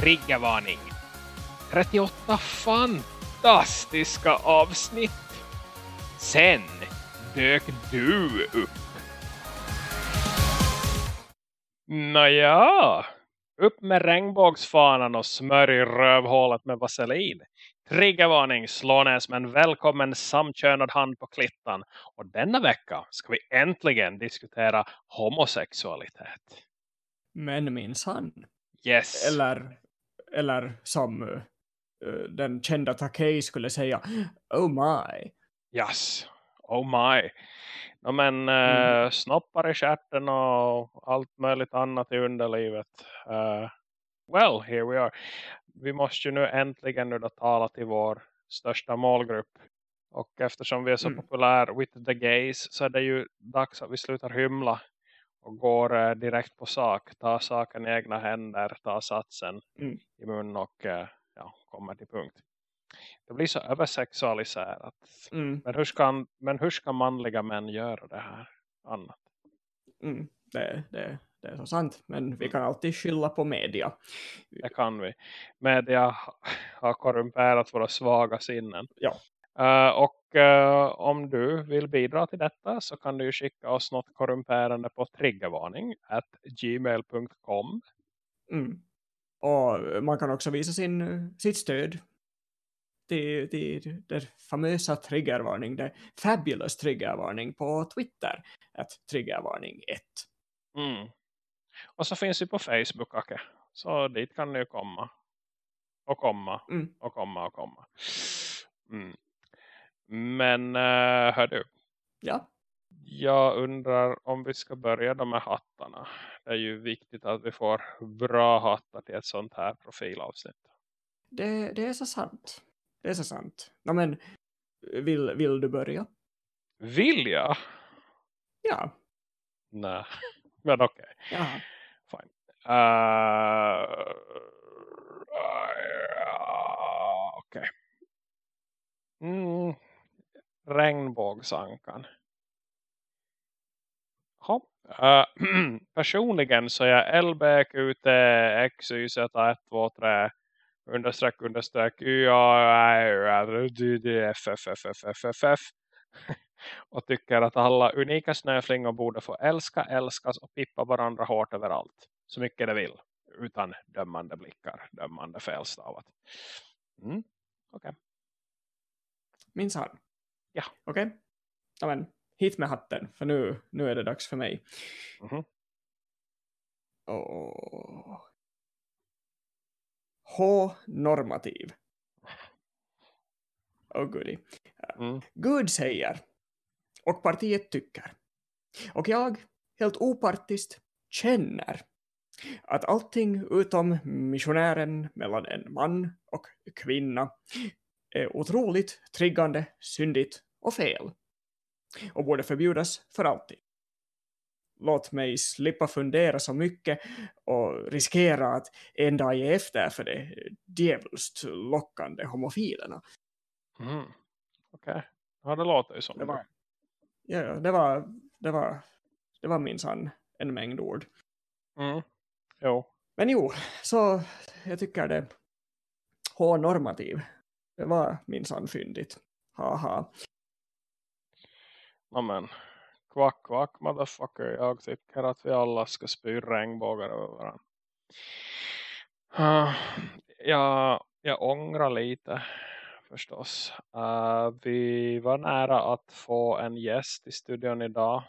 triggervarning. 38 fantastiska avsnitt. Sen dök du upp. Nåja, upp med regnbågsfanan och smörj rövhålet med vaselin. Triggervarning, slånäs men välkommen samkönad hand på klittan. Och denna vecka ska vi äntligen diskutera homosexualitet. Men minns han? Yes. Eller, eller som uh, den kända Takei skulle säga, oh my. Yes. Oh my. No, men mm. uh, snoppar i kärten och allt möjligt annat i underlivet. Uh, well, here we are. Vi måste ju nu äntligen nu då tala till vår största målgrupp. Och eftersom vi är så mm. populär with the gays så är det ju dags att vi slutar hymla och går uh, direkt på sak. Ta saken i egna händer, ta satsen mm. i mun och uh, ja, kommer till punkt. Det blir så översexualiserat. Mm. Men, hur ska, men hur ska manliga män göra det här annat? Mm. Det, det, det är så sant. Men vi mm. kan alltid skylla på media. Det kan vi. Media har korrumperat våra svaga sinnen. Ja. Uh, och om du vill bidra till detta så kan du skicka oss något korrumperande på triggervarning at gmail.com. Mm. Och man kan också visa sin, sitt stöd till, till det famösa triggervarning, det fabulous triggervarning på Twitter, att triggervarning 1. Mm. Och så finns vi på Facebook, okay. så dit kan ni komma. Och komma, mm. och komma, och komma. Mm. Men uh, hör du. Ja. Jag undrar om vi ska börja de här hattarna. Det är ju viktigt att vi får bra hattar till ett sånt här profilavsnitt. Det, det är så sant. Det är så sant. Ja, men vill, vill du börja? Vill jag? Ja. Nej, men okej. Okay. Ja. Fine. Uh, okej. Okay. Mm. Regnbågsankan. Ja. Uh, personligen så är jag LBQT XYZ123 understreck understreck FFFFFF e, och tycker att alla unika snöflingor borde få älska, älskas och pippa varandra hårt överallt. Så mycket de vill. Utan dömande blickar, dömande felstavat. Mm. Okej. Okay. Minns han? Ja. Okej. Okay. Ja, men hit med hatten. För nu, nu är det dags för mig. Mm -hmm. oh. H-normativ. Oh goody. Mm. Gud säger och partiet tycker. Och jag, helt opartiskt, känner att allting utom missionären mellan en man och kvinna är otroligt triggande, syndigt och fel. Och borde förbjudas för alltid låt mig slippa fundera så mycket och riskera att en dag ge efter för det djävulskt lockande homofilerna. Mm. Okej, okay. ja det låter ju som det. Var, ja, det var, det var, det var minsann en mängd ord. Mm. Jo. Men jo, så jag tycker det H-normativ. Det var minsann fyndigt. Haha. Amen. Kvack, kvack, motherfucker. Jag tycker att vi alla ska spy regnbågar över varandra. Uh, jag, jag ångrar lite förstås. Uh, vi var nära att få en gäst i studion idag.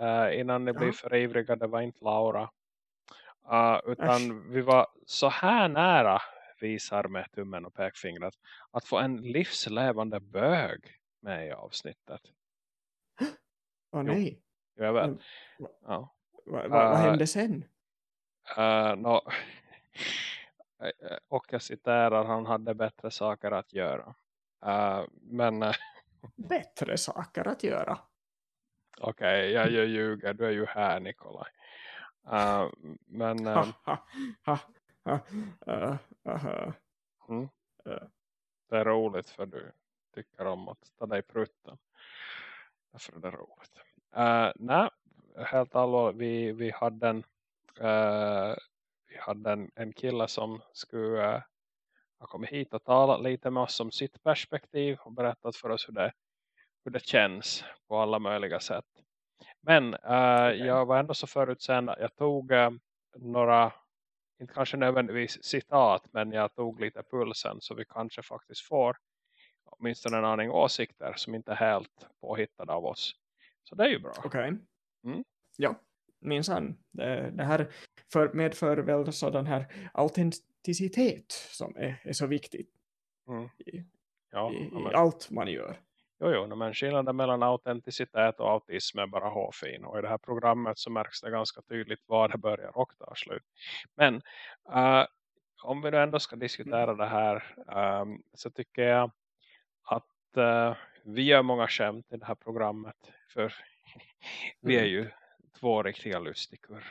Uh, innan ni ja. blev för ivriga, det var inte Laura. Uh, utan Äsch. vi var så här nära, visar med tummen och pekfingret, att få en livslevande bög med i avsnittet. Åh oh, nej. Jo, jag vet. Ja. Va, va, vad hände sen? Uh, no. och jag citerar, han hade bättre saker att göra. Uh, men... Bättre saker att göra? Okej, okay, jag, ljuger. Du är ju här, Nikolaj. Uh, men... Uh, mm, det är roligt för du tycker om att ta dig prutten. Därför är det roligt. Uh, nej, helt allvarligt. Vi, vi hade en uh, vi hade en, en kille som skulle uh, ha kommit hit och talat lite med oss om sitt perspektiv och berättat för oss hur det, hur det känns på alla möjliga sätt. Men uh, okay. jag var ändå så förutseende. Jag tog uh, några, inte kanske nödvändigtvis citat, men jag tog lite pulsen så vi kanske faktiskt får åtminstone en aning åsikter som inte är helt påhittade av oss. Så det är ju bra. Okej. Okay. Mm. Ja, minsann. Det, det här för, medför väl sådan här autenticitet som är, är så viktigt mm. ja, i, i allt man gör. Jo, jo, men skillnaden mellan autenticitet och autism är bara hårfin. Och i det här programmet så märks det ganska tydligt var det börjar och tar slut. Men uh, om vi nu ändå ska diskutera mm. det här um, så tycker jag att uh, vi gör många skämt i det här programmet. För vi är mm. ju två riktiga lustikor.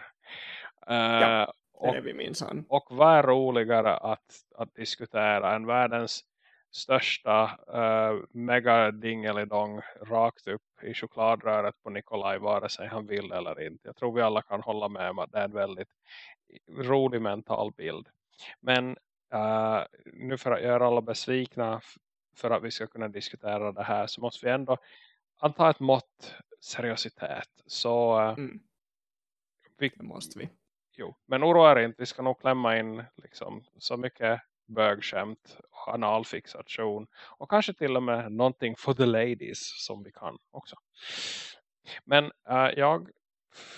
Uh, ja, vi minsann. Och vad är roligare att, att diskutera än världens största uh, megadingelidong rakt upp i chokladröret på Nikolaj vare sig han vill eller inte. Jag tror vi alla kan hålla med om att det är en väldigt rolig mental bild. Men uh, nu för att göra alla besvikna för att vi ska kunna diskutera det här så måste vi ändå anta ett mått seriositet. Så uh, mm. vi, det måste vi. Jo, men oroa er inte. Vi ska nog klämma in liksom, så mycket bögskämt, analfixation och kanske till och med någonting for the ladies som vi kan också. Men uh, jag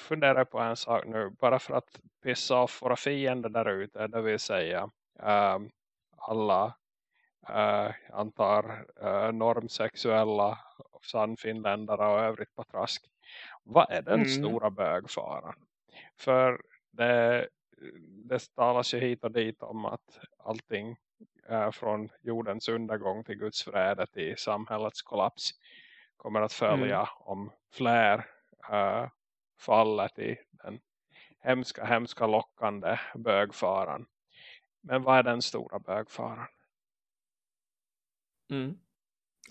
funderar på en sak nu, bara för att pissa av våra fiender där ute, det vill säga uh, alla uh, antar uh, normsexuella sannfinländare och övrigt patrask. Vad är den mm. stora bögfaran? För det det talas ju hit och dit om att allting är från jordens undergång till Guds fräde till samhällets kollaps kommer att följa mm. om fler äh, fallet i den hemska, hemska lockande bögfaran. Men vad är den stora bögfaran? Mm.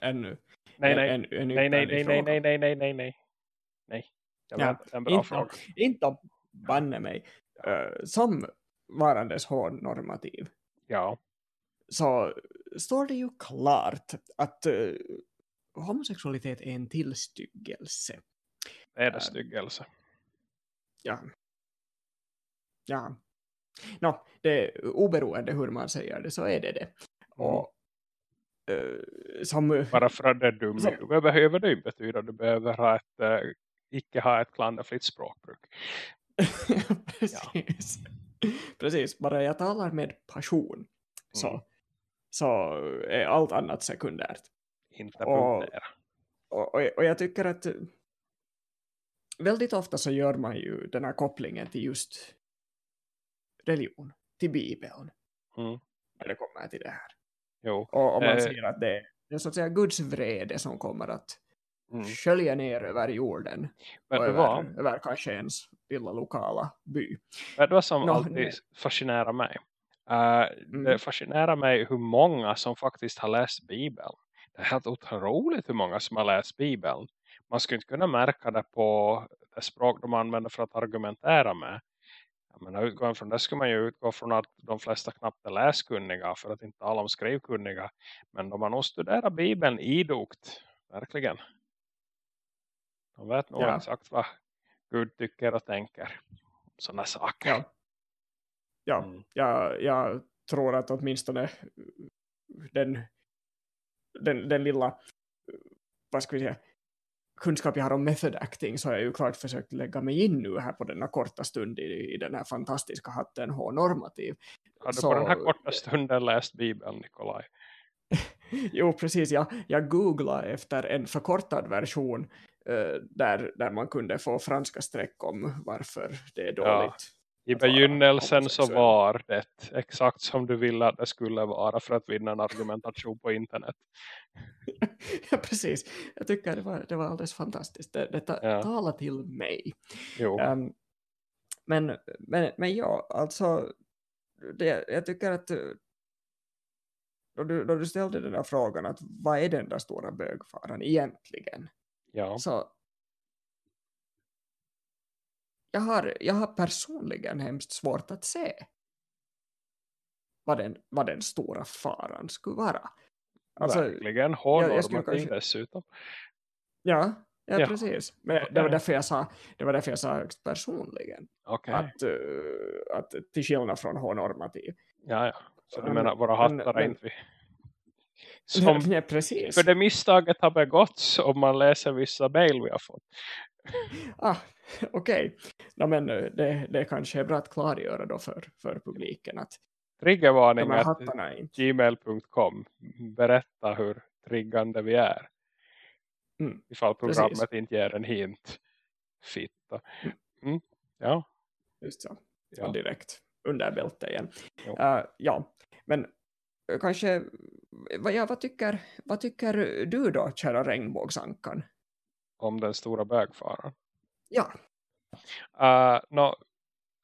Ännu. Nej, nej. En, en, nej, nej, nej, nej, nej, nej, nej, nej, nej. Nej. Det var ja, en bra inte, fråga. Inte banne mig uh, som varandes hårdnormativ ja. så står det ju klart att uh, homosexualitet är en tillstyggelse. Är det styggelse? Uh, ja. Ja. No, det, oberoende hur man säger det så är det det. Mm. Och, uh, som, Bara för att det är dum som, behöver det inte betyda att du behöver ha ett, uh, icke ha ett klanderfritt språkbruk. Precis. Ja. Precis, bara jag talar med passion så, mm. så är allt annat sekundärt. Inte och, och, och, jag tycker att väldigt ofta så gör man ju den här kopplingen till just religion, till Bibeln. Mm. När det kommer till det här. Jo. Och, och man eh. säger att det är så att säga Guds vrede som kommer att mm. skölja ner över jorden. Men och över, över kanske ens lilla lokala by. Men det var som no, alltid nej. fascinerar mig. Uh, mm. Det fascinerar mig hur många som faktiskt har läst Bibeln. Det är helt otroligt hur många som har läst Bibeln. Man skulle inte kunna märka det på det språk de använder för att argumentera med. Men utgående från det skulle man ju utgå från att de flesta knappt är läskunniga för att inte tala om skrivkunniga. Men de har nog studerat Bibeln idogt. Verkligen. De vet nog ja. exakt vad Gud tycker och tänker. Sådana saker. Ja, ja mm. jag, jag tror att åtminstone den, den, den lilla vad ska vi säga, kunskap jag har om method acting så har jag ju klart försökt lägga mig in nu här på denna korta stund i, i den här fantastiska hatten H-normativ. Har du så, på den här korta stunden läst Bibeln, Nikolaj? jo, precis. Jag, jag googlade efter en förkortad version där, där man kunde få franska streck om varför det är dåligt. Ja. I begynnelsen så var det exakt som du ville att det skulle vara för att vinna en argumentation på internet. ja, precis. Jag tycker det var, det var alldeles fantastiskt. Det, det ta, ja. talar till mig. Um, men, men, men ja, alltså det, jag tycker att då du, då du ställde den där frågan att vad är den där stora bögfaran egentligen? Ja. Så jag har, jag har personligen hemskt svårt att se vad den, vad den stora faran skulle vara. Alltså, Verkligen hårnormativ kanske... dessutom. Ja, ja, ja, precis. Men det var därför jag sa, det var därför jag sa högst personligen. Okay. Att, uh, att till skillnad från hårnormativ. Ja, ja. Så du menar våra hattar är inte vi? Som, ja, precis. För det misstaget har begåtts om man läser vissa mail vi har fått. ah, Okej, okay. no, men eh, det, det kanske är bra att klargöra då för, för publiken att Triggervarning att gmail.com berätta hur triggande vi är. Mm. Ifall programmet Precis. inte ger en hint. Fitta. Mm. mm. Ja. Just så. Ja. direkt under bältet igen. Uh, ja, men eh, kanske ja, vad, tycker, vad tycker du då, kära regnbågsankan? Om den stora bögfaran? Ja. Uh, no,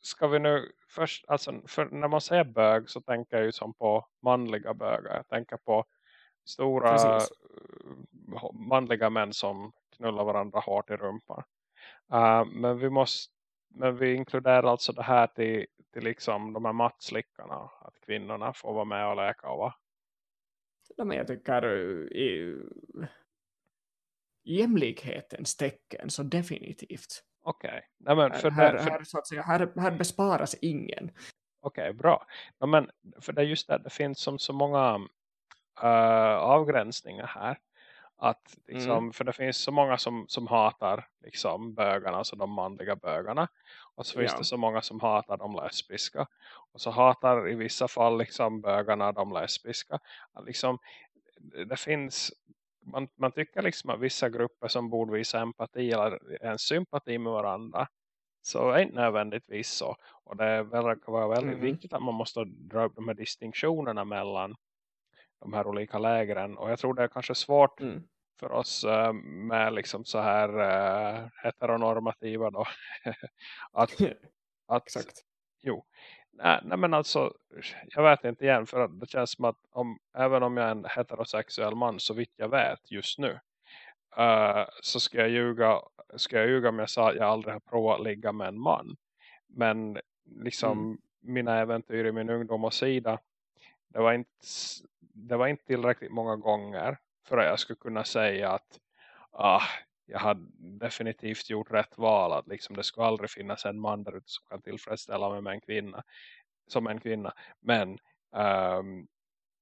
ska vi nu först, alltså för när man säger bög så tänker jag ju som på manliga bögar. Jag tänker på stora Precis. Eh, manliga män som knullar varandra hårt i rumpan. Uh, men vi måste men vi inkluderar alltså det här till, till liksom de här mattslickarna. Att kvinnorna får vara med och och va? Ja, men jag tycker eh, i jämlikhetens tecken så definitivt. Okej. Okay. här, för här, för... här, här, här besparas ingen. Okej, okay, bra. Ja, men för det är just det, det finns som så många uh, avgränsningar här. Att liksom, mm. För det finns så många som, som hatar liksom, bögarna, alltså de manliga bögarna. Och så finns ja. det så många som hatar de lesbiska. Och så hatar i vissa fall liksom, bögarna de lesbiska. Att, liksom, det finns man, man tycker liksom att vissa grupper som borde visa empati eller en sympati med varandra så är inte nödvändigtvis så. Och det verkar vara väldigt mm. viktigt att man måste dra upp de här distinktionerna mellan de här olika lägren. Och jag tror det är kanske svårt mm. för oss äh, med liksom så här äh, heteronormativa då. att, att, Exakt. Jo, Nej, nej, men alltså, jag vet inte igen för att det känns som att om, även om jag är en heterosexuell man så vitt jag vet just nu uh, så ska jag, ljuga, ska jag ljuga om jag sa att jag aldrig har provat att ligga med en man. Men liksom mm. mina äventyr i min ungdom och sida det var, inte, det var inte tillräckligt många gånger för att jag skulle kunna säga att ah, jag har definitivt gjort rätt val. Att liksom det ska aldrig finnas en man där ute som kan tillfredsställa mig med en kvinna. Som en kvinna. Men, um,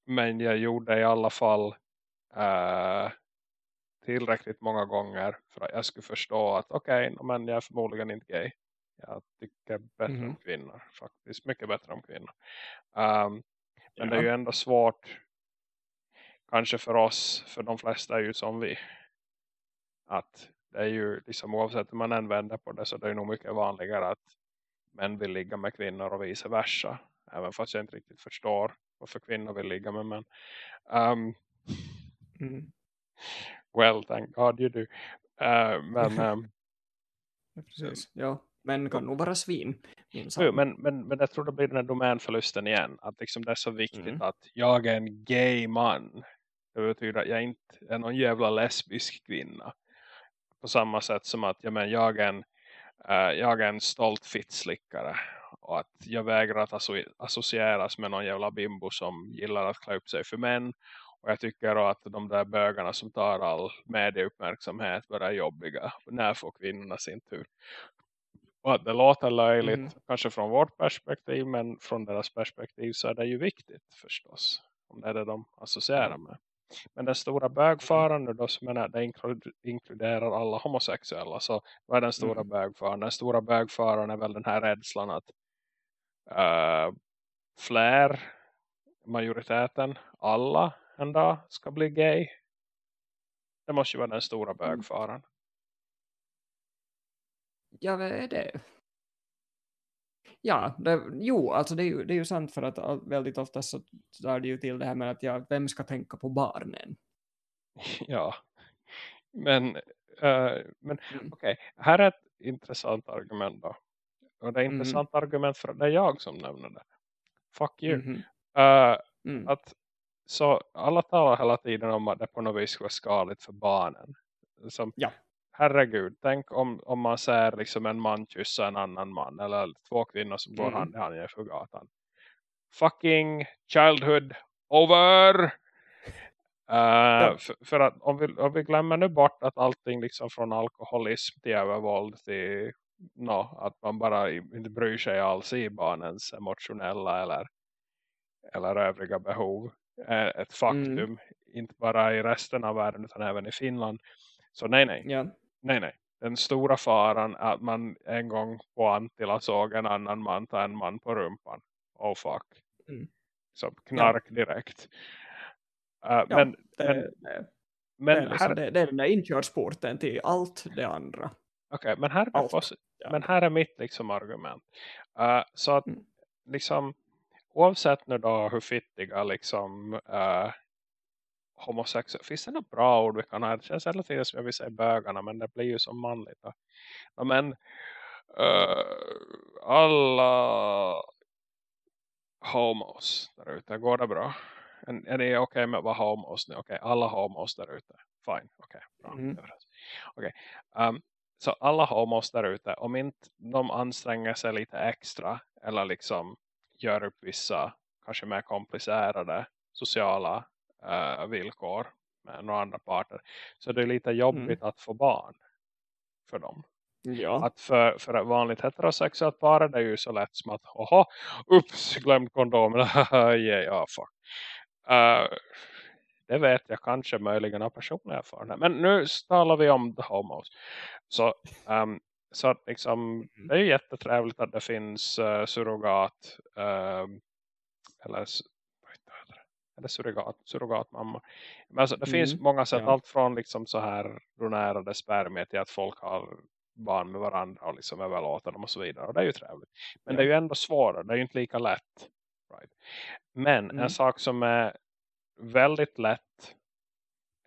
men jag gjorde i alla fall uh, tillräckligt många gånger för att jag skulle förstå att okej, okay, men jag är förmodligen inte gay. Jag tycker bättre mm. om kvinnor. Faktiskt mycket bättre om kvinnor. Um, men ja. det är ju ändå svårt kanske för oss, för de flesta är ju som vi att det är ju liksom oavsett hur man använder på det så det är nog mycket vanligare att män vill ligga med kvinnor och vice versa. Även fast jag inte riktigt förstår varför kvinnor vill ligga med män. Um, mm. Well, thank God you do. Uh, men, um, precis. Ja, män kan nog vara svin. Jo, men, men, men jag tror det blir den här domänförlusten igen. Att liksom det är så viktigt mm. att jag är en gay man. Det betyder att jag inte är någon jävla lesbisk kvinna på samma sätt som att ja, men jag, är en, uh, jag är en stolt fittslickare och att jag vägrar att asso associeras med någon jävla bimbo som gillar att klä upp sig för män och jag tycker att de där bögarna som tar all medieuppmärksamhet bara är jobbiga. När får kvinnorna sin tur? Och att det låter löjligt, mm. kanske från vårt perspektiv, men från deras perspektiv så är det ju viktigt förstås. Om det är det de associerar med. Men den stora bögfaran nu då, som menar, det inkluderar alla homosexuella. Så vad är den stora mm. bögfaran? Den stora bögfaran är väl den här rädslan att uh, fler, majoriteten, alla en dag ska bli gay. Det måste ju vara den stora mm. bögfaran. Ja, vad är det? Ja, det, jo, alltså det är, ju, det är ju sant för att väldigt ofta så tar det ju till det här med att ja, vem ska tänka på barnen? Ja, men, uh, men mm. okej, okay. här är ett intressant argument då. Och det är ett mm. intressant argument för det är jag som nämner det. Fuck you. Mm. Uh, mm. att, så alla talar hela tiden om att det på något vis vara skadligt för barnen. Som, ja herregud, tänk om, om man ser liksom en man kyssa en annan man eller två kvinnor som går mm. hand i hand för gatan. fucking childhood over. Uh, Ja. för, för att om vi, om vi glömmer nu bort att allting liksom från alkoholism till övervåld till no, att man bara inte bryr sig alls i barnens emotionella eller, eller övriga behov är ett faktum. Mm. Inte bara i resten av världen utan även i Finland. Så nej, nej. Ja. Nej, nej. Den stora faran är att man en gång på Antilla såg en annan man ta en man på rumpan. Oh fuck. Mm. Så knark direkt. Uh, Ja, men det, men, det, det, men, är liksom, här, det, det är den där inkörsporten till allt det andra. okay, men, här, är Ja. men här är mitt liksom argument. Uh, så att Mm. liksom oavsett nu då hur fittiga liksom uh, homosexuella, finns det något bra ord vi kan ha? Det känns hela tiden som jag vill säga bögarna men det blir ju som manligt. Ja, men uh, alla homos där ute, går det bra? Är, är ni okej med att vara homos nu? Okej, alla homos där ute. Fine, okej, bra. Mm. Okej, um, så alla homos där ute, om inte de anstränger sig lite extra eller liksom gör upp vissa kanske mer komplicerade sociala eh, villkor med några andra parter så det är lite jobbigt att få barn för dem. Ja. Att för, för ett vanligt heterosexuellt par är det ju så lätt som att oha, ups, glömt kondomen. yeah, ja, fuck. Uh, det vet jag kanske möjligen av personliga erfarenhet. Men nu talar vi om the homos. Så, um, så att liksom, det är ju jättetrevligt att det finns uh, surrogat um, eller s- vad heter det? Eller surrogat, surrogatmamma. Men alltså, det Mm, finns många sätt, ja. allt från liksom så här donerade spermier till att folk har barn med varandra och liksom överlåter dem och så vidare. Och det är ju trevligt. Men Ja. det är ju ändå svårare, det är ju inte lika lätt. Right? Men Mm. en sak som är väldigt lätt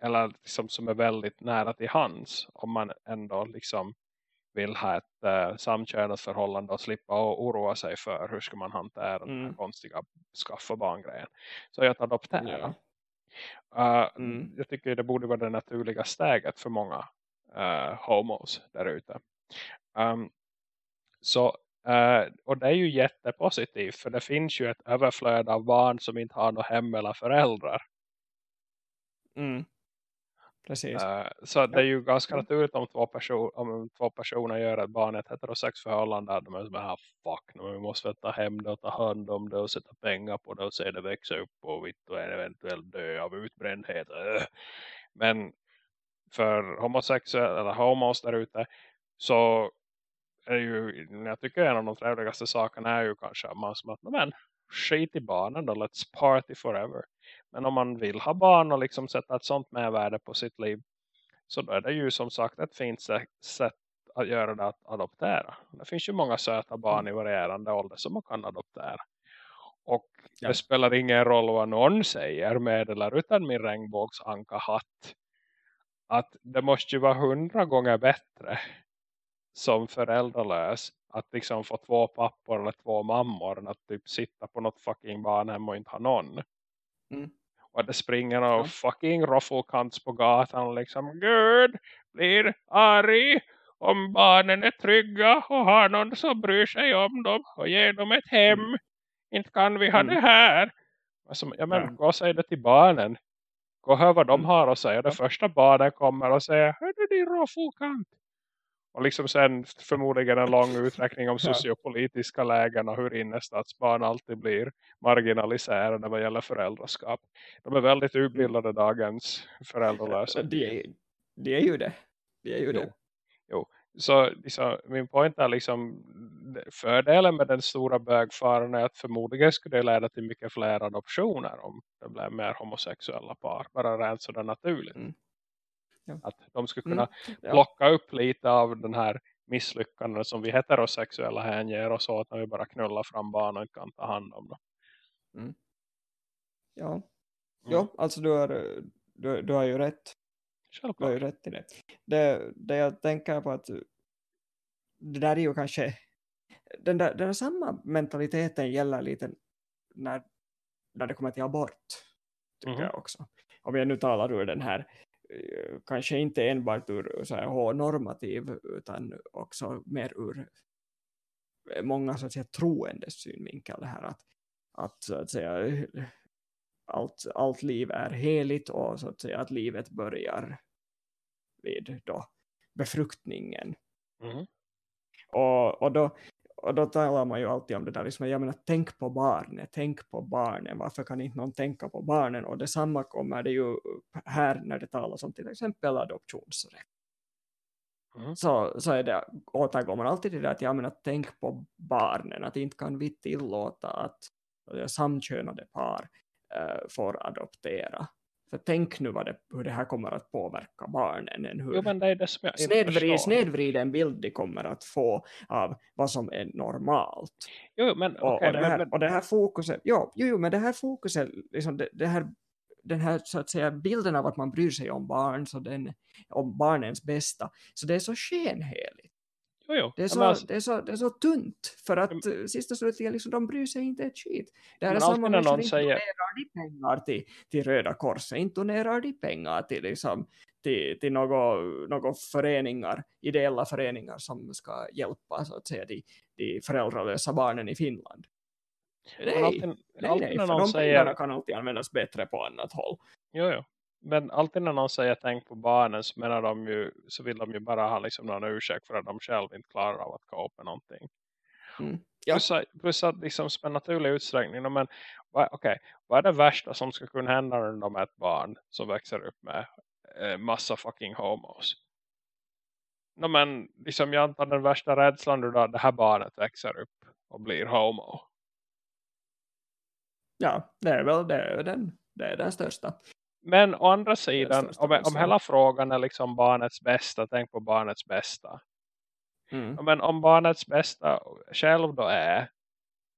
eller liksom som är väldigt nära till hands om man ändå liksom vill ha ett uh, samkönat förhållande och slippa oroa sig för hur ska man hantera den här Mm. konstiga skaffa barngrejen. Så jag tar adoptera. Ja. Uh, Mm. Jag tycker det borde vara det naturliga steget för många uh, homos där ute. Um, så, uh, och det är ju jättepositivt för det finns ju ett överflöd av barn som inte har något hem eller föräldrar. Mm. Precis. Uh, så det är ju ganska Ja. naturligt om två, person, om två personer gör ett barn ett heterosex förhållande att de är som här, fuck, nu, vi måste väl ta hem det och ta hand om det och sätta pengar på det och se det växa upp och vitt och eventuellt dö av utbrändhet. Men för homosexuella eller homos där ute så är det ju, jag tycker en av de trevligaste sakerna är ju kanske att man som att, men skit i barnen då, let's party forever. Men om man vill ha barn och liksom sätta ett sånt mervärde på sitt liv så då är det ju som sagt ett fint sä- sätt att göra det att adoptera. Det finns ju många söta barn i varierande ålder som man kan adoptera. Och Ja. det spelar ingen roll vad någon säger med eller utan min regnbågsankahatt. Att det måste ju vara hundra gånger bättre som föräldralös att liksom få två pappor eller två mammor än att typ sitta på något fucking barnhem och inte ha någon. Mm. Och det springer någon Ja. fucking roffelkants på gatan och liksom Gud blir arg om barnen är trygga och har någon som bryr sig om dem och ger dem ett hem. Inte kan vi ha Mm. det här. Alltså, ja, men Ja. gå och säg det till barnen. Gå och hör vad de Mm. har att säga. Det första barnen kommer och säger Hör du din roffelkant? Och liksom sen förmodligen en lång uträkning om sociopolitiska lägen och hur innerstadsbarn alltid blir marginaliserade vad gäller föräldraskap. De är väldigt utbildade dagens föräldralösa. De, är, de är ju det. De är ju Jo. det. Så liksom, min point är liksom fördelen med den stora bögfaran är att förmodligen skulle det leda till mycket fler adoptioner om det blev mer homosexuella par. Bara rent sådär naturligt. Mm. Ja. Att de skulle Mm. kunna Ja. plocka upp lite av den här misslyckanden som vi heterosexuella hänger oss åt när vi bara knullar fram barn och kan ta hand om dem. Ja. Mm. ja, alltså du har, du, du har ju rätt. Du har Självklart. ju rätt i det. det. Det jag tänker på att det där är ju kanske den där, den där samma mentaliteten gäller lite när, när det kommer till abort tycker Mhm. jag också. Om jag nu talar ur den här kanske inte enbart ur så här H-normativ utan också mer ur många så att säga troendes synvinkel här att, att, så att säga allt, allt liv är heligt och så att säga att livet börjar vid då befruktningen. Mm. Och, och, då, och då talar man ju alltid om det där, liksom, jag menar tänk på barnet, tänk på barnen, varför kan inte någon tänka på barnen? Och detsamma kommer det ju här när det talas om till exempel adoptionsrätt. Mm. Så, så är det, återgår man alltid till det att jag menar tänk på barnen, att inte kan vi tillåta att samkönade par äh, får adoptera. För tänk nu vad det, hur det här kommer att påverka barnen. Hur jo, men det är det som jag snedvrid, snedvriden bild de kommer att få av vad som är normalt. Jo, men, och, okay, och, det, här, men, och det här fokuset, jo, jo, men det här fokuset, liksom det, det här den här så att säga bilden av att man bryr sig om barn så den, om barnens bästa så det är så skenheligt Jo, jo. Det, är så, alltså, det, är så, det är så tunt för att mm. sista slutligen liksom, de bryr sig inte ett skit. Det är samma när någon säger... de pengar till, till Röda Korset, inte donerar de pengar till, liksom, till, till några, några föreningar, ideella föreningar som ska hjälpa så att säga, de, de föräldralösa barnen i Finland. Nej, alltid, nej, nej, för de säger... pengarna kan alltid användas bättre på annat håll. Jo, jo men alltid när någon säger tänk på barnen så menar de ju, så vill de ju bara ha liksom någon ursäkt för att de själva inte klarar av att gå med någonting. Mm. Ja. Plus, plus att liksom med naturlig utsträckning, men okej, okay, vad är det värsta som ska kunna hända när de är ett barn som växer upp med eh, massa fucking homos? No, men liksom jag antar den värsta rädslan då det här barnet växer upp och blir homo. Ja, det är väl det är den, det är den största. Men å andra sidan, om, om hela frågan är liksom barnets bästa, tänk på barnets bästa. Mm. Men om barnets bästa själv då är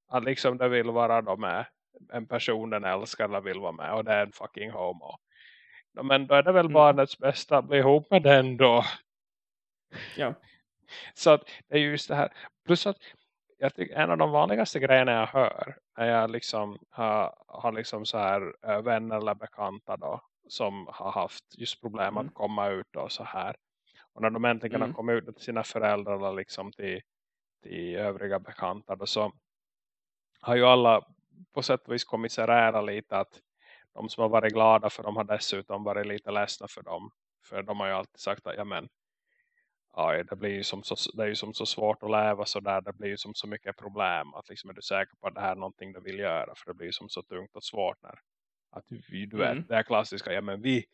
att liksom det vill vara då med en person den älskar eller vill vara med och det är en fucking homo. Men då är det väl mm. barnets bästa att bli ihop med den då. Ja. Så att det är just det här. Plus att jag tycker en av de vanligaste grejerna jag hör är jag liksom har, har liksom så här äh, vänner eller bekanta då som har haft just problem mm. att komma ut och så här. Och när de äntligen mm. har kommit ut till sina föräldrar eller liksom till, till övriga bekanta då så har ju alla på sätt och vis kommit rära lite att de som har varit glada för dem har dessutom varit lite ledsna för dem. För de har ju alltid sagt att ja men ja, det blir ju som så, det är ju som så svårt att leva så där. Det blir ju som så mycket problem. Att liksom är du säker på att det här är någonting du vill göra. För det blir ju som så tungt och svårt när att vi, du vet, mm. det här klassiska. Ja men vi,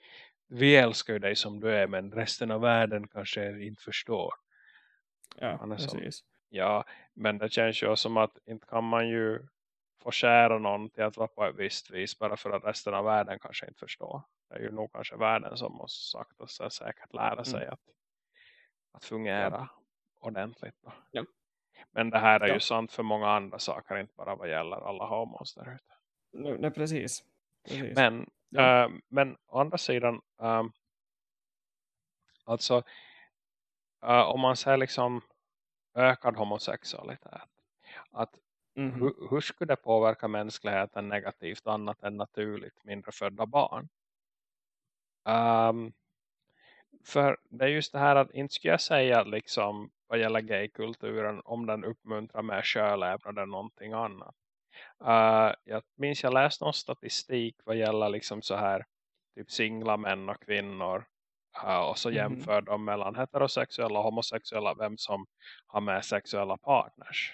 vi älskar ju dig som du är. Men resten av världen kanske inte förstår. Ja, precis. Som, ja, men det känns ju som att inte kan man ju få skära någon till att vara på ett visst vis. Bara för att resten av världen kanske inte förstår. Det är ju nog kanske världen som måste sagt och säkert lära sig mm. att att fungera ja. ordentligt. Ja. Men det här är ja. ju sant för många andra saker, inte bara vad gäller alla homos där ute. Nej, precis. precis. Men, äh, men å andra sidan, äh, alltså äh, om man ser liksom ökad homosexualitet, att mm -hmm. hur, hur skulle det påverka mänskligheten negativt annat än naturligt mindre födda barn? Um, för det är just det här att inte skulle jag säga liksom vad gäller gaykulturen om den uppmuntrar med körlävnad eller någonting annat. Uh, jag minns jag läste någon statistik vad gäller liksom så här typ singla män och kvinnor uh, och så mm. jämför de mellan heterosexuella och homosexuella vem som har med sexuella partners.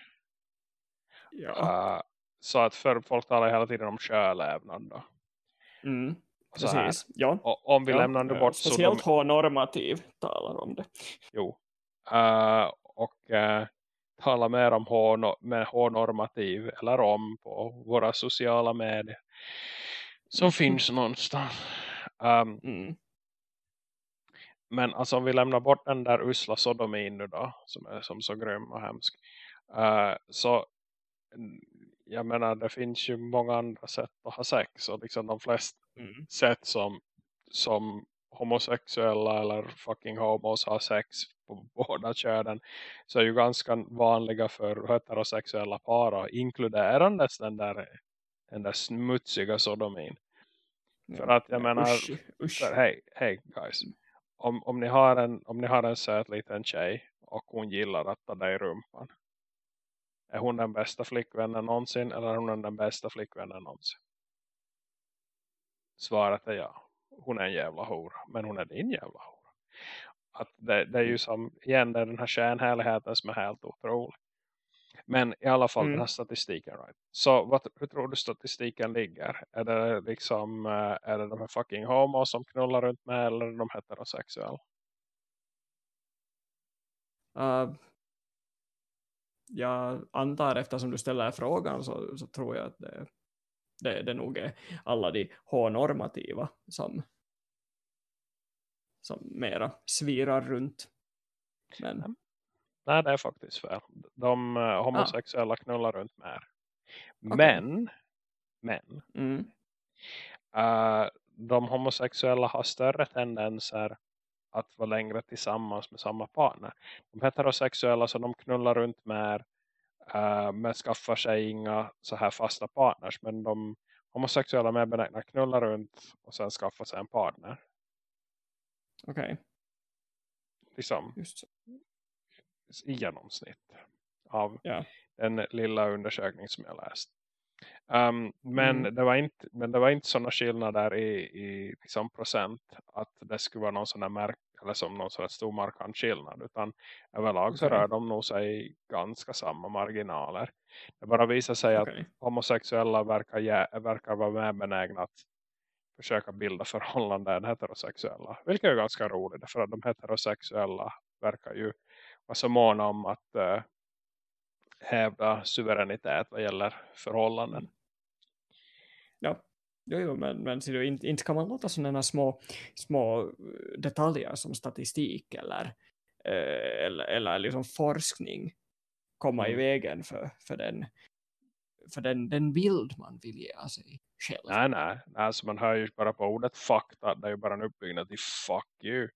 Ja. Uh, så att för folk talar hela tiden om körlävnad då. Mm. Precis, ja. Och om vi ja, lämnar det bort Speciellt så... H-normativ talar om det. Jo. Uh, och uh, tala mer om H-normativ eller om på våra sociala medier som finns någonstans. Um, mm. Men alltså om vi lämnar bort den där usla sodomin nu då som är som så grym och hemsk. Uh, så jag menar det finns ju många andra sätt att ha sex och liksom de flesta mm. sätt som, som homosexuella eller fucking homos har sex på båda könen så är ju ganska vanliga för heterosexuella par inkluderandes den där, den där smutsiga sodomin. Ja, för att jag menar usch, usch. hej, hej guys om, om, ni har en, om ni har en söt liten tjej och hon gillar att ta dig i rumpan Är hon den bästa flickvännen någonsin eller är hon den bästa flickvännen någonsin? Svaret är ja. Hon är en jävla hora. Men hon är din jävla hora. Att det, det är ju mm. som, igen, det är den här kärnhärligheten som är helt otrolig. Men i alla fall mm. den här statistiken. Right? Så vad, hur tror du statistiken ligger? Är det liksom eh, är det de här fucking homo som knullar runt med eller är det de heterosexuella? Uh, jag antar eftersom du ställer frågan så, så tror jag att det, det, det nog är alla de H-normativa som, som mera svirar runt. Men... Nej, det är faktiskt fel. De uh, homosexuella ah. knullar runt mer. Okay. Men, men mm. uh, de homosexuella har större tendenser att vara längre tillsammans med samma partner. De heterosexuella så de knullar runt mer uh, men skaffar sig inga så här fasta partners. Men de homosexuella mer benägna knullar runt och sen skaffa sig en partner. Okej. Okay. Liksom. Just så i genomsnitt av ja. den lilla undersökning som jag läst. Um, men, mm. det var inte, men det var inte sådana skillnader i, i liksom procent att det skulle vara någon sån här märk eller som någon sån stor markant skillnad utan överlag okay. så rör de nog sig ganska samma marginaler. Det bara visar sig okay. att homosexuella verkar, verkar vara mer benägna att försöka bilda förhållanden heterosexuella. Vilket är ganska roligt för att de heterosexuella verkar ju var så måna om att uh, hävda suveränitet vad gäller förhållanden. Jo, jo men, men du, inte, inte kan man låta sådana små, små detaljer som statistik eller, eh, eller, eller liksom forskning komma mm. i vägen för, för, den, för den, den bild man vill ge sig själv. Nej, nej. Alltså man hör ju bara på ordet fakta. Det är ju bara en uppbyggnad till fuck you.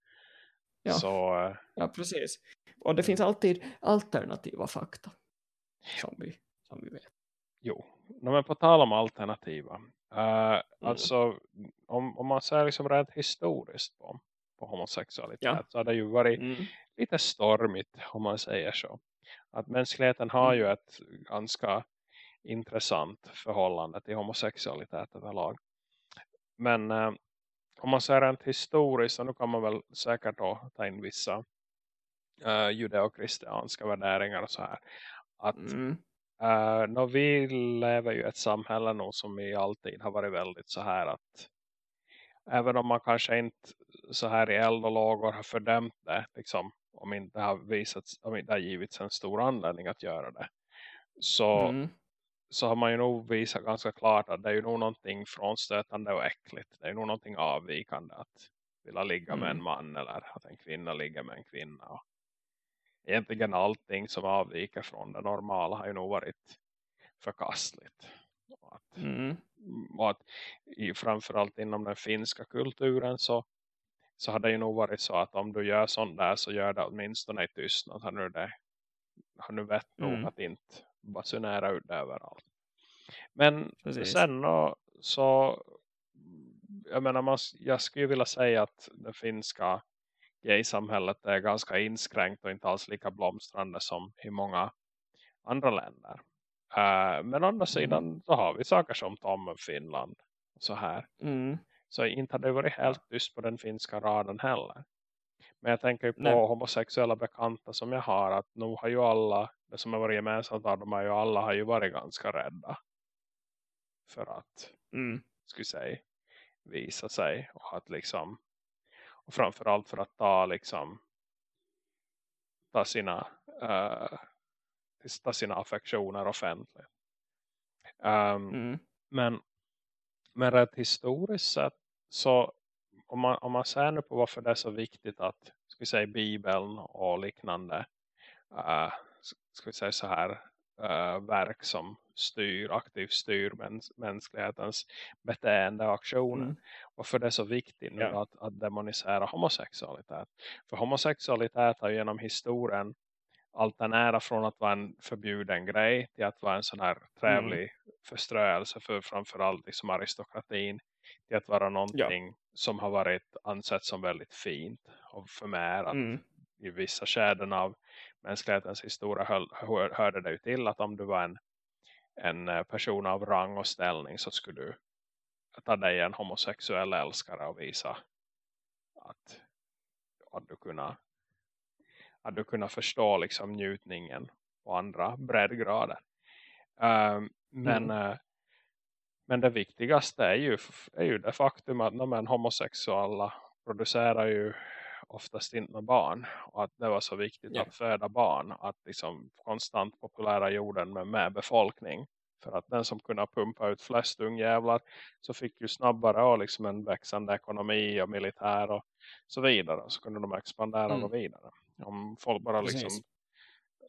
Ja, så, uh... ja precis. Och det finns alltid alternativa fakta som vi, som vi vet. Jo, men på tal om alternativa. Uh, mm. Alltså om, om man ser liksom rent historiskt på, på homosexualitet ja. så har det ju varit mm. lite stormigt om man säger så. Att mänskligheten har mm. ju ett ganska intressant förhållande till homosexualitet överlag. Men uh, om man ser rent historiskt så nu kan man väl säkert då ta in vissa uh, judeokristianska värderingar och så här. Att mm. Uh, när vi lever ju ett samhälle nog som i alltid har varit väldigt så här att även om man kanske inte så här i eld och lågor har fördömt det liksom, om inte har visats, om inte har givits en stor anledning att göra det så, mm. så har man ju nog visat ganska klart att det är ju nog någonting frånstötande och äckligt. Det är nog någonting avvikande att vilja ligga mm. med en mm. man eller att en kvinna ligger med en kvinna. Och egentligen allting som avviker från det normala har ju nog varit förkastligt. Och att, mm. och att i, framförallt inom den finska kulturen så, så har det ju nog varit så att om du gör sånt där så gör det åtminstone i tystnad. Har nu, det, har nu vett nog mm. att inte basunera ut det överallt. Men Precis. sen då, så jag menar man, jag skulle vilja säga att den finska gay-samhället är ganska inskränkt och inte alls lika blomstrande som i många andra länder. Uh, men å andra mm. sidan så har vi saker som Tom och Finland och så här. Mm. Så inte hade det varit helt tyst på den finska raden heller. Men jag tänker på Nej. homosexuella bekanta som jag har att nu har ju alla, det som har varit gemensamt av dem har ju alla har ju varit ganska rädda. För att, mm. skulle säga, visa sig och att liksom och framförallt för att ta liksom ta sina uh, ta sina affektioner offentligt. Um, mm. Men men rätt historiskt sett så om man, om man ser nu på varför det är så viktigt att ska vi säga Bibeln och liknande uh, ska vi säga så här uh, verk som styr, aktivt styr mäns mänsklighetens beteende och aktioner. Mm. Varför det är så viktigt nu ja. att, att demonisera homosexualitet. För homosexualitet har genom historien alternära från att vara en förbjuden grej till att vara en sån här trevlig mm. förströelse för framförallt liksom aristokratin till att vara någonting ja. som har varit ansett som väldigt fint och förmärat mm. i vissa skäden av mänsklighetens historia hör, hörde det ju till att om du var en, en eh, person av rang och ställning så skulle du ta dig en homosexuell älskare och visa att, att du kunna att du kunna förstå liksom njutningen på andra breddgrader. Um, men, mm. uh, men det viktigaste är ju, är ju det faktum att de homosexuella producerar ju oftast inte med barn. Och att det var så viktigt yeah. att föda barn. Att liksom konstant populära jorden med, med befolkning. För att den som kunde pumpa ut flest ungjävlar så fick ju snabbare och liksom en växande ekonomi och militär och så vidare. Så kunde de expandera mm. och vidare. Om folk bara liksom,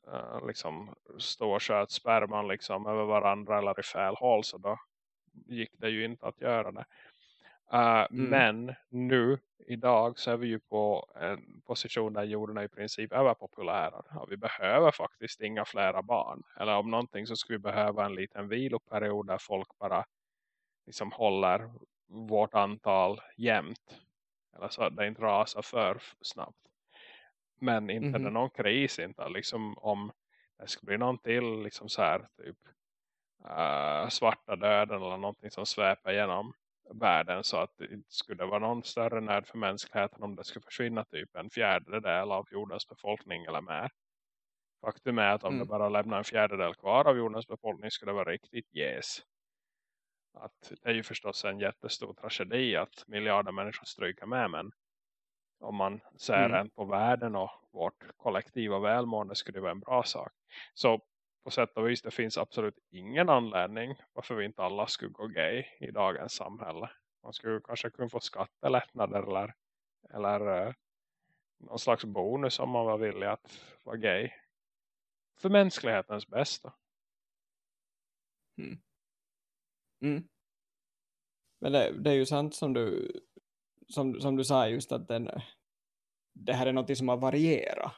uh, liksom står och sköt sperman liksom över varandra eller i fel håll så då gick det ju inte att göra det. Uh, mm. Men nu, idag så är vi ju på en position där jorden är i princip överpopulära. Ja, vi behöver faktiskt inga flera barn. Eller om någonting så skulle vi behöva en liten viloperiod där folk bara liksom håller vårt antal jämnt. Eller så att det inte rasar för snabbt. Men inte mm. det någon kris inte. Liksom om det skulle bli någon till liksom så här typ uh, svarta döden eller någonting som sväpar genom världen så att det inte skulle vara någon större nöd för mänskligheten om det skulle försvinna typ en fjärdedel av jordens befolkning eller mer. Faktum är att om mm. det bara lämnar en fjärdedel kvar av jordens befolkning skulle det vara riktigt yes. Att det är ju förstås en jättestor tragedi att miljarder människor stryker med men om man ser mm. på världen och vårt kollektiva välmående skulle det vara en bra sak. Så på sätt och vis det finns absolut ingen anledning varför vi inte alla skulle gå gay i dagens samhälle. Man skulle kanske kunna få skattelättnader eller, eller uh, någon slags bonus om man var villig att vara gay. För mänsklighetens bästa. Mm. Mm. Men det, det, är ju sant som du som, som du sa just att den, det här är något som har varierat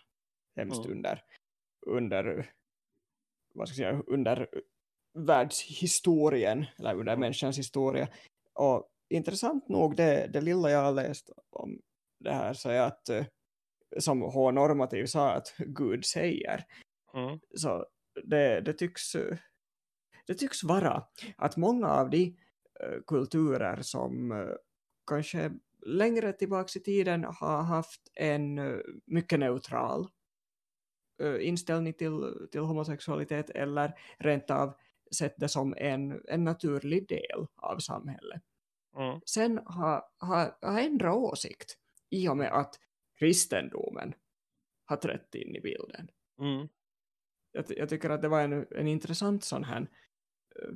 hemskt mm. under, under, vad ska jag säga, under världshistorien eller under mm. människans historia. Och intressant nog det, det lilla jag har läst om det här så är att som H-normativ sa att Gud säger. Mm. Så det, det, tycks, det tycks vara att många av de kulturer som kanske längre tillbaka i tiden har haft en eh, mycket neutral eh, inställning till, till homosexualitet eller rent av sett det som en, en naturlig del av samhället. Mm. Sen har, har, har ändrat åsikt i och med att kristendomen har trätt in i bilden. Mm. Jag, jag, tycker att det var en, en intressant sån här uh,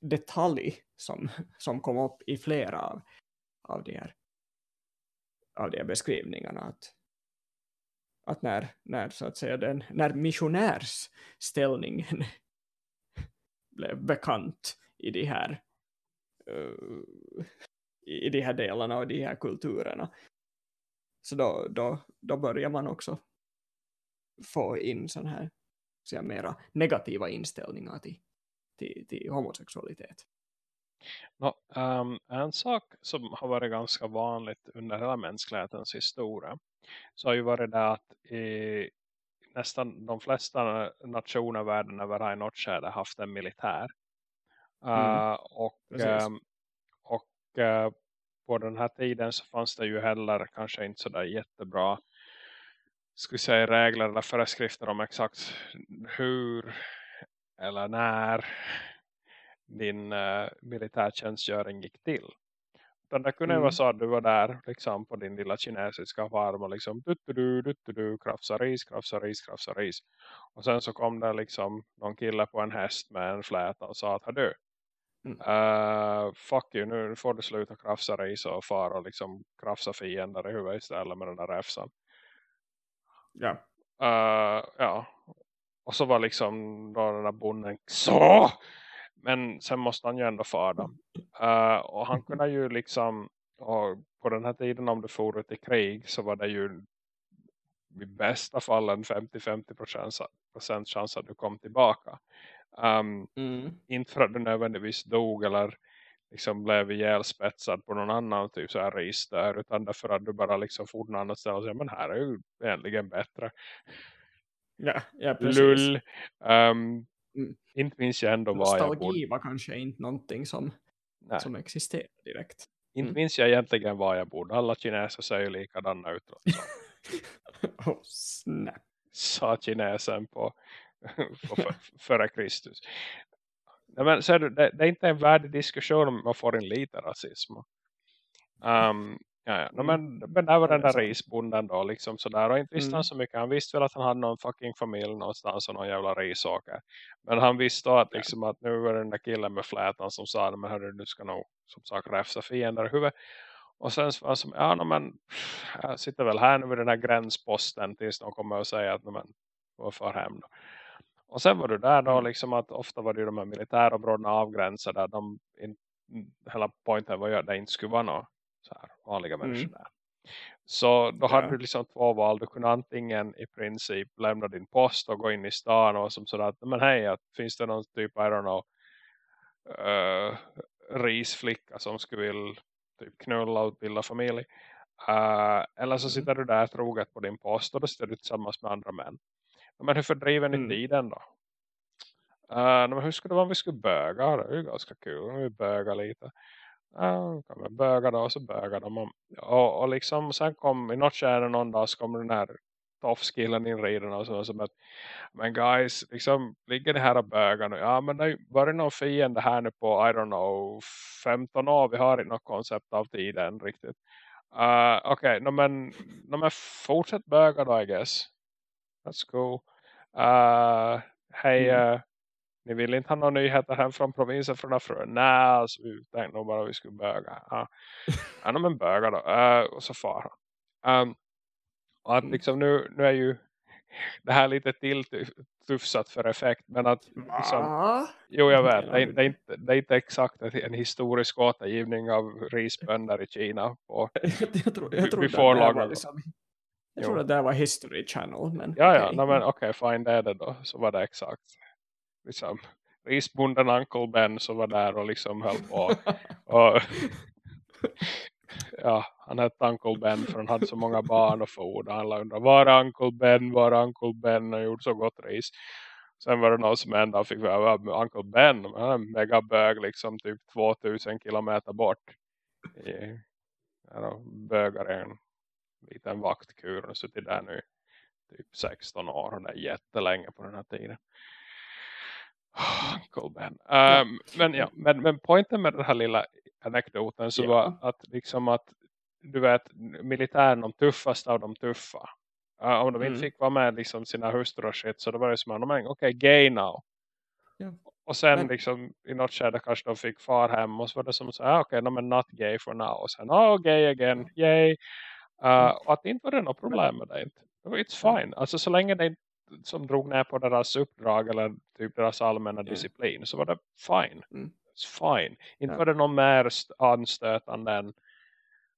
detalj som, som kom upp i flera av, av de här av de här beskrivningarna att, att när, när så att säga den, när missionärsställningen blev bekant i de här uh, i de här delarna och de här kulturerna så då, då, då börjar man också få in sån här så mera negativa inställningar till, till, till homosexualitet. No, um, en sak som har varit ganska vanligt under hela mänsklighetens historia så har ju varit det att i nästan de flesta nationer världen över har i något skede haft en militär. Mm. Uh, och um, och uh, på den här tiden så fanns det ju heller kanske inte sådär jättebra skulle säga regler eller föreskrifter om exakt hur eller när din uh, militärtjänstgöring gick till. Utan det kunde mm. vara så att du var där liksom, på din lilla kinesiska farm och liksom du du du krafsa ris, krafsa ris, krafsa ris. Och sen så kom det liksom någon kille på en häst med en fläta och sa att du, mm. uh, fuck you, nu får du sluta krafsa ris och fara och liksom krafsa fiender i huvudet istället med den där räfsan. Ja. Uh, ja. Och så var liksom då den där bonden så men sen måste han ju ändå fara. Uh, och han kunde ju liksom, på den här tiden om du for ut i krig så var det ju i bästa fall en 50-50% procent chans att du kom tillbaka. Um, mm. Inte för att du nödvändigtvis dog eller liksom blev ihjälspetsad på någon annan typ så här register utan därför att du bara liksom for någon annat ställe och säger men här är ju egentligen bättre. Ja, ja precis. Lull. Um. Inte minns jag ändå vad jag bodde. var kanske inte någonting som, som existerar direkt. Inte mm. minns jag egentligen var jag bodde. Alla kineser ser ju likadana ut. oh, snap. Sa kinesen på, på före Kristus. Nej, men, så det, det, är inte en värdig diskussion om man får en lite rasism. Um, Ja, ja. No, men, men där var den där risbonden då liksom sådär. Och inte visste mm. han så mycket. Han visste väl att han hade någon fucking familj någonstans och någon jävla risåker. Men han visste att, liksom, att nu var den där killen med flätan som sa men hörru, du ska nog som sagt räfsa fiender i huvudet. Och sen var han som, ja no, men jag sitter väl här nu vid den här gränsposten tills de kommer och säger att no, men, varför hem då. Och sen var du där då mm. liksom att ofta var det ju de här militärområdena avgränsade. De in, hela poängen var ju att det inte skulle vara något så här, vanliga mm. människor där. Så då hade du liksom två val. Du kunde antingen i princip lämna din post och gå in i stan och som sådär att, men hej, att, finns det någon typ, I don't know, uh, risflicka som skulle vilja typ knulla och bilda familj. Uh, eller så mm. sitter du där troget på din post och då sitter du tillsammans med andra män. Men hur fördriver ni mm. tiden då? Uh, men hur skulle det vara om vi skulle böga? Det är ju ganska kul om vi bögar lite ja, kan böga då och så bögar de. Och, och, och liksom sen kom i något skärde någon dag så kom den här toffskillen in riden och så som att men guys, liksom ligger det här och bögar nu? Ja men det var det någon fiende här nu på, I don't know 15 år, vi har inte något koncept av tiden riktigt. Uh, Okej, okay, no, men, no, men fortsätt böga då I guess. That's cool. Uh, Hej, mm. uh, ni vill inte ha några nyheter hem från provinsen från Afrön? Nej, alltså, vi tänkte nog bara att vi skulle böga. Ja, ja men böga då. Uh, och så far han. Um, och att mm. liksom nu, nu är ju det här lite till tufsat för effekt. Men att liksom, jo jag vet, det är, det, är inte, det är inte exakt en historisk återgivning av risbönder i Kina. På, jag tror, jag tror before det var liksom, jag tror att det var History Channel. Men ja, ja, okay. men okej, okay, fine, det är det då. Så var det exakt liksom, risbonden Uncle Ben som var där och liksom höll på. och, ja, han hette Uncle Ben för han hade så många barn och fod. Alla undrade, var är Uncle Ben? Var är Uncle Ben? Och gjorde så gott ris. Sen var det någon som ända fick vara Uncle Ben. Han är en megabög liksom typ 2000 kilometer bort. I, ja, bögar en liten vaktkur och suttit där nu typ 16 år och det är jättelänge på den här tiden. Cool man. Um, men ja, men, men poängen med den här lilla anekdoten så yeah. var att liksom att du vet, militären de tuffaste av de tuffa. Uh, om de mm. inte fick vara med liksom sina hustrur och shit så då var det som att, okej, okay, gay now. Yeah. Och sen men... liksom i något skede kanske de fick far hem och så var det som så här, ah, okej, okay, de är not gay for now. Och sen, oh, gay again, yay. Uh, och att inte var det något problem med det. It's fine. Alltså så länge det inte som drog ner på deras uppdrag eller typ deras allmänna mm. disciplin så var det fine. Mm. It's fine. Inte ja. var det någon mer anstötande än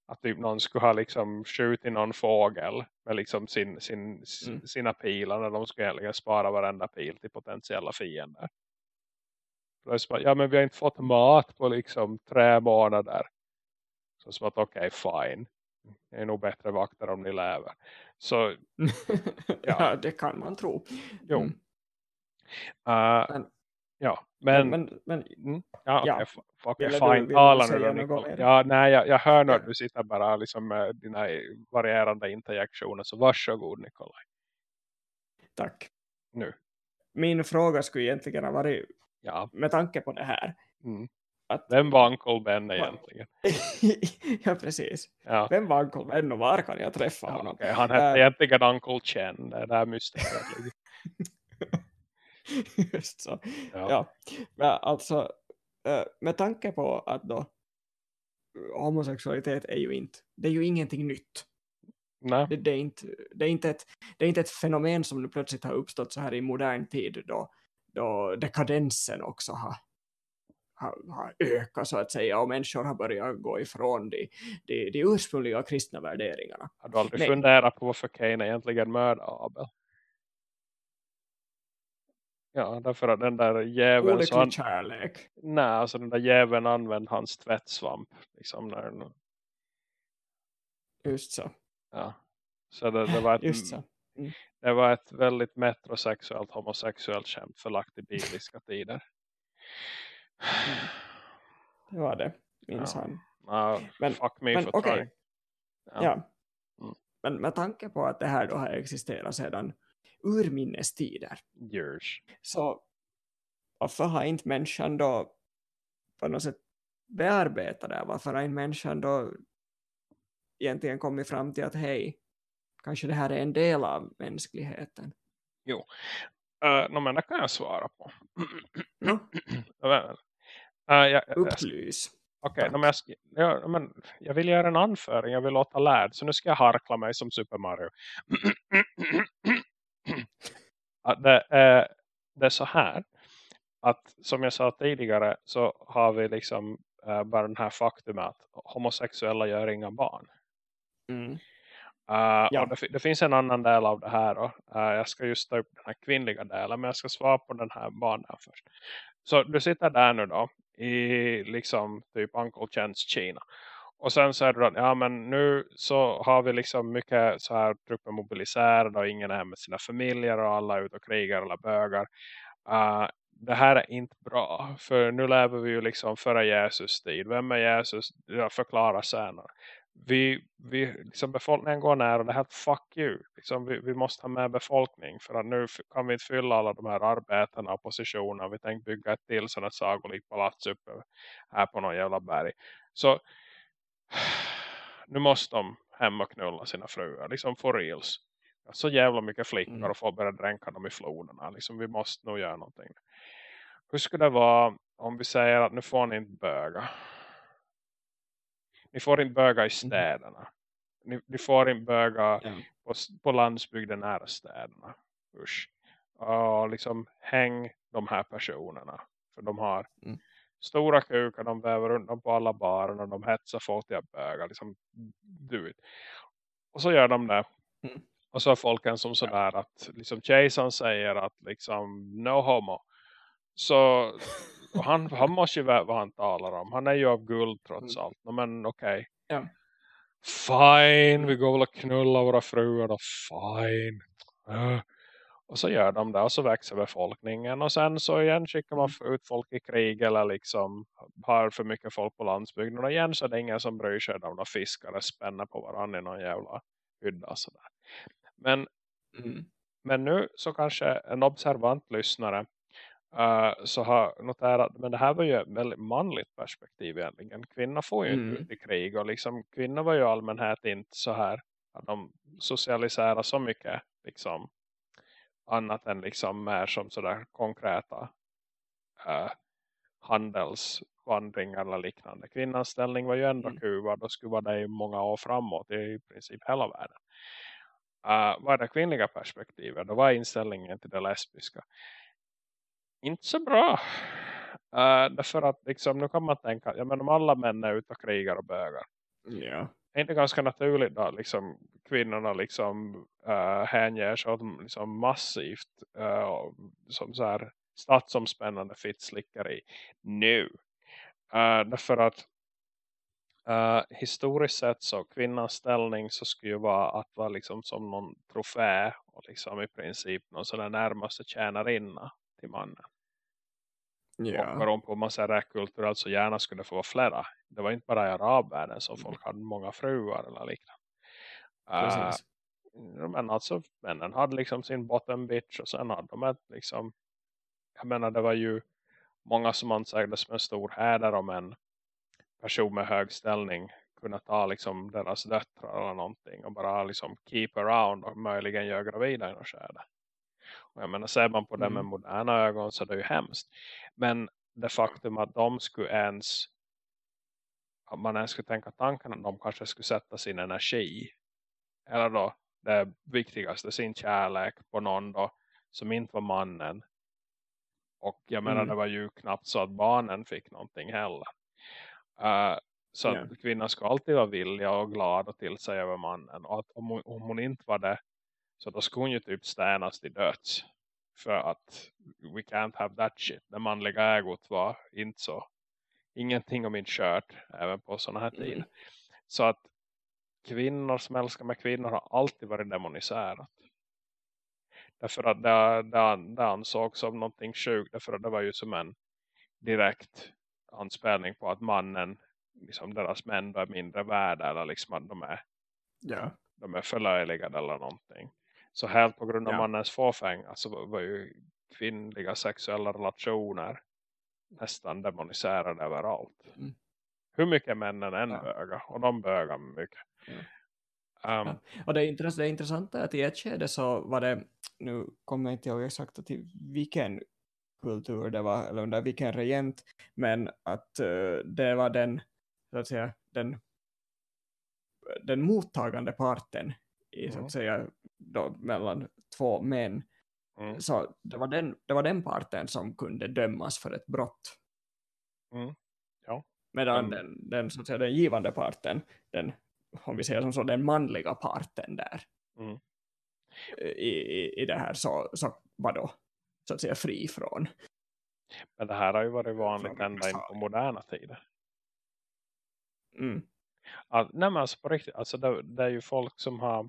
att typ någon skulle ha liksom skjutit någon fågel med liksom sin, sin, mm. sina pilar när de skulle egentligen spara varenda pil till potentiella fiender. Ja men vi har inte fått mat på liksom tre månader. Så som att okej okay, fine. Det är nog bättre vakter om ni lever. Så, ja. ja. det kan man tro. Jo. Uh, men, ja, men, men, men mm, ja, ja. Okay, fuck, fine, du, tala nu då, Ja, nej, jag, jag hör nog att du sitter bara liksom med dina varierande interjektioner, så varsågod Nikolaj. Tack. Nu. Min fråga skulle egentligen ha varit, ja. med tanke på det här, mm. Att, Vem var Uncle Ben egentligen? ja, precis. Ja. Vem var Uncle Ben och var kan jag träffa ja, honom? Okay. Han hette uh, egentligen Uncle Chen. Det är där mysteriet Just så. Ja. ja. Men alltså, med tanke på att då homosexualitet är ju inte, det är ju ingenting nytt. Nej. Det, det, är inte, det, är inte ett, det är inte ett fenomen som nu plötsligt har uppstått så här i modern tid då, då dekadensen också har har, har ökat så att säga och människor har börjat gå ifrån de, de, de ursprungliga kristna värderingarna. Har du aldrig Nej. funderat på varför Cain egentligen mördade Abel? Ja, därför att den där jäveln... Olycklig an... kärlek. Nej, alltså den där jäveln använde hans tvättsvamp. Liksom när... Just så. Ja. Så det, det var ett Mm. Det var ett väldigt metrosexuellt, homosexuellt skämt förlagt i bibliska tider. Mm. Det var det, minns Ja. han. Uh, Men- fuck me Men for trying. Ja. ja. Mm. Men med tanke på att det här då har existerat sedan urminnes tider. Years. Så varför har inte människan då på något sätt bearbetat det? Varför har inte människan då egentligen kommit fram till att hej, kanske det här är en del av mänskligheten? Uh, no, men det kan jag svara på. No, uh, jag, upplys. Okej, Tack. men jag, ska- ja, men jag vill göra en anföring, jag vill låta lärd. Så nu ska jag harkla mig som Super Mario. Ja, det, är, det är så här. Att som jag sa tidigare så har vi liksom eh, bara den här faktumet att homosexuella gör inga barn. Mm. Uh, Ja. det, det finns en annan del av det här. Då. Uh, jag ska just ta upp den här kvinnliga delen. Men jag ska svara på den här barnen först. Så du sitter där nu då. I liksom typ Uncle Chens Kina. Och sen så är det då, ja men nu så har vi liksom mycket så här trupper mobiliserade och ingen är hemma med sina familjer och alla är ute och krigar eller bögar. Uh, det här är inte bra. För nu lever vi ju liksom före Jesus tid. Vem är Jesus? Jag förklarar senare vi, vi liksom befolkningen går nära, och det här fuck you. Liksom vi, vi måste ha med befolkning för att nu kan vi inte fylla alla de här arbetena och positionerna. Vi tänkte bygga ett till sådant sagolikt palats uppe här på någon jävla berg. Så nu måste de hem och knulla sina fruar. Liksom for reals. Så jävla mycket flickor Mm. och få börja dränka dem i floderna. Liksom vi måste nog göra någonting. Hur skulle det vara om vi säger att nu får ni inte böga. Ni får inte böga i städerna. Ni, ni får inte böga Ja. på, på landsbygden nära städerna. Usch. Och liksom häng de här personerna. För de har Mm. Stora kukar. De väver runt dem på alla baren. Och de hetsar folk till att böga. Liksom, do it. Och så gör de det. Mm. Och så är folken som sådär att liksom Jason säger att liksom no homo. Så han, han måste ju veta vad han talar om. Han är ju av guld trots allt. No, Men okej. Ja. Fine, vi går väl och knullar våra fruar då. Fine. Äh. Och så gör de det och så växer befolkningen. Och sen så igen skickar man ut folk i krig eller liksom har för mycket folk på landsbygden. Och igen så är det ingen som bryr sig om några fiskare spänner på varandra i någon jävla hydda. och Sådär. Men Mm. men nu så kanske en observant lyssnare eh, så har noterat men det här var ju ett väldigt manligt perspektiv egentligen. Kvinnor får ju Mm. inte ut i krig och liksom kvinnor var ju allmänhet inte så här att de socialiserar så mycket liksom annat än liksom mer som sådär konkreta uh, handelsvandringar eller liknande. Kvinnans ställning var ju ändå Mm. kuvad och skulle vara det i många år framåt i princip hela världen. Uh, vad är det kvinnliga perspektivet? Då var inställningen till det lesbiska. Inte så bra. Uh, därför att liksom, nu kan man tänka, ja men om alla män är ute och krigar och bögar. Ja. Är inte ganska naturligt att liksom kvinnorna liksom äh, hänger sig åt liksom massivt äh, som så här statsomspännande fittslickeri nu. Äh, därför att äh, historiskt sett så kvinnans ställning så skulle ju vara att vara liksom som någon trofé och liksom i princip någon sån där närmaste tjänarinna till mannen. Beroende på om man säger kulturellt så gärna skulle få vara flera. Det var inte bara i arabvärlden som Mm. folk hade många fruar eller liknande. Uh, men alltså männen hade liksom sin bottom bitch och sen hade de ett liksom jag menar det var ju många som ansågs som en stor häder om en person med hög ställning kunna ta liksom deras döttrar eller någonting och bara liksom keep around och möjligen göra gravida i något skede. Och jag menar, ser man på det med Mm. moderna ögon så är det ju hemskt. Men det faktum att de skulle ens att man ens skulle tänka tanken att de kanske skulle sätta sin energi eller då det viktigaste, sin kärlek på någon då som inte var mannen. Och jag menar Mm. det var ju knappt så att barnen fick någonting heller. Uh, så Ja. att kvinnan ska alltid vara villig och glad och till sig över mannen. Och att om hon, om hon inte var det så då skulle hon ju typ stänas till döds. För att we can't have that shit. Det manliga ägot var inte så. Ingenting om inte kört även på sådana här Mm. tider. Så att kvinnor som älskar med kvinnor har alltid varit demoniserat. Därför att det, det, det ansågs som någonting sjukt. Därför att det var ju som en direkt anspelning på att mannen, liksom deras män är mindre värda. Eller liksom att de är, ja. de är förlöjligade eller någonting. Så helt på grund av Ja. mannens fåfäng alltså var ju kvinnliga sexuella relationer nästan demoniserade överallt. Mm. Hur mycket männen än Ja. bögar. Och de bögar mycket. Ja. Um, Ja. Och det, intress det intressanta är att i ett skede så var det, nu kommer jag inte ihåg exakt till vilken kultur det var, eller under vilken regent, men att eh, det var den, så att säga, den, den mottagande parten i, så Mm. att säga, då, mellan två män. Mm. Så det var, den, det var den parten som kunde dömas för ett brott. Mm. Ja. Medan Men- den, den, så att säga, den givande parten, den, om vi säger som så, den manliga parten där Mm. i, i, i det här så, så var då så att säga fri från. Men det här har ju varit vanligt Från ända in på moderna tider. Mm. All, nej men alltså på riktigt, alltså det, det är ju folk som har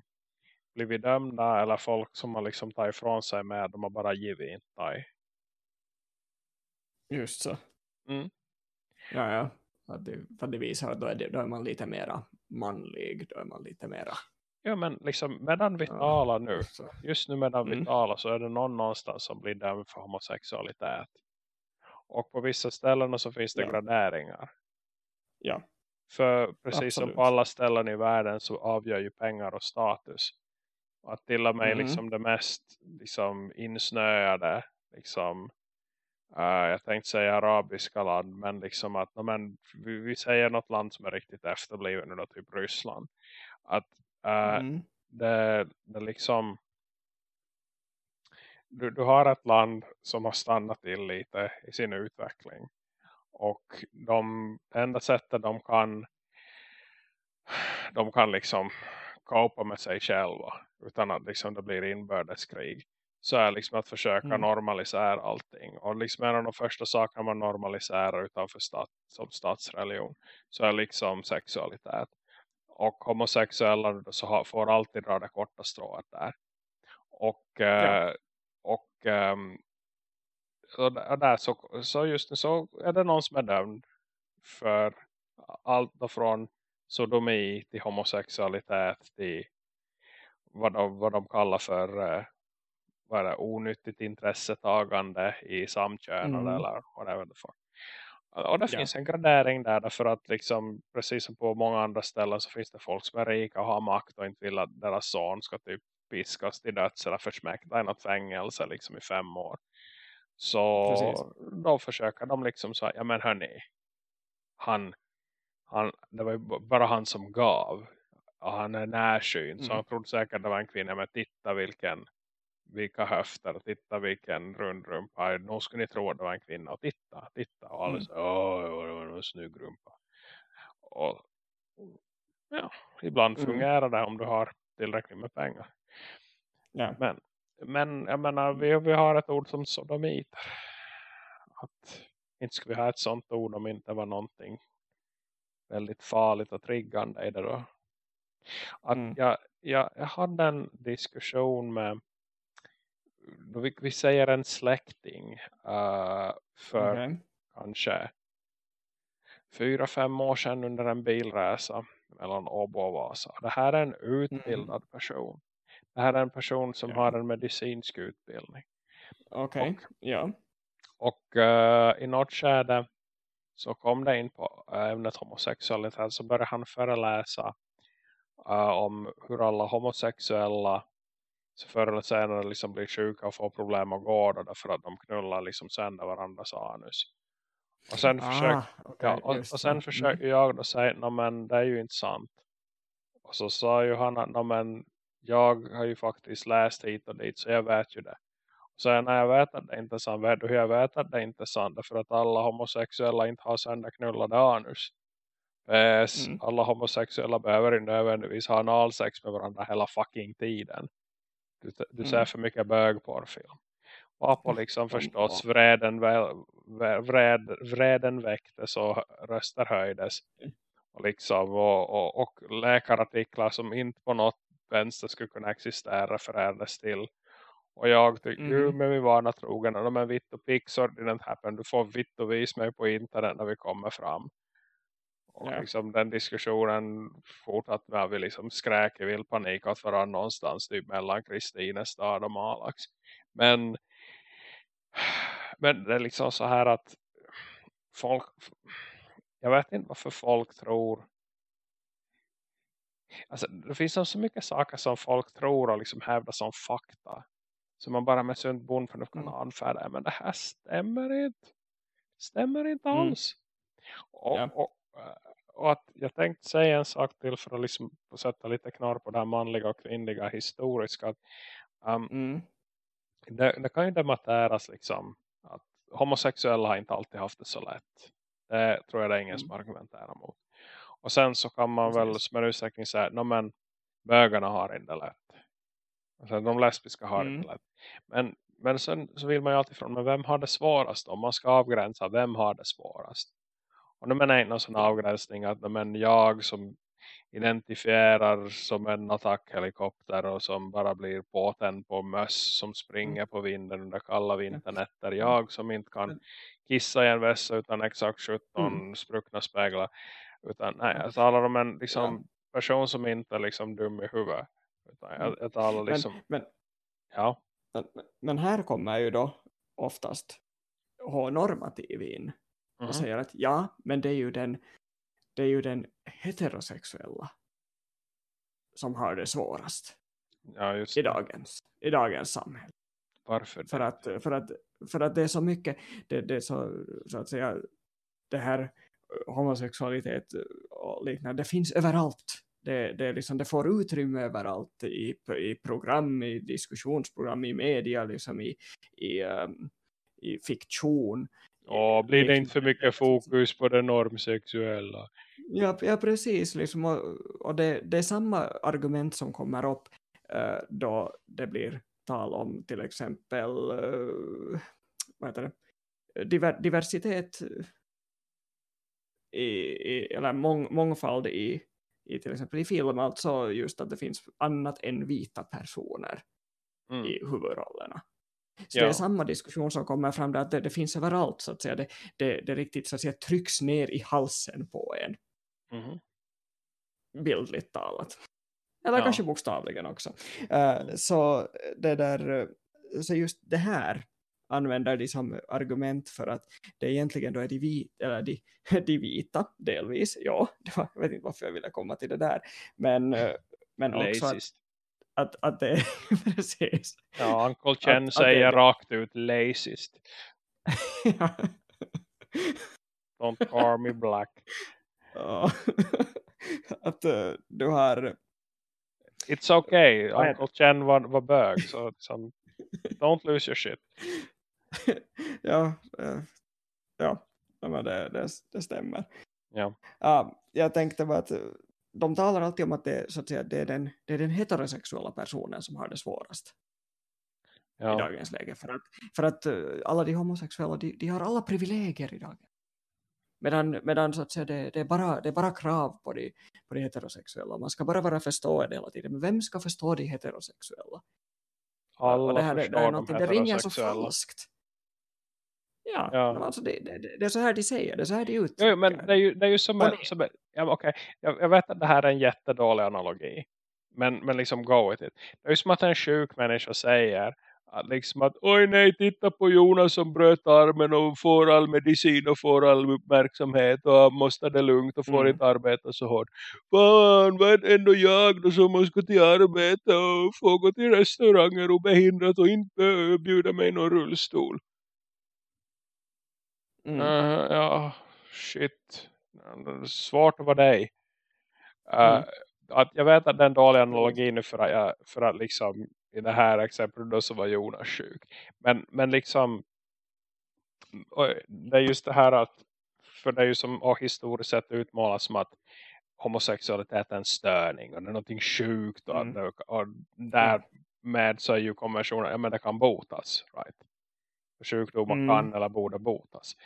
blivit dömda eller folk som har liksom tagit ifrån sig med, de har bara givit inte. Just så. Mm. Ja, ja. För att det, för det visar att då är, det, då är man lite mera manlig, då är man lite mera... Ja men liksom medan vi talar nu, just nu medan vi Mm. talar så är det någon någonstans som blir dömd för homosexualitet. Och på vissa ställen så finns det Ja. graderingar. Ja. För precis som Absolut. på alla ställen i världen så avgör ju pengar och status. Att till och med Mhm. liksom det mest liksom insnöade liksom eh, jag tänkte säga arabiska land men liksom att no, men, vi, vi säger något land som är riktigt efterblivet nu då, typ Ryssland. Att eh, Mm. det, det liksom du, du har ett land som har stannat till lite i sin utveckling. Och de, det enda sättet de kan de kan liksom kopa med sig själva utan att liksom det blir inbördeskrig. Så är liksom att försöka Mm. normalisera allting. Och liksom en av de första sakerna man normaliserar utanför stat, som statsreligion så är liksom sexualitet. Och homosexuella så har, får alltid dra det korta strået där. Och eh, och ehm, så där, där så, så just nu så är det någon som är dömd för allt sodomi till homosexualitet till vad de, vad de kallar för eh, vad det, onyttigt intressetagande i samkönade Mm. eller whatever the fuck. Och det Ja. finns en gradering där därför att liksom, precis som på många andra ställen så finns det folk som är rika och har makt och inte vill att deras son ska typ piskas till döds eller försmäkta i något fängelse liksom i fem år. Så Precis. då försöker de liksom säga, ja men hörni, han, han, det var ju bara han som gav. Och han är närsynt. Så Mm. han trodde säkert det var en kvinna. Men titta vilken, vilka höfter. Titta vilken rundrumpa. Nu skulle ni tro att det var en kvinna. Och titta, titta. Och alla Mm. så, åh, det var en snygg rumpa. Och ja, ibland Mm. fungerar det om du har tillräckligt med pengar. Ja. Men, men jag menar, vi, vi har ett ord som sodomiter. Att inte skulle vi ha ett sånt ord om inte var någonting väldigt farligt och triggande i det då. Att Mm. jag, jag, jag hade en diskussion med vi, vi säger en släkting uh, för Okej. kanske fyra, fem år sedan under en bilresa mellan Åbo och Vasa. Det här är en utbildad person. Det här är en person som Mm. Ja. har en medicinsk utbildning. Okej. Ja. Och eh, i något skede så kom det in på ämnet homosexualitet så började han föreläsa eh, om hur alla homosexuella så förr eller senare liksom blir sjuka och får problem att gå då, därför att de knullar liksom sönder varandras anus. Och sen, försök, Ah, okej, ja, och, och sen så. försöker jag då säga, "Nå, men det är ju inte sant. Och så sa ju han att, "Nå, men jag har ju faktiskt läst hit och dit så jag vet ju det. Så när jag vet att det inte är sant, vet du hur jag vet att det inte är sant? Därför att alla homosexuella inte har sönderknullade anus. PS, Mm. alla homosexuella behöver inte nödvändigtvis ha analsex med varandra hela fucking tiden. Du, du ser Mm. för mycket bögporrfilm. Varpå liksom Om- förstås vreden, vred, vreden väcktes och röster höjdes. Och, liksom, och, och, och läkarartiklar som inte på något vänster skulle kunna existera refererades till. Och jag tycker, mm. ju med min vana trogen. Men vitt och pixor didn't happen. Du får vitt och vis mig på internet när vi kommer fram. Och ja. liksom den diskussionen fortsatt med att vi liksom skräk i vill panik att vara någonstans typ mellan Kristinestad och Malax. Men, men det är liksom så här att folk, jag vet inte varför folk tror Alltså, det finns så mycket saker som folk tror och liksom hävdar som fakta. Som man bara med sunt bondförnuft kan mm. anfärda. Men det här stämmer inte. Stämmer inte mm. alls. Mm. Och, ja. och, och, att jag tänkte säga en sak till för att liksom sätta lite knar på det här manliga och kvinnliga historiska. Att, um, mm. det, det, kan ju debatteras liksom att homosexuella har inte alltid haft det så lätt. Det tror jag det är ingen mm. som argumenterar mot. Och sen så kan man väl som en utsträckning säga att men bögarna har inte lätt. Alltså, de lesbiska har mm. inte lätt. Men, men sen så vill man ju alltid från, men vem har det svårast om man ska avgränsa, vem har det svårast? Och nu menar jag inte någon sån avgränsning att men jag som identifierar som en attackhelikopter och som bara blir påtänd på möss som springer mm. på vinden under kalla vinternätter. Jag som inte kan kissa i en vässa utan exakt 17 mm. spruckna speglar. Utan nej, jag talar om en liksom, person som inte är liksom dum i huvudet. Utan jag, mm. jag talar liksom... Men, men, ja. Men, här kommer ju då oftast H-normativ in. Mm. Och mm-hmm. säger att ja, men det är ju den, det är ju den heterosexuella som har det svårast. Ja, just I, dagens, I dagens samhälle. Varför? För att, för, att, för att det är så mycket, det, det är så, så att säga, det här homosexualitet och liknande, det finns överallt. Det, det, liksom, det får utrymme överallt i, i program, i diskussionsprogram, i media, liksom i, i, um, i fiktion. Ja, blir det inte för mycket fokus på det normsexuella? Ja, ja precis. Liksom, och, och det, det, är samma argument som kommer upp uh, då det blir tal om till exempel uh, vad heter det? Diver, diversitet i, i, eller mång, mångfald i, i till exempel i film, alltså just att det finns annat än vita personer mm. i huvudrollerna. Så ja. det är samma diskussion som kommer fram där att det, det, finns överallt så att säga. Det, det, det riktigt så att säga trycks ner i halsen på en. Mm. Bildligt talat. Eller ja. kanske bokstavligen också. Uh, så det där, så just det här använder de som argument för att det egentligen då är de, vita, eller de, de vita delvis, ja, var, jag vet inte varför jag ville komma till det där, men, eh, men också att, att, att det är precis. Ja, Uncle Chen att, säger att det, rakt ut lazist. ja. Don't call me black. att uh, du har It's okay, Uncle Chen var, var bög så liksom, don't lose your shit. ja, eh, ja, men det, det, det stämmer. Ja. Uh, jag tänkte bara att eh, de talar alltid om att det, så att säga, det, är den, det är den heterosexuella personen som har det svårast ja. i dagens läge. För att, för att uh, alla de homosexuella, de, de har alla privilegier i dagen. Medan, medan så att säga, det, det, är bara, det är bara krav på de, på de heterosexuella. Man ska bara vara förstående hela tiden. Men vem ska förstå de heterosexuella? Alla det här, förstår det, det, det ringer så falskt. Ja, ja. Men alltså det, det, det, är så här de säger, det är så här de uttrycker. Jo, men det är ju, det är ju som, en, som en, ja, okay. jag, jag vet att det här är en jättedålig analogi. Men, men liksom go with it. Det är ju som att en sjuk människa säger att liksom att oj nej titta på Jonas som bröt armen och får all medicin och får all uppmärksamhet och måste det lugnt och får mm. inte arbeta så hårt. Fan vad är ändå jag då som måste till arbeta och få gå till restauranger och behindrat och inte bjuda mig någon rullstol. Mm. Uh, ja, shit. Svårt att vara dig. Uh, mm. att jag vet att det är en dålig analogi nu för att, jag, för att liksom i det här exemplet då så var Jonas sjuk. Men, men liksom det är just det här att för det är ju som och historiskt sett utmålas som att homosexualitet är en störning och det är någonting sjukt och, mm. och, och därmed så är ju konventionen, ja men det kan botas, right? Sjukdomar mm. kan eller borde botas.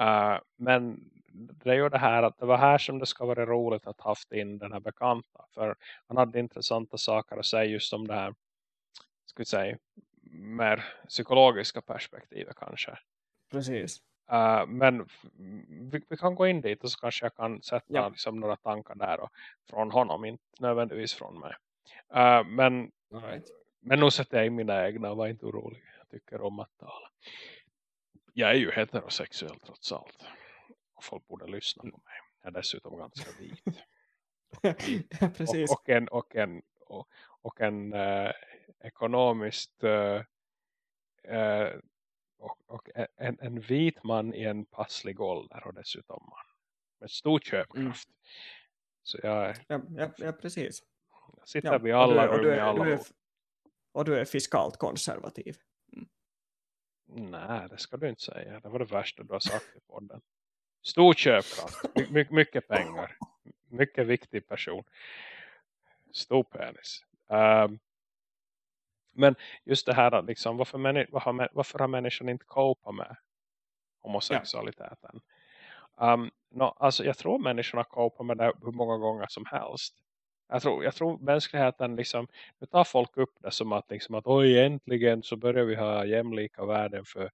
Uh, men det är ju det här att det var här som det ska vara roligt att haft in den här bekanta. För han hade intressanta saker att säga just om det här, ska vi säga, mer psykologiska perspektivet kanske. Precis. Uh, men vi, vi, kan gå in dit och så kanske jag kan sätta ja. liksom, några tankar där och, från honom, inte nödvändigtvis från mig. Uh, men, right. men nu sätter jag in mina egna och var inte orolig. Tycker om att tala. Jag är ju heterosexuell trots allt. Och folk borde lyssna på mig. Jag är dessutom ganska vit. Precis. Och, och, en, och en, och, och en uh, ekonomiskt uh, uh, och, och en, en, vit man i en passlig ålder och dessutom man med stor köpkraft. Mm. Så jag, ja, ja, ja, precis. Jag sitter ja, vid alla och du är, rum i alla du är, Och du är fiskalt konservativ. Nej, det ska du inte säga. Det var det värsta du har sagt i podden. Stor köpkraft. My, my, mycket pengar. Mycket viktig person. Stor penis. Um, men just det här, liksom, varför, varför, varför har människan inte kopat med homosexualiteten? Ja. Um, no, alltså, jag tror människorna kopar med det hur många gånger som helst. Jag tror, jag tror mänskligheten liksom, nu tar folk upp det som att, liksom, att oj äntligen så börjar vi ha jämlika värden för,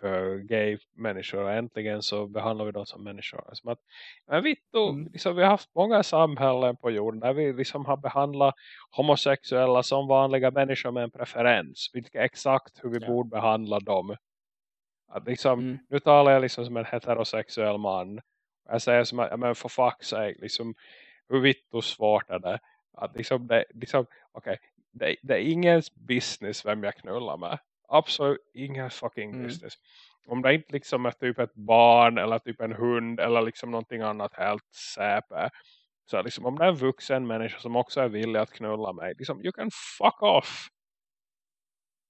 för gay-människor och äntligen så behandlar vi dem som människor. Som att, men Vittu, mm. liksom, vi har haft många samhällen på jorden där vi liksom har behandlat homosexuella som vanliga människor med en preferens. Vilket exakt hur vi ja. borde behandla dem. Att liksom, mm. Nu talar jag liksom som en heterosexuell man. Jag säger som att, men för fuck's sake, liksom, hur vitt och svårt är det? Att liksom, det, liksom, okay, det, det är ingens business vem jag knullar med absolut ingen fucking mm. business. Om det inte liksom är typ ett barn eller typ en hund eller liksom någonting annat helt säpe. Så liksom om det är en vuxen människa som också är villig att knulla mig. Liksom, you can fuck off.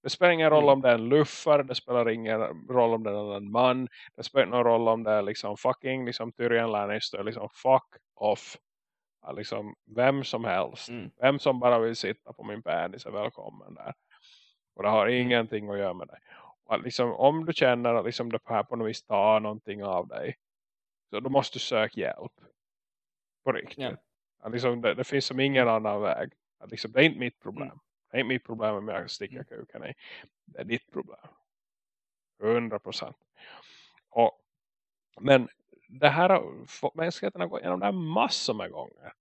Det spelar ingen roll mm. om det är en luffare. Det spelar ingen roll om det är en man. Det spelar ingen roll om det är liksom fucking liksom Tyrion Lannister. Liksom fuck off. Liksom vem som helst. Mm. Vem som bara vill sitta på min penis är välkommen där. Och det har mm. ingenting att göra med dig. Och liksom, om du känner att liksom det här på något vis tar någonting av dig. Så då måste du söka hjälp. På riktigt. Att liksom, det, det, finns som ingen annan väg. Att liksom, det är inte mitt problem. Mm. Det är inte mitt problem om jag sticker mm. kuken i. Det är ditt problem. 100 procent. Men det här har mänskligheten har gått igenom det här massor med gånger.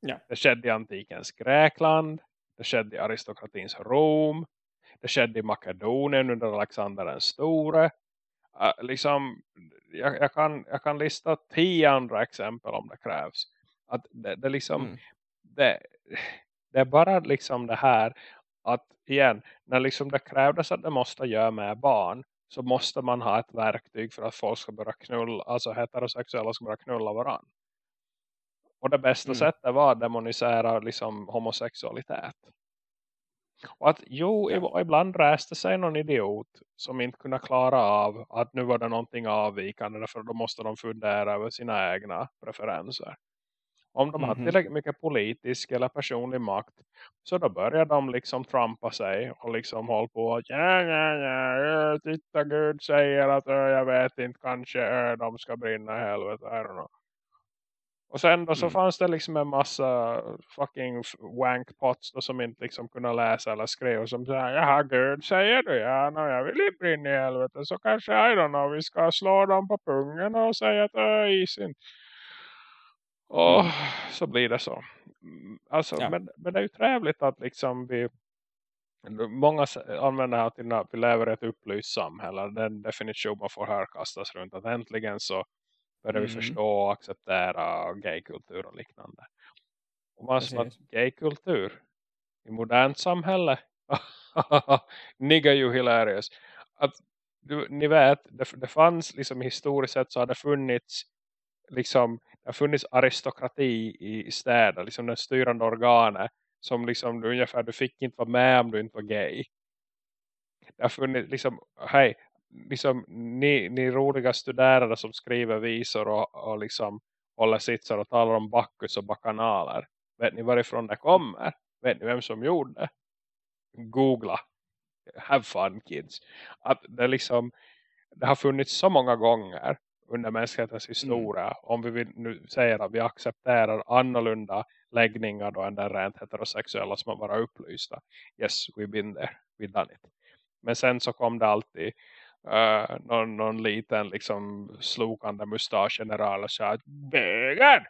Ja. Det skedde i antikens Grekland. Det skedde i aristokratins Rom. Det skedde i Makedonien under Alexander den store. Uh, liksom, jag, jag, kan, jag kan lista tio andra exempel om det krävs. Att det, det, liksom, mm. det, det är bara liksom det här att igen, när liksom det krävdes att det måste göra med barn så måste man ha ett verktyg för att folk ska börja knulla, alltså heterosexuella ska börja knulla varandra. Och det bästa mm. sättet var att demonisera liksom homosexualitet. Och att jo, ja. ibland räste sig någon idiot som inte kunde klara av att nu var det någonting avvikande för då måste de fundera över sina egna preferenser. Om de mm -hmm. har tillräckligt mycket politisk eller personlig makt så då börjar de liksom trampa sig och liksom hålla på att ja, ja, ja, titta Gud säger att jag vet inte, kanske de ska brinna i helvete, I don't know. Och sen då så mm. fanns det liksom en massa fucking wankpots då som inte liksom kunde läsa eller skriva som säger, jaha gud säger du, ja no, jag vill inte brinna i helvete så kanske, I don't know, vi ska slå dem på pungen och säga att äh, isin. Och mm. så blir det så. Mm, alltså, ja. men, men det är ju trevligt att liksom vi många använder att vi lever i ett upplyst samhälle. Den definition man får här kastas runt att äntligen så börjar vi mm. förstå och acceptera gaykultur och liknande. Och man som att gaykultur i modernt samhälle nigga ju hilarious. Att du, ni vet, det, det fanns liksom historiskt sett så har det funnits liksom, har funnits aristokrati i städer, liksom den styrande organet som liksom ungefär, du fick inte vara med om du inte var gay. Det har funnits liksom, hej, liksom, ni, ni roliga studerare som skriver visor och, och liksom håller sitsar och talar om Bacchus och bakanaler. Vet ni varifrån det kommer? Vet ni vem som gjorde det? Googla. Have fun kids. Att det liksom det har funnits så många gånger under mänsklighetens historia. Mm. Om vi vill nu säga att vi accepterar annorlunda läggningar då än den rent heterosexuella som har varit upplysta. Yes, we've been there. We've done it. Men sen så kom det alltid uh, någon, någon liten liksom slokande mustaschgeneral och sa att bögar!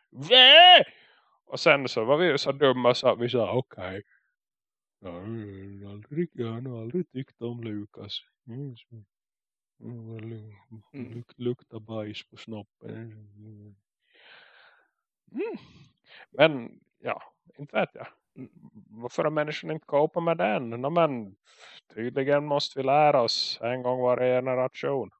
Och sen så var vi så dumma så att vi sa okej. Okay. Jag, har aldrig, jag har aldrig tyckt om Lukas. Mm, mm, luk, lukta bajs på snoppen. Mm. Men ja, inte vet jag. Varför har människan inte kopat med den? No, men tydligen måste vi lära oss en gång varje generation.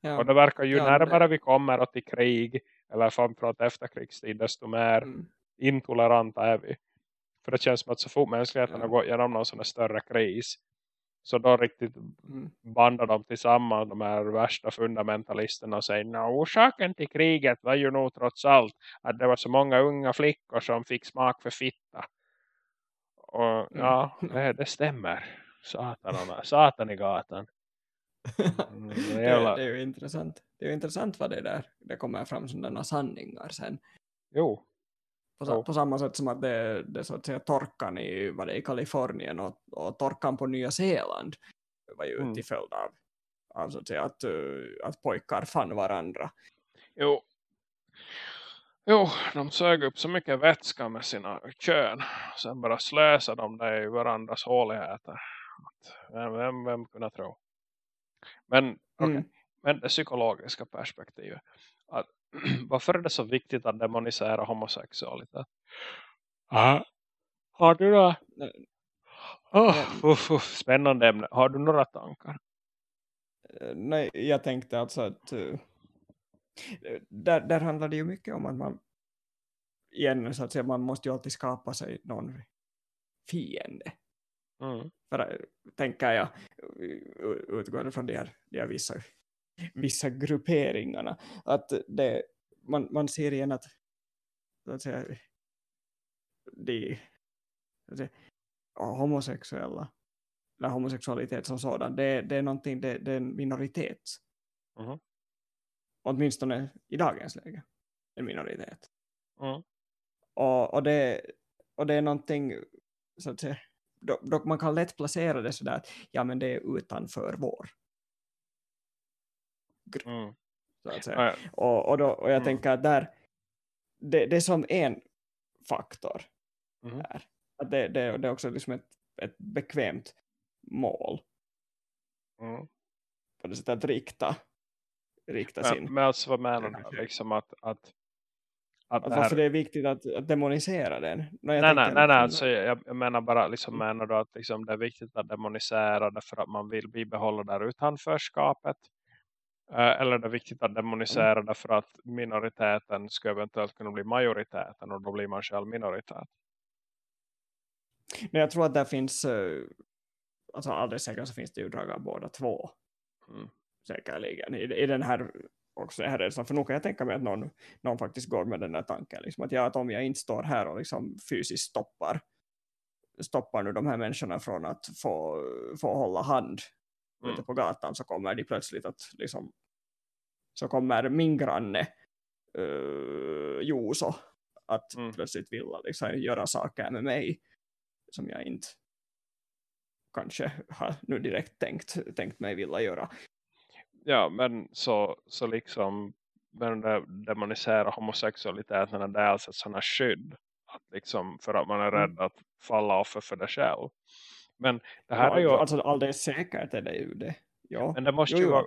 Ja. Och det verkar ju ja, närmare det... vi kommer till krig eller framförallt efterkrigstid desto mer mm. intoleranta är vi. För det känns som att så fort mänskligheten ja. har gått igenom någon sån här större kris så då riktigt mm. bandar de tillsammans de här värsta fundamentalisterna och säger att orsaken till kriget var ju nog trots allt att det var så många unga flickor som fick smak för fitta. Och mm. ja, det, det stämmer. Satan, satan i gatan. Mm, det, det, är ju intressant. Det är ju intressant vad det där det kommer fram sådana sanningar sen. Jo. På, på samma sätt som att det, det så att säga torkan i, vad det, i Kalifornien och, och torkan på Nya Zeeland var ju mm. till följd av, av så att, säga, att, uh, att pojkar fann varandra. Jo. Jo, de sög upp så mycket vätska med sina kön. Sen bara slösade de det i varandras håligheter. Vem, vem, vem kunde tro? Men, okay. mm. men det psykologiska perspektivet. Att, varför är det så viktigt att demonisera homosexualitet? Ah. Har du då? Oh, uh, uh, spännande ämne. Har du några tankar? Eh, nej, jag tänkte alltså att uh, där, där handlar det ju mycket om att man igen så att säga, man måste ju alltid skapa sig någon fiende. Mm. För, tänker jag utgående från de här, de här vissa, vissa grupperingarna att det, man, man ser igen att, att säga, de att säga, homosexuella eller homosexualitet som sådan det, det är någonting, det, det är en minoritet mm. åtminstone i dagens läge en minoritet mm. och, och, det, och det är någonting så att säga då, man kan lätt placera det sådär att ja men det är utanför vår. Mm. Så att säga. Ja, ja. Och, och, då, och jag mm. tänker att där det, det är som en faktor mm. här. Att det, det, det är också liksom ett, ett bekvämt mål. Mm. På det sättet att rikta, rikta men, sin... Men alltså vad menar du? Liksom att, att att det här... Varför det är viktigt att, att demonisera den? nej, nej, nej, nej, nej alltså, jag, jag, menar bara liksom, mm. menar du att liksom, det är viktigt att demonisera det för att man vill bibehålla där utanförskapet? Uh, eller är det viktigt att demonisera mm. för att minoriteten ska eventuellt kunna bli majoriteten och då blir man själv minoritet? Nej, jag tror att det finns uh, alltså alldeles säkert så finns det ju drag av båda två. Mm. Säkerligen. I, I den här också det här redan, för nog kan jag tänka mig att någon, någon faktiskt går med den där tanken, liksom, att, ja, att om jag inte står här och liksom fysiskt stoppar stoppar nu de här människorna från att få, få hålla hand mm. ute på gatan så kommer de plötsligt att liksom så kommer min granne uh, Joso att mm. plötsligt vilja liksom, göra saker med mig som jag inte kanske har nu direkt tänkt, tänkt mig vilja göra ja, men så, så liksom men det demonisera homosexualiteten är alltså ett sådant här skydd att liksom, för att man är mm. rädd att falla offer för det själv. Men det här ja, är ju... Alltså alldeles säkert är det ju det. Ja. Men det måste jo, ju vara,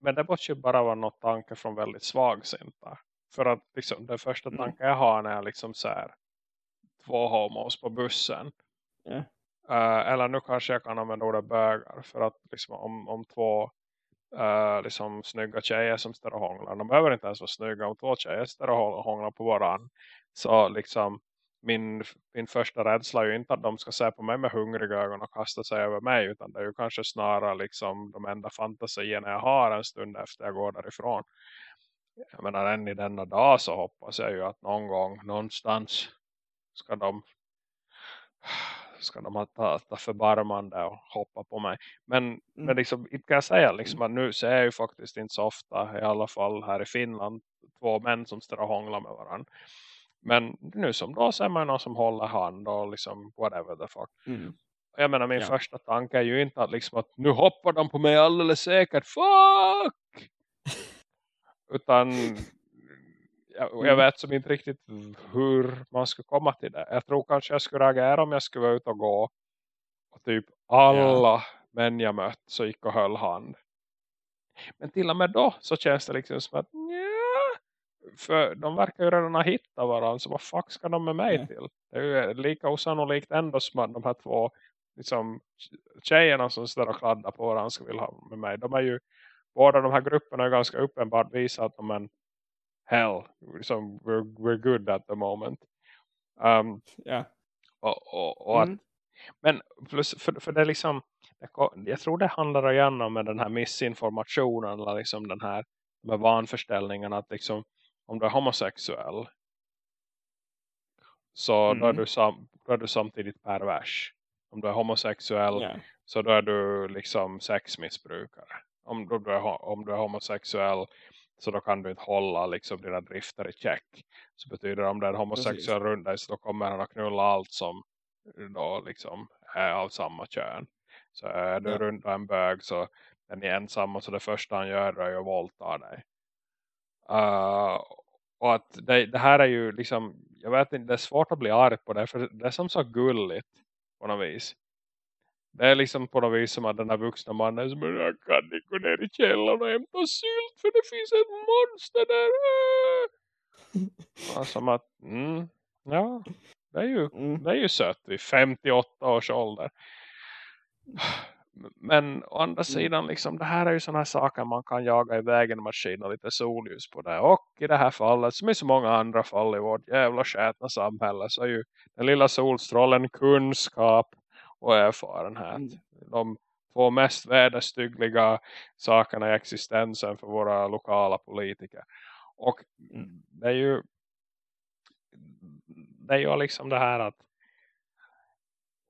men det måste ju bara vara något tanke från väldigt svagsinta. För att liksom, den första mm. tanken jag har när jag liksom så här, två homos på bussen. Yeah. Uh, eller nu kanske jag kan använda ordet bögar. För att liksom, om, om två uh, liksom snygga tjejer som står och hånglar. De behöver inte ens vara snygga om två tjejer står och hånglar på varann. Så liksom min, min första rädsla är ju inte att de ska se på mig med hungriga ögon och kasta sig över mig. Utan det är ju kanske snarare liksom de enda fantasierna jag har en stund efter jag går därifrån. Jag menar än i denna dag så hoppas jag ju att någon gång någonstans ska de ska de ha ta, ta förbarmande och hoppa på mig. Men, mm. men liksom, inte kan jag säga liksom, att nu ser jag ju faktiskt inte så ofta, i alla fall här i Finland, två män som står och hånglar med varandra. Men nu som då ser man någon som håller hand och liksom whatever the fuck. Mm. jag menar min ja. första tanke är ju inte att liksom att nu hoppar de på mig alldeles säkert. Fuck! Utan jag, jag mm. vet som inte riktigt hur man skulle komma till det. Jag tror kanske jag skulle reagera om jag skulle vara ute och gå. Och typ alla ja. män jag mött så gick och höll hand. Men till och med då så känns det liksom som att för de verkar ju redan ha hittat varandra. Så vad fuck ska de med mig ja. till? Det är ju lika osannolikt ändå som att de här två liksom, tjejerna som står och kladdar på varandra ska vilja ha med mig. De är ju, båda de här grupperna är ganska uppenbart visat att de är hell. Liksom, we're, we're good at the moment. Um, yeah. och, och, och mm. att, men plus, för, för det är liksom jag tror det handlar igen om den här missinformationen eller liksom den här med vanförställningen att liksom om du är homosexuell så mm. då, är du sam, då är du samtidigt pervers. Om du är homosexuell yeah. så då är du liksom sexmissbrukare. Om du, är, om du är homosexuell så då kan du inte hålla liksom dina drifter i check. Så betyder det om det är en homosexuell runt dig så då kommer han att knulla allt som då liksom är av samma kön. Så är du ja. runt en bög så är ni ensamma så det första han gör är att våldta dig. Uh, och att det, det, här är ju liksom, jag vet inte, det är svårt att bli arg på det för det är som så gulligt på något vis. Det är liksom på något vis som att den här vuxna mannen som jag kan inte gå ner i källaren och hämta sylt för det finns ett monster där. Och som att, mm, ja, det är ju, mm. det är ju sött vid 58 års ålder. Men å andra mm. sidan, liksom, det här är ju sådana här saker man kan jaga i vägen och lite solljus på det. Och i det här fallet, som i så många andra fall i vårt jävla skätna samhälle, så är ju den lilla solstrålen kunskap och erfarenhet. Mm. De två mest vederstyggliga sakerna i existensen för våra lokala politiker. Och mm. det är ju det är ju liksom det här att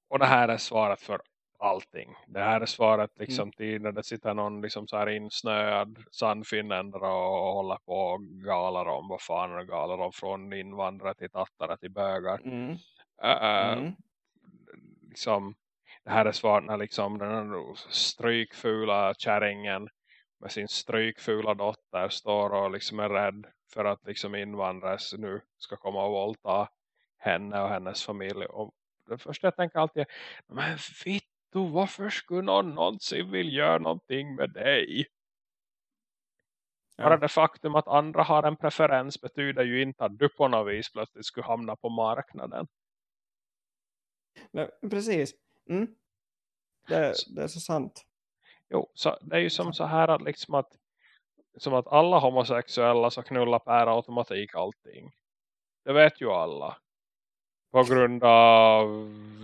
och det här är svaret för allting. Det här är svaret liksom mm. till när det sitter någon liksom så här insnöad sandfinländare och håller på och galar om vad fan är galar om från invandrare till tattare till bögar. Mm. Uh, mm. Liksom, det här är svaret när liksom den strykfula kärringen med sin strykfula dotter står och liksom är rädd för att liksom invandrare nu ska komma och våldta henne och hennes familj. Och det första jag tänker alltid är, men fitt då varför skulle någon någonsin vill göra någonting med dig? Ja. Bara det faktum att andra har en preferens betyder ju inte att du på något vis plötsligt skulle hamna på marknaden. Nej, precis. Mm. Det, det, är så sant. Jo, så det är ju som så här att liksom att som att alla homosexuella så knullar per automatik allting. Det vet ju alla. På grund av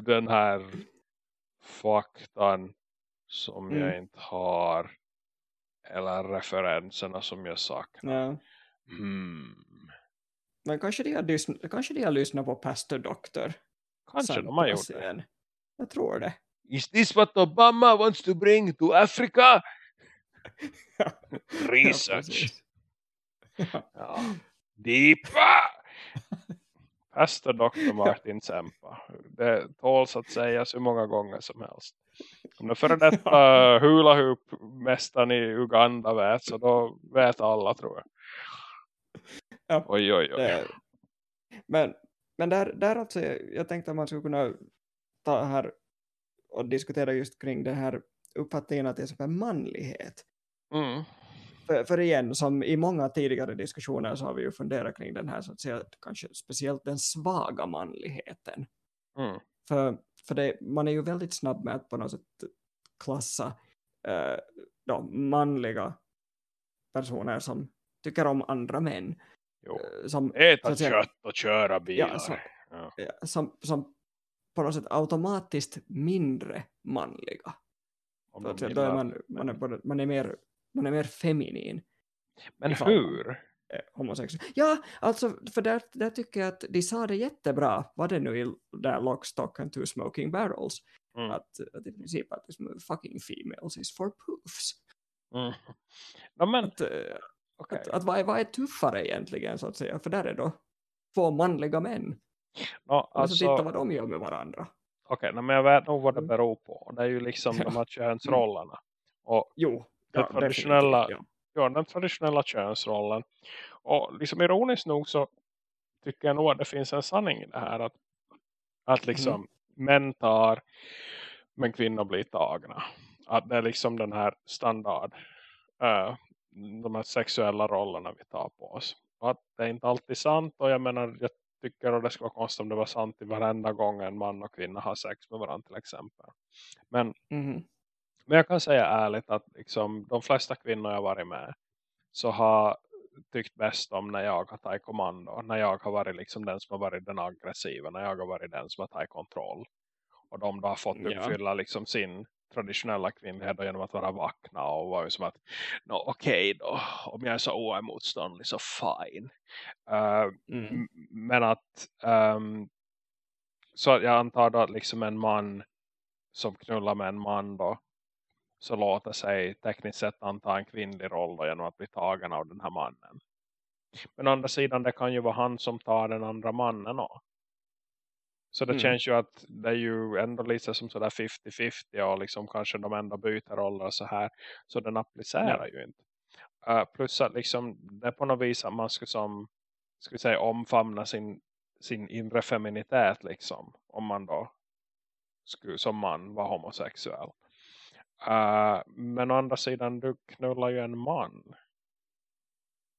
den här faktan som mm. jag inte har eller referenserna som jag saknar. Ja. Hmm. Men kanske de, har lyssnat, kanske de har lyssnat på Pastor Doctor. Kanske de har gjort det. Jag tror det. Is this what Obama wants to bring to Africa? Research. Ja, ja. Deepa! Pastor Dr. Martin Sempa. Det tåls att sägas hur många gånger som helst. Om det före detta hula hoop mästaren i Uganda vet så då vet alla tror jag. Ja, oj oj oj. Men, men där, där alltså, jag tänkte att man skulle kunna ta här och diskutera just kring den här uppfattningen att det är så manlighet. Mm för, för igen, som i många tidigare diskussioner så har vi ju funderat kring den här så att säga, kanske speciellt den svaga manligheten. Mm. För, för det, man är ju väldigt snabb med att på något sätt klassa eh, då, manliga personer som tycker om andra män. Jo. Eh, som, Äta säga, kött och köra bilar. Ja, som, ja. som, som på något sätt automatiskt mindre manliga. Om så att, då är man, man, är, man är mer man är mer feminin. Men hur? Homosexuell. Ja, alltså för där, där tycker jag att de sa det jättebra, vad det nu i där Lock, Stock and Two Smoking Barrels, mm. att, att i princip att fucking females is for poofs. Mm. Ja, men, att, eh, okay. att, att vad, är, vad är tuffare egentligen så att säga, för där är då två manliga män. Ja, alltså, titta vad de gör med varandra. Okej, okay, men jag vet nog vad det mm. beror på. Det är ju liksom de här könsrollerna. Och jo, ja, den, traditionella, ja. ja. den traditionella könsrollen. Och liksom ironiskt nog så tycker jag nog att det finns en sanning i det här. Att, att liksom mm. män tar men kvinnor blir tagna. Att det är liksom den här standard uh, de här sexuella rollerna vi tar på oss. Och att det är inte alltid sant och jag menar jag tycker att det skulle vara konstigt om det var sant i varenda gång en man och kvinna har sex med varandra till exempel. Men, mm. Men jag kan säga ärligt att liksom, de flesta kvinnor jag varit med så har tyckt bäst om när jag har tagit kommando. När jag har varit liksom den som har varit den aggressiva. När jag har varit den som har tagit kontroll. Och de då har fått uppfylla ja. liksom sin traditionella kvinnlighet genom att vara vakna och vara som att no, okej okay då, om jag är så oemotståndlig så fine. Uh, mm. Men att um, så jag antar då att liksom en man som knullar med en man då så låter sig tekniskt sett anta en kvinnlig roll då, genom att bli tagen av den här mannen. Men å andra sidan det kan ju vara han som tar den andra mannen också. Så det mm. känns ju att det är ju ändå lite som sådär 50-50 och liksom kanske de ändå byter roller och så här. Så den applicerar ja. ju inte. Uh, plus att liksom det är på något vis att man ska som ska säga omfamna sin, sin inre feminitet liksom. Om man då skulle som man vara homosexuell. Uh, men å andra sidan du knullar ju en man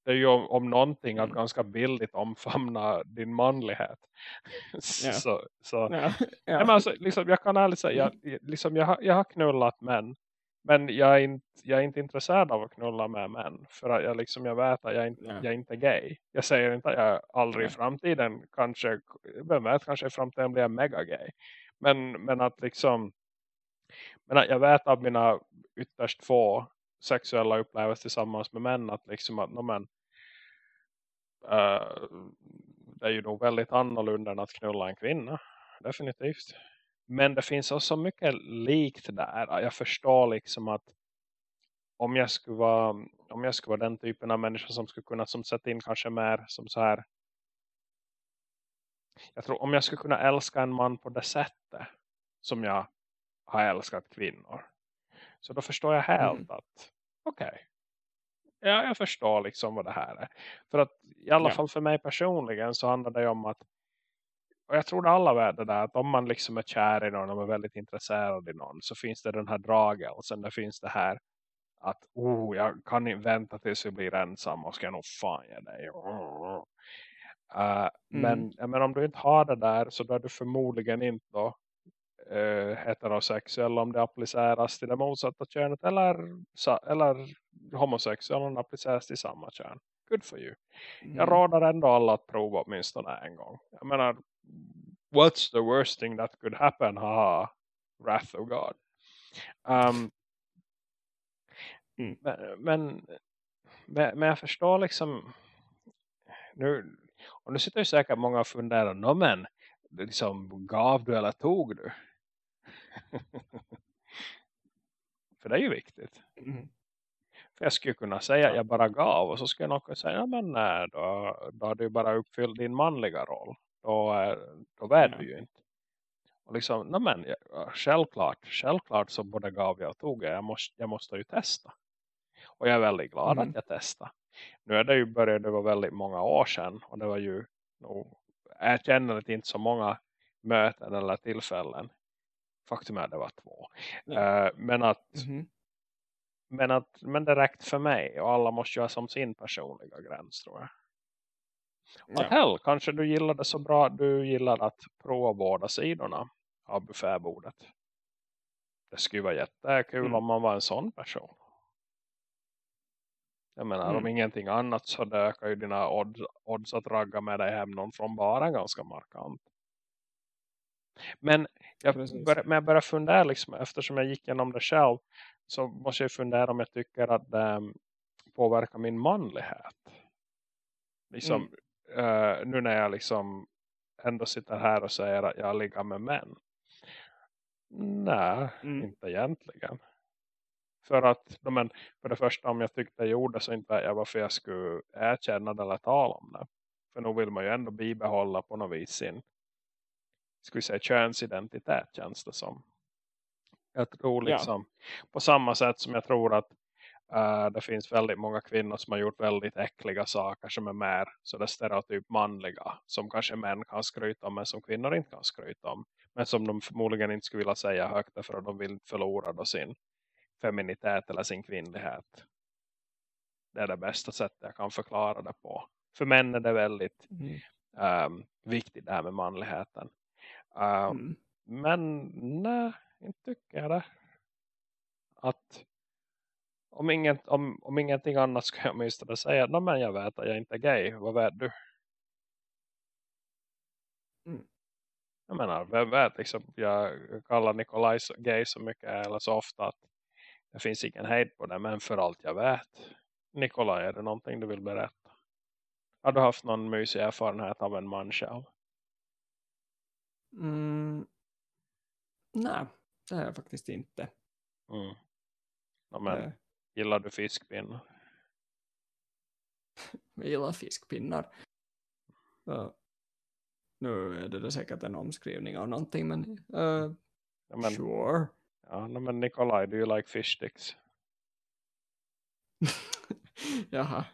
det är ju om, om någonting att mm. ganska billigt omfamna din manlighet. Så, så. Men alltså, liksom, jag kan ärligt säga, jag, liksom, jag, jag har knullat män. Men jag är, inte, jag är inte intresserad av att knulla med män. För att jag, liksom, jag vet att jag, inte, jag är inte gay. Jag säger inte att jag aldrig i framtiden kanske, vem vet, kanske i framtiden blir jag mega gay. Men, men att liksom, men jag vet av mina ytterst få sexuella upplevelser tillsammans med män att liksom att no, men, uh, det är ju nog väldigt annorlunda än att knulla en kvinna. Definitivt. Men det finns också mycket likt där. Jag förstår liksom att om jag skulle vara om jag skulle vara den typen av människa som skulle kunna som sätta in kanske mer som så här jag tror om jag skulle kunna älska en man på det sättet som jag har älskat kvinnor så då förstår jag helt mm. att okej. Okay. Ja, jag förstår liksom vad det här är. För att i alla ja. fall för mig personligen så handlar det om att och jag tror alla vet det där att om man liksom är kär i någon och är väldigt intresserad i någon så finns det den här dragelsen. Det finns det här att oh, jag kan inte vänta tills vi blir ensam och ska nog fan ge dig. Uh, mm. men, men om du inte har det där så då är du förmodligen inte då eh, heterosexuell om det appliceras till det motsatta könet eller, eller homosexuell om det appliceras till samma kön. Good for you. Mm. Jag rådar ändå alla att prova åtminstone en gång. Jag menar, what's the worst thing that could happen? Haha, wrath of God. Um, mm. men, men, men, jag förstår liksom nu, och nu sitter ju säkert många och funderar, no, men liksom, gav du eller tog du? För det är ju viktigt. Mm. För jag skulle kunna säga att jag bara gav och så skulle jag nog säga, ja men nej, då, då har du bara uppfyllt din manliga roll. Då, då vet mm. du ju inte. Och liksom, nej men självklart, självklart så både gav jag och tog jag. Jag måste, jag måste ju testa. Och jag är väldigt glad mm. att jag testade. Nu är det ju började det vara väldigt många år sedan. Och det var ju nog, jag känner inte så många möten eller tillfällen Faktum är det var två. Ja. Uh, men att mm men att men det räckte för mig och alla måste ju ha som sin personliga gräns tror jag. Ja. hell, kanske du gillar det så bra du gillar att prova båda sidorna av buffébordet. Det skulle vara jättekul mm. om man var en sån person. Jag menar, mm. om ingenting annat så ökar ju dina odds, odds att ragga med dig hem någon från bara ganska markant. Men jag, bör, men jag börjar fundera liksom, eftersom jag gick igenom det själv så måste jag fundera om jag tycker att det påverkar min manlighet. Liksom, mm. uh, nu när jag liksom ändå sitter här och säger att jag ligger med män. Nej, mm. inte egentligen. För att, men, för det första om jag tyckte jag gjorde så inte jag varför jag skulle erkänna det eller tala om det. För nu vill man ju ändå bibehålla på något vis sin ska vi säga könsidentitet känns det som. Jag tror liksom ja. på samma sätt som jag tror att uh, det finns väldigt många kvinnor som har gjort väldigt äckliga saker som är mer så det stereotyp manliga som kanske män kan skryta om men som kvinnor inte kan skryta om. Men som de förmodligen inte skulle vilja säga högt för att de vill förlora då sin feminitet eller sin kvinnlighet. Det är det bästa sättet jag kan förklara det på. För män är det väldigt mm. um, viktigt det här med manligheten. Uh, mm. Men nej, inte tycker jag det. Att om, inget, om, om ingenting annat ska jag åtminstone säga no, men jag vet att jag inte är gay. Vad vet du? Mm. Jag menar, vem vet liksom, jag kallar Nikolaj gay så mycket eller så ofta att det finns ingen hejd på det. Men för allt jag vet, Nikolaj, är det någonting du vill berätta? Har du haft någon mysig erfarenhet av en man själv? Mm. Nej, det har jag faktiskt inte. Mm. Ja, men, äh. Gillar du fiskpinnar? jag gillar fiskpinnar. Uh, nu är det säkert en omskrivning av någonting, men, uh, ja, men sure. Ja, men Nikolaj, do you like fish sticks? Jaha.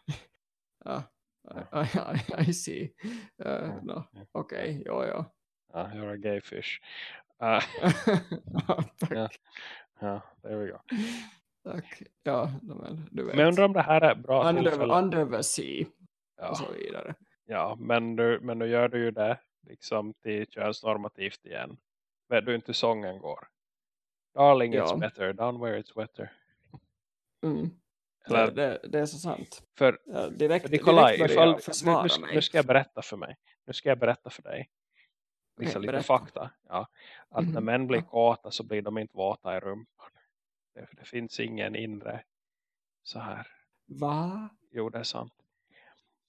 Ja, I, I, I see. Uh, no. Okej, okay, jo, jo. Ja, you're a gay fish. Uh, ja, ja, there we go. Tack. Ja, men du vet. Men undrar om det här är bra Under, tillfälle. Under sea. Ja. Och så vidare. Ja, men, du, men nu gör du ju det liksom till könsnormativt igen. Vet du inte sången går? Darling, ja. it's better. Down where it's wetter. Mm. Eller, det, det, är så sant. För, ja, direkt, för Nikolaj, direkt ifall, nu, nu, nu, ska jag berätta för mig. Nu ska jag berätta för dig. Vissa lite fakta. Ja, att när män blir kåta så blir de inte våta i rumpan. Det, det finns ingen inre så här. Va? Jo, det är sant.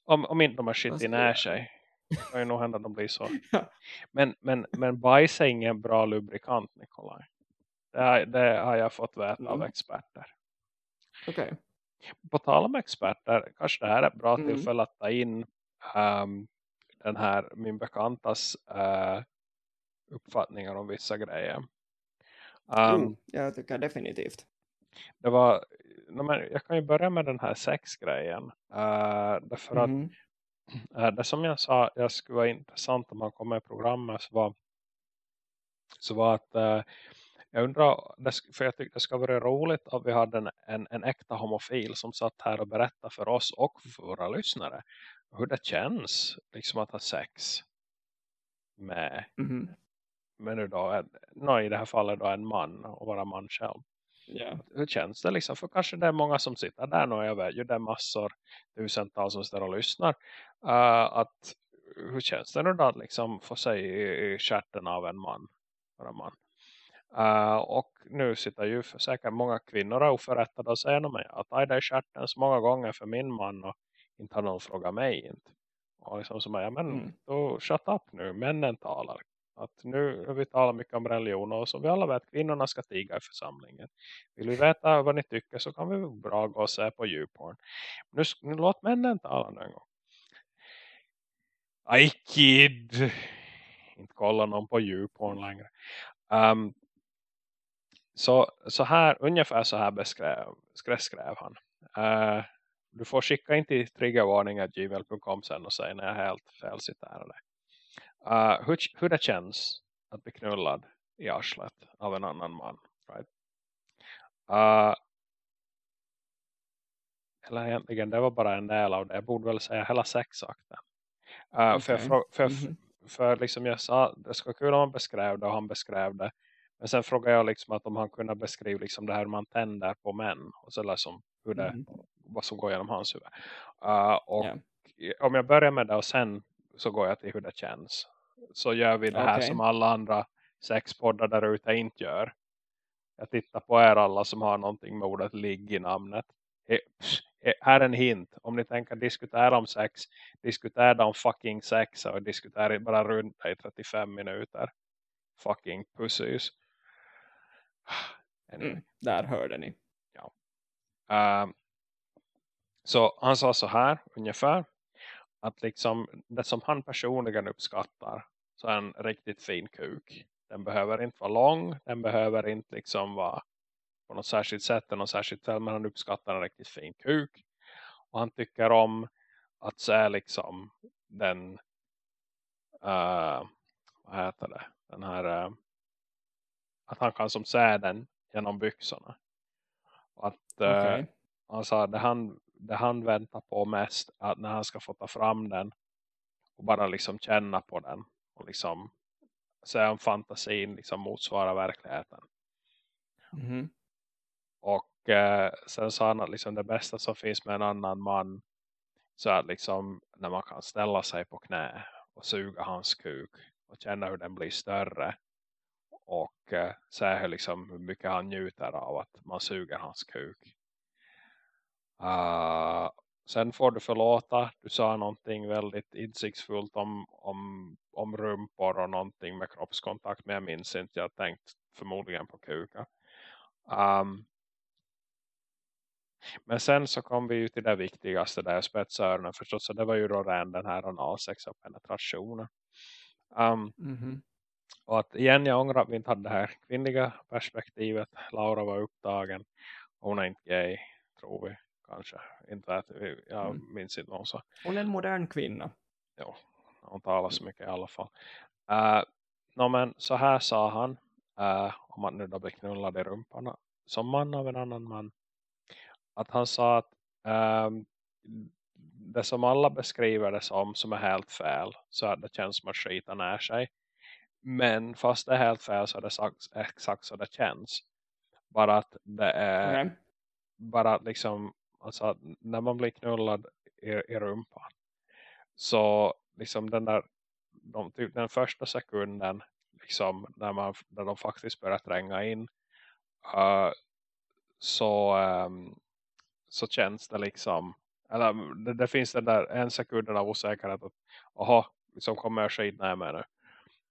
Om, om inte de har shit i när sig. Kan ju nog hända att de blir så. men, men, men bajs är ingen bra lubrikant, Nikolaj. Det, det har jag fått veta mm. av experter. Okej. Okay. På tal om experter, kanske det här är ett bra mm. tillfälle att ta in um, den här min bekantas uh, uppfattningar om vissa grejer. Um, mm, jag tycker definitivt. Det var, men jag kan ju börja med den här sexgrejen. Uh, därför mm. att uh, det som jag sa, jag skulle vara intressant om man kommer i programmet så var, så var att uh, jag undrar, för jag tyckte det skulle vara roligt att vi hade en, en, en äkta homofil som satt här och berättade för oss och för våra lyssnare hur det känns liksom att ha sex med, mm. med nu då, no, i det här fallet då en man och vara man själv. Yeah. Hur känns det liksom? För kanske det är många som sitter där nu. Jag vet ju det är massor, tusentals som sitter och lyssnar. Uh, att, hur känns det nu då att liksom få sig i, i kärten av en man? Vara man? Uh, och nu sitter ju säkert många kvinnor och förrättade och säger mig att jag tar i kärten så många gånger för min man och inte har någon frågat mig inte. Och liksom som jag, men mm. då shut up nu, männen talar. Att nu vi talat mycket om religion och som vi alla vet, kvinnorna ska tiga i församlingen. Vill vi veta vad ni tycker så kan vi bra gå och se på djuporn. Nu, nu låt männen tala någon gång. I kid. Inte kolla någon på djuporn längre. Um, så, så här, ungefär så här beskrev, skrev han. Uh, du får skicka in till triggervarning.gmail.com sen och säga när jag helt felciterade. Uh, hur, hur det känns att bli knullad i arslet av en annan man. Right? Uh, eller egentligen, det var bara en del av det. Jag borde väl säga hela sexakten. Uh, okay. För, för, för, mm -hmm. för liksom jag sa, det skulle kul om han beskrev det och han beskrev det. Men sen frågade jag liksom att om han kunde beskriva liksom det här man tänder på män. Och så liksom hur det, mm. Vad som går genom hans huvud. Uh, och yeah. om jag börjar med det och sen så går jag till hur det känns. Så gör vi det okay. här som alla andra sexpoddar där ute inte gör. Jag tittar på er alla som har någonting med ordet ligg i namnet. Här är en hint. Om ni tänker diskutera om sex. Diskutera om fucking sex. Och diskutera bara runt i 35 minuter. Fucking pussies. Anyway. Mm, där hörde ni. Ja. Uh, så han sa så här ungefär. Att liksom det som han personligen uppskattar så en riktigt fin kuk. Den behöver inte vara lång. Den behöver inte liksom vara på något särskilt sätt. Något särskilt men han uppskattar en riktigt fin kuk. Och han tycker om att se liksom den uh, vad heter det? Den här uh, att han kan som se den genom byxorna. Att uh, okay. han sa det han, det han väntar på mest att när han ska få ta fram den och bara liksom känna på den och liksom se om fantasin liksom motsvarar verkligheten. Mm. Och eh, sen sa han att liksom det bästa som finns med en annan man så att liksom när man kan ställa sig på knä och suga hans kuk och känna hur den blir större och eh, se hur, liksom, hur mycket han njuter av att man suger hans kuk. Uh, sen får du förlåta, du sa någonting väldigt insiktsfullt om, om, om rumpor och någonting med kroppskontakt men jag minns inte, jag tänkt förmodligen på kukar. Um, men sen så kom vi ju till det viktigaste där, spetsöronen förstås. Så det var ju då redan den här analsex och penetrationen. Um, mm -hmm. Och att igen, jag ångrar att vi inte hade det här kvinnliga perspektivet. Laura var upptagen. Hon är inte gay, tror vi kanske. Inte vet, jag mm. minns inte hon sa. Hon är en modern kvinna. Jo, hon talar så mycket i alla fall. Uh, no, men så här sa han. Uh, om man nu då blir knullad i rumpan. Som man av en annan man att han sa att um, det som alla beskriver det som som är helt fel så att det känns som att skita när sig. Men fast det är helt fel så är det exakt så det känns. Bara att det är okay. bara att liksom alltså när man blir knullad i, i rumpan så liksom den där de, typ den första sekunden liksom när, man, när de faktiskt börjar tränga in uh, så um, så känns det liksom eller det, det, finns den där en sekunden av osäkerhet att aha, liksom kommer jag skit med nu?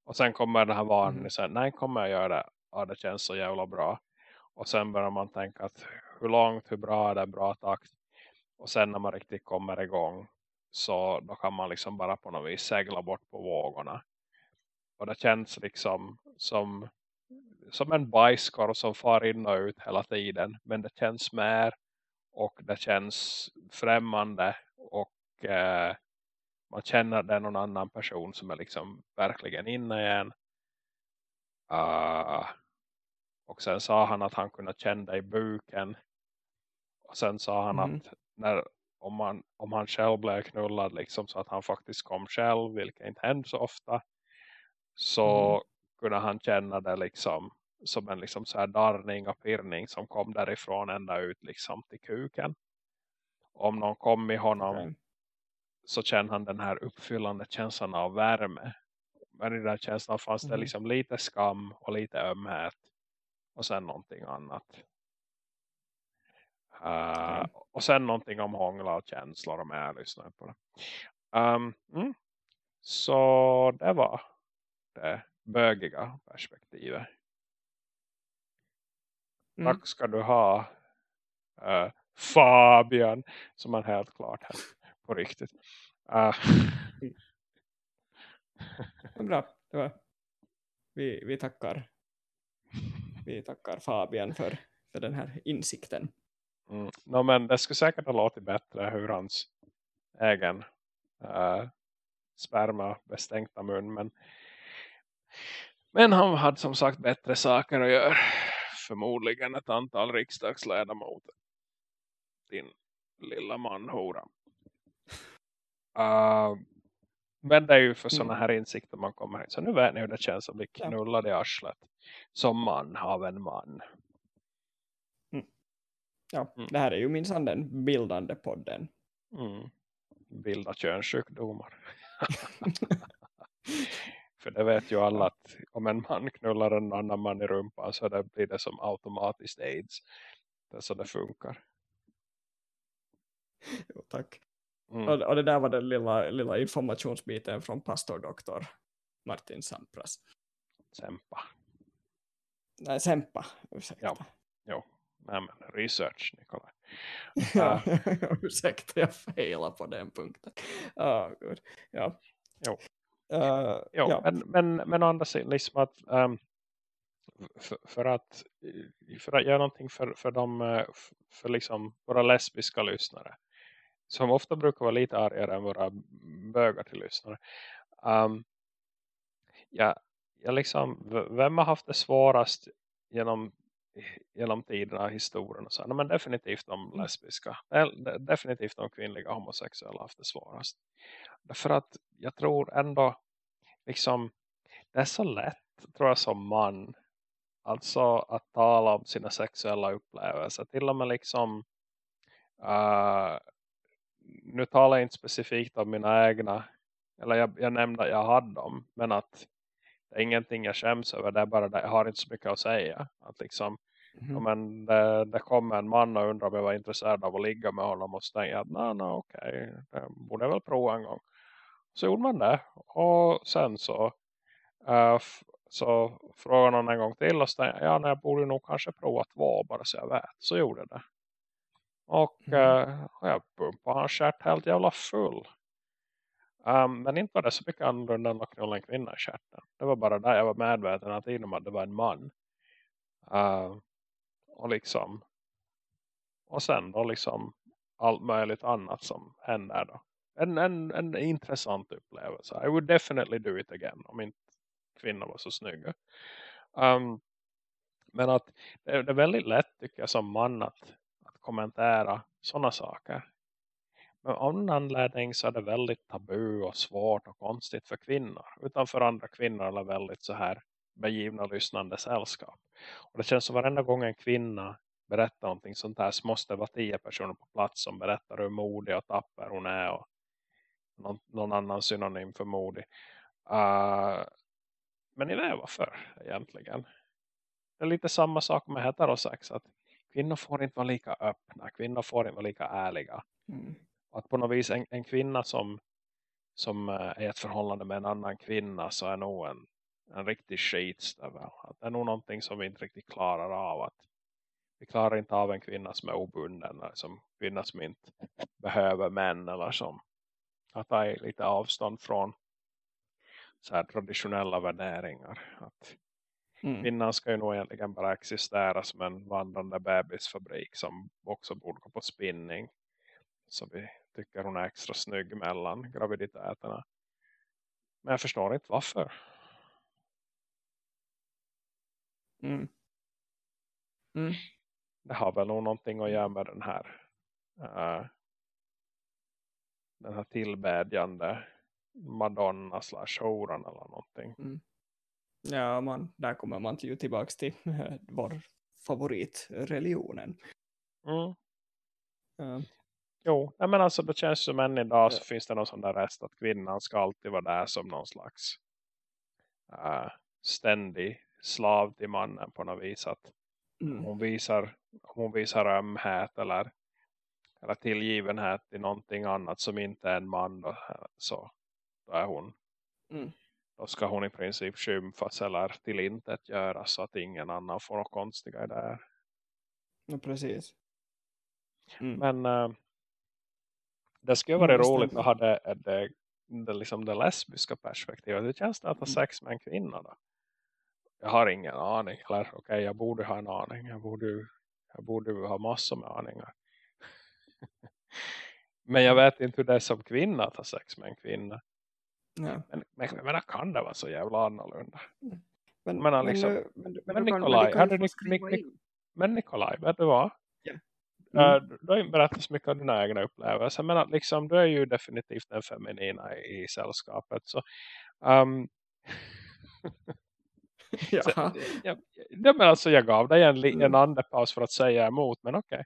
Och sen kommer den här varningen mm. nej kommer jag göra det? Ja det känns så jävla bra. Och sen börjar man tänka att hur långt, hur bra är det, bra takt och sen när man riktigt kommer igång så då kan man liksom bara på något vis segla bort på vågorna och det känns liksom som som en bajskorv som far in och ut hela tiden men det känns mer och det känns främmande och eh, man känner att det är någon annan person som är liksom verkligen inne igen. Uh, och sen sa han att han kunde känna i buken. Och sen sa han mm. att när, om, man, om han själv blev knullad liksom, så att han faktiskt kom själv, vilket inte händer så ofta. Så mm. kunde han känna det liksom som en liksom så här darrning och pirrning som kom därifrån ända ut liksom till kuken. Om någon kom i honom okay. så kände han den här uppfyllande känslan av värme. Men i den här känslan fanns mm. det liksom lite skam och lite ömhet och sen någonting annat. Uh, okay. Och sen någonting om hångla och känslor om jag lyssnar på det. Um, mm. Så det var det bögiga perspektivet. Mm. Tack ska du ha uh, Fabian som man helt klart här på riktigt. Uh. Bra, det var. Vi, vi tackar vi tackar Fabian för, för den här insikten. Mm. No, men det skulle säkert ha låtit bättre hur hans egen uh, sperma bestänkta mun. Men, men han hade som sagt bättre saker att göra förmodligen ett antal riksdagsledamöter. Din lilla manhora. Uh, men det är ju för sådana mm. här insikter man kommer in. Så nu vet ni hur det känns att bli knullad i arslet. Som man av en man. Ja, mm. det här är ju minsann den bildande podden. Mm. Bilda könssjukdomar. För det vet ju alla att om en man knullar en annan man i rumpan så det blir det som automatiskt aids. Det är så det funkar. Jo, tack. Mm. Och, och, det där var den lilla, lilla informationsbiten från pastordoktor Martin Sampras. Sempa. Nej, Sempa. Ursäkta. Ja, jo. Nej, men research, Nikolaj. ja, uh. ursäkta, jag failar på den punkten. Oh, God. Ja. Jo. Uh, jo, ja. men, men, men andra sidan liksom att um, för, för, att för att göra någonting för, för, de, eh, för liksom våra lesbiska lyssnare som ofta brukar vara lite argare än våra bögar till lyssnare. Um, ja, jag liksom, vem har haft det svårast genom, genom tiderna, historien och så? No, men definitivt de mm. lesbiska. Definitivt de kvinnliga homosexuella haft det svårast. Därför att jag tror ändå liksom, det är så lätt tror jag som man alltså att tala om sina sexuella upplevelser. Till och med liksom uh, nu talar jag inte specifikt om mina egna eller jag, jag nämnde att jag hade dem men att det är ingenting jag skäms över det är bara det, jag har inte så mycket att säga att liksom mm. men det, det kommer en man och undrar om jag var intresserad av att ligga med honom och så tänkte jag nej, nej okej, det borde jag väl prova en gång så gjorde man det och sen så uh, så frågade någon en gång till och så tänkte jag, ja nej, jag borde nog kanske prova två bara så jag vet så gjorde det och mm. uh, jag pumpade hans stjärt helt jävla full. Um, men inte var det så mycket annorlunda än att knulla en kvinna i stjärten. Det var bara där jag var medveten att inom att det var en man. Uh, och liksom. Och sen då liksom allt möjligt annat som händer då. En, en, en intressant upplevelse. I would definitely do it again. Om inte kvinnor var så snygga. Um, men att det, det är väldigt lätt tycker jag som man att kommentera sådana saker. Men av någon anledning så är det väldigt tabu och svårt och konstigt för kvinnor. Utan för andra kvinnor är det väldigt så här begivna lyssnande sällskap. Och det känns som varenda gång en kvinna berättar någonting sånt här så måste det vara tio personer på plats som berättar hur modig och tapper hon är och någon, någon annan synonym för modig. Uh, men ni vet varför egentligen. Det är lite samma sak med heterosex. Att kvinnor får inte vara lika öppna. Kvinnor får inte vara lika ärliga. Mm. Att på något vis en, en kvinna som, som eh, är ett förhållande med en annan kvinna så är nog en, en riktig skitstövel. Att det är nog någonting som vi inte riktigt klarar av. Att vi klarar inte av en kvinna som är obunden. Eller som kvinna som inte behöver män. Eller som att ta lite avstånd från så här traditionella värderingar. Att Mm. Kvinnan ska ju nog egentligen bara existera som en vandrande bebisfabrik som också borde gå på spinning. Så vi tycker hon är extra snygg mellan graviditeterna. Men jag förstår inte varför. Mm. Mm. Det har väl nog någonting att göra med den här uh, den här tillbedjande Madonna slash horan eller någonting. Mm. Ja, man, där kommer man ju tillbaka till äh, vår favoritreligionen. Mm. Uh. Jo, men alltså det känns som än idag så finns det någon sån där rest att kvinnan ska alltid vara där som någon slags uh, ständig slav till mannen på något vis. Att mm. hon, visar, hon visar ömhet eller, eller tillgivenhet i någonting annat som inte är en man då, så då är hon mm då ska hon i princip skymfas eller till intet göra så att ingen annan får något konstiga där. Ja, precis. Mm. Men äh, det skulle vara mm, roligt att ha det, det, det, liksom det lesbiska perspektivet. Hur känns det att ha mm. sex med en kvinna då? Jag har ingen aning. Eller okej, okay, jag borde ha en aning. Jag borde, jag borde ha massor med aningar. Men jag vet inte hur det är som kvinna att ha sex med en kvinna. Ja. Men, men, men kan det vara så jävla annorlunda? Mm. Men, men, liksom, men, men, men, men Nikolaj, hade Nik, Nik, Nik, men Nikolaj, vet du vad? Ja. Mm. Du har ju berättat så mycket om dina egna upplevelser. Men att liksom, du är ju definitivt den feminina i, i sällskapet. Så, um. så, jag, jag, men alltså, jag gav dig en, en mm. andepaus för att säga emot. Men okej.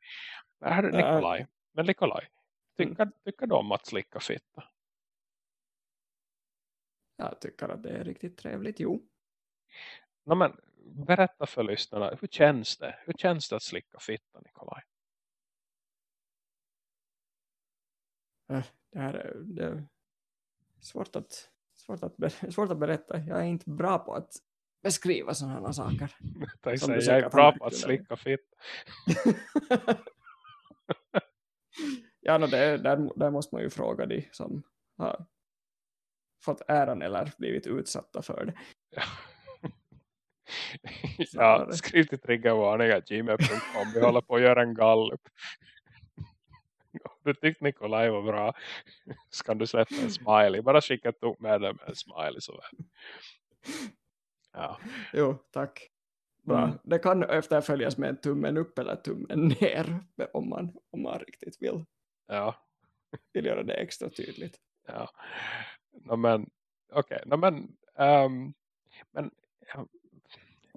Okay. Här är Nikolaj. Men Nikolaj, tycker, mm. tycker du om att slicka fitta? Jag tycker att det är riktigt trevligt, jo. No, men, berätta för lyssnarna, hur känns det? Hur känns det att slicka fitta, Nikolaj? Äh, det här är, det är svårt, att, svårt, att, svårt att berätta. Jag är inte bra på att beskriva sådana saker. jag, säger, jag är bra på att slicka fitta. ja, no, det, där, där måste man ju fråga de som har fått äran eller blivit utsatta för det. Ja, ja skriv till triggervarningar.gmail.com Vi håller på att göra en gallup. Om du tyckte Nikolaj var bra så kan du släppa en smiley. Bara skicka ett med med en smiley. Så väl. Ja. Jo, tack. Bra. Mm. Det kan efterföljas med en tummen upp eller tummen ner om man, om man riktigt vill. Ja. Vill göra det extra tydligt. Ja. No, men okej. Okay. No, men, um, men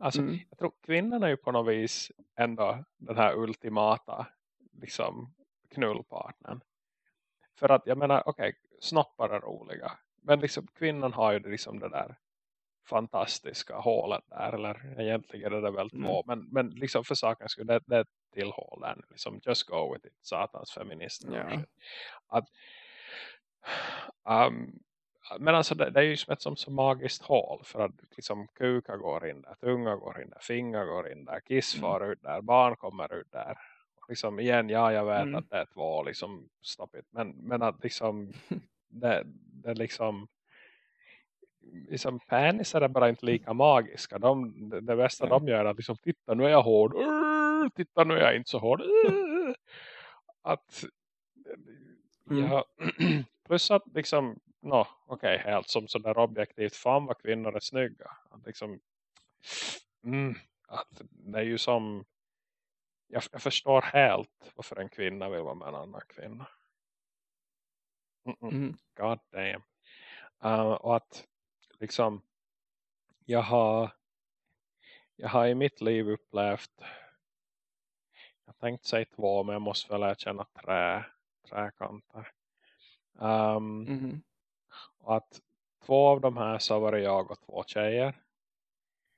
alltså, mm. jag tror kvinnan är ju på något vis ändå den här ultimata liksom knullpartnern. För att jag menar, okej, okay, snoppar är roliga. Men liksom kvinnan har ju liksom det där fantastiska hålet där. Eller egentligen är det väl två. Mm. Men, men liksom för sakens skull, det, det till hål där. Liksom, just go with it, satans feminister. Ja. Att, um, men alltså det, det, är ju som ett som så magiskt hål. För att liksom kuka går in där, tunga går in där, fingrar går in där, kiss mm. far ut där, barn kommer ut där. Liksom igen, ja jag vet mm. att det är två liksom, stop it. Men, men att liksom det, det liksom liksom penisar är bara inte lika magiska. De, det, bästa ja. de gör är att liksom, titta nu är jag hård. Urr, titta nu är jag inte så hård. Urr. Att mm. ja, plus att liksom no, okej, okay, helt som sådär objektivt fan vad kvinnor är snygga. Att liksom mm, att det är ju som jag, jag förstår helt varför en kvinna vill vara med en annan kvinna. Mm -mm. Mm. God damn. Uh, och att liksom jag har jag har i mitt liv upplevt jag tänkte säga två men jag måste väl erkänna trä, träkanter. Um, mm -hmm. Att två av de här så var det jag och två tjejer. Mm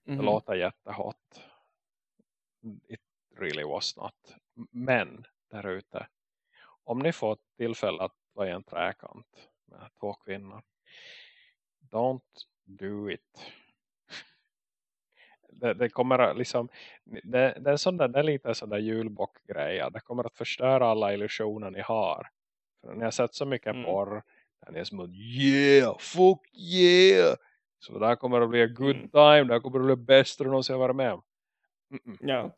-hmm. Det låter jättehot. It really was not. Men där ute. Om ni får tillfälle att vara i en träkant med två kvinnor don't do it. Det, det kommer liksom det, det är sån där, det är lite sån där julbockgreja. Det kommer att förstöra alla illusioner ni har. För ni har sett så mycket mm. porr där ni är som yeah, fuck yeah. Så där kommer att bli a good mm. time. Det kommer att bli bäst du någonsin har varit med om. Mm. Ja.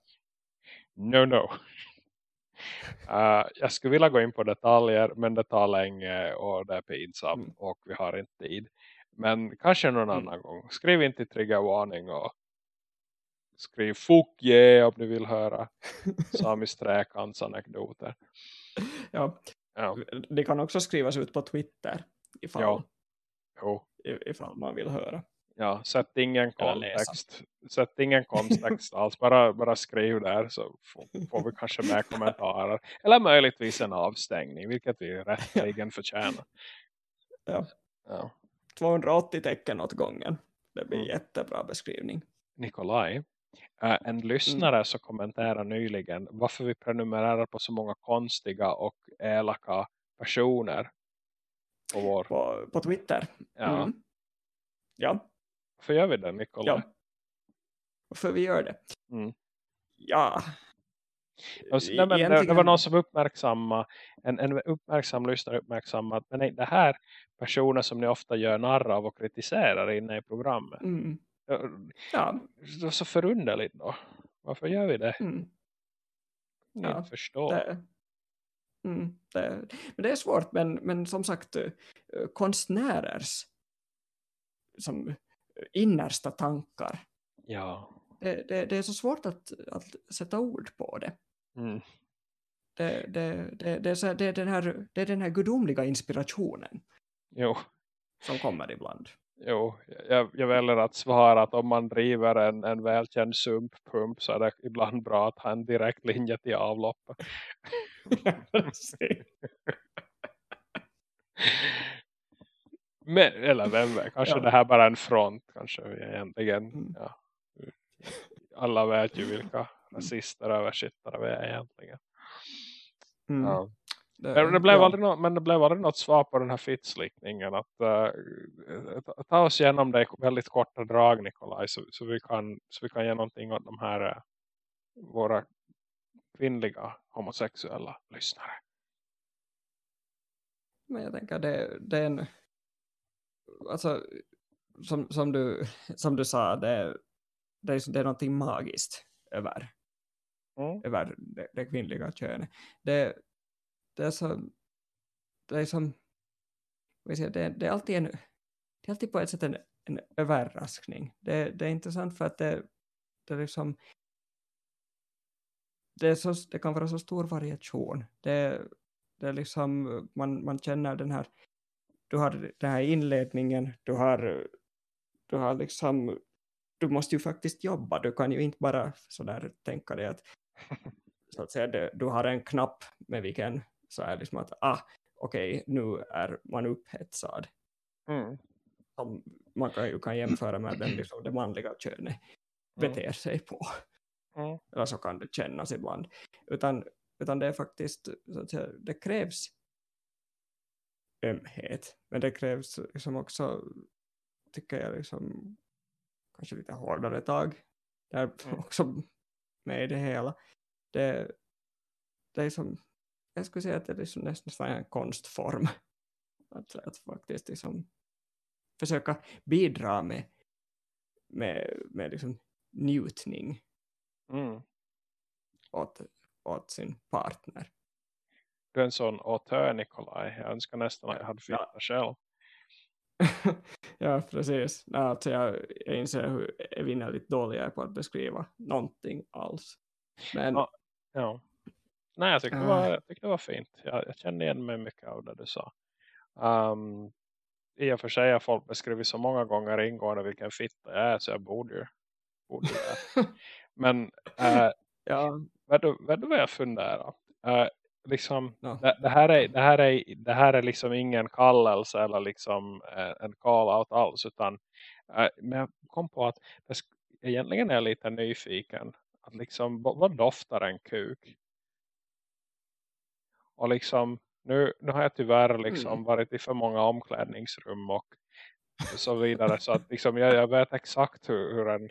No, no. Uh, jag skulle vilja gå in på detaljer men det tar länge och det är pinsamt mm. och vi har inte tid. Men kanske någon mm. annan gång. Skriv inte triggervarning och skriv fuck yeah om du vill höra Samis träkants anekdoter. Ja. ja. Det kan också skrivas ut på Twitter ifall, ja. jo. ifall man vill höra. Ja, sätt ingen kontext. Sätt ingen kontext alls. Bara, bara skriv där så får, får vi kanske med kommentarer. Eller möjligtvis en avstängning, vilket vi rättligen förtjänar. Ja. ja. 280 tecken åt gången. Det blir mm. jättebra beskrivning. Nikolaj, äh, en lyssnare mm. så kommenterar nyligen varför vi prenumererar på så många konstiga och elaka personer på vår... På, på Twitter? Ja. Mm. Ja. Varför gör vi det, Nikolaj? Ja. Varför vi gör det? Mm. Ja, Alltså, nej, men det, det, var någon som uppmärksamma en, en uppmärksam lyssnare uppmärksamma men nej, det här personer som ni ofta gör narr av och kritiserar inne i programmet. Mm. Ja. Det var så förunderligt då. Varför gör vi det? Mm. Ja, jag förstår. Det, mm, det, men det är svårt, men, men som sagt eh, konstnärers som innersta tankar. Ja. Det, det, det, är så svårt att, att sätta ord på det. Mm. Det, det, det, det, är så, det, är den här, det är den här gudomliga inspirationen. Jo. Som kommer ibland. Jo, jag, jag väljer att svara att om man driver en, en välkänd sumppump så är det ibland bra att ha en direkt linje till avloppet. Men, eller vem vet, kanske ja. det här bara är en front kanske egentligen. Mm. Ja. Alla vet ju vilka och översittare vi är egentligen. Mm. Ja. Det, men, det blev ja. aldrig no men det blev aldrig något svar på den här fittslickningen. Att uh, ta oss igenom det väldigt korta drag Nikolaj. Så, så, vi, kan, så vi kan ge någonting åt de här uh, våra kvinnliga homosexuella lyssnare. Men jag tänker det, det är en alltså, som, som, du, som du sa, det, det, är, det är någonting magiskt över, mm. över det, det kvinnliga könet. Det, det är så, det är som, det, det är alltid en, det är alltid på ett sätt en, en överraskning. Det, det är intressant för att det, det är liksom det, är så, det kan vara så stor variation. Det, det är liksom, man, man känner den här, du har den här inledningen, du har, du har liksom, du måste ju faktiskt jobba, du kan ju inte bara sådär tänka dig att, så att säga, det, du har en knapp med vilken så är liksom att, ah, okej, okay, nu är man upphetsad. Mm. Som man kan, ju kan jämföra med den, liksom, det manliga könet mm. beter sig på. Mm. Eller så kan det kännas ibland. Utan, utan det är faktiskt, så att säga, det krävs ömhet. Men det krävs liksom också, tycker jag, liksom, kanske lite hårdare tag. Det är mm. också med i det hela. Det, det är som, jag skulle säga att det är liksom nästan en konstform. Att, att faktiskt liksom försöka bidra med, med, med liksom njutning mm. åt, åt sin partner. Du är en sån auteur Nikolaj. Jag önskar nästan att jag hade flyttat ja. själv. ja, precis. Alltså jag, jag inser hur evinnerligt dålig jag är på att beskriva någonting alls. Men... Ja, ja. Nej, jag tyckte, det var, jag tyckte det var fint. Jag, jag kände igen mig mycket av det du sa. Um, I och för sig har folk beskrivit så många gånger ingående vilken fitta jag är så jag borde ju. Borde Men äh, ja. vet, du, vet du vad jag funderar? Äh, liksom, ja. det, det, här är, det, här är, det här är liksom ingen kallelse eller liksom äh, en call-out alls. Utan, äh, men jag kom på att det, egentligen är jag lite nyfiken. Att liksom, vad doftar en kuk? Och liksom, nu, nu har jag tyvärr liksom mm. varit i för många omklädningsrum och så vidare. Så att liksom, jag, jag vet exakt hur, hur en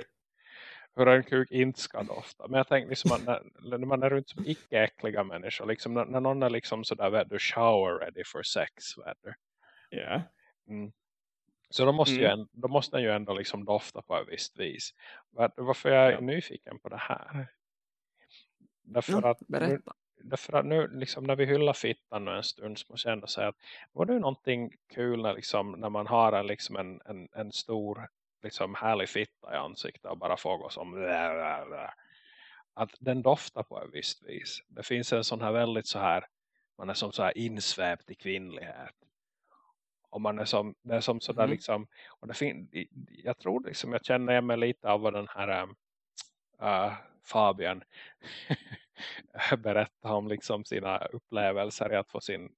hur en kuk inte ska dofta. Men jag tänker liksom att när, när man är runt som icke-äckliga människor. Liksom när, när någon är liksom sådär, vet du, shower ready for sex, vet du. Yeah. Mm. Så då måste, mm. ju, då måste den ju ändå liksom dofta på ett visst vis. Varför jag är ja. nyfiken på det här? Därför ja, att, nu, därför att nu liksom när vi hyllar fittan en stund så måste jag ändå säga att var det någonting kul när, liksom, när man har en, liksom en, en, en stor liksom härlig fitta i ansiktet och bara få gå som att den doftar på ett visst vis. Det finns en sån här väldigt så här man är som så här insväpt i kvinnlighet. Och man är som, det är som sådär mm. liksom, och det fin, jag tror liksom, jag känner igen mig lite av vad den här äh, Fabian berättar om liksom sina upplevelser i att få sin,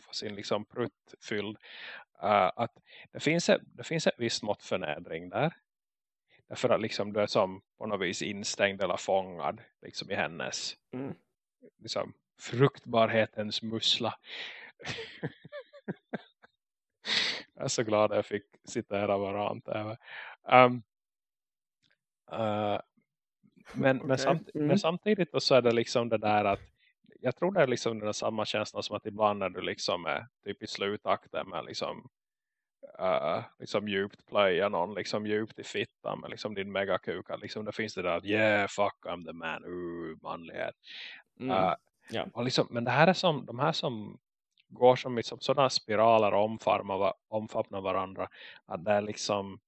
få sin liksom prutt fylld. Uh, att det finns, ett, det finns ett visst mått förnedring där. Därför att liksom du är som på något vis instängd eller fångad liksom i hennes mm. liksom, fruktbarhetens mussla. jag är så glad att jag fick citera varant. Um, uh, men, okay. men, samt, mm. men samtidigt så är det liksom det där att jag tror det är liksom den samma känsla som att ibland när du liksom är typ i slutakten med liksom uh, liksom djupt plöja någon liksom djupt i fittan med liksom din megakuka liksom det finns det där att yeah fuck I'm the man uh, manlighet mm. uh, ja. och liksom, men det här är som de här som går som liksom sådana spiraler och omfamnar, omfamnar varandra att det är liksom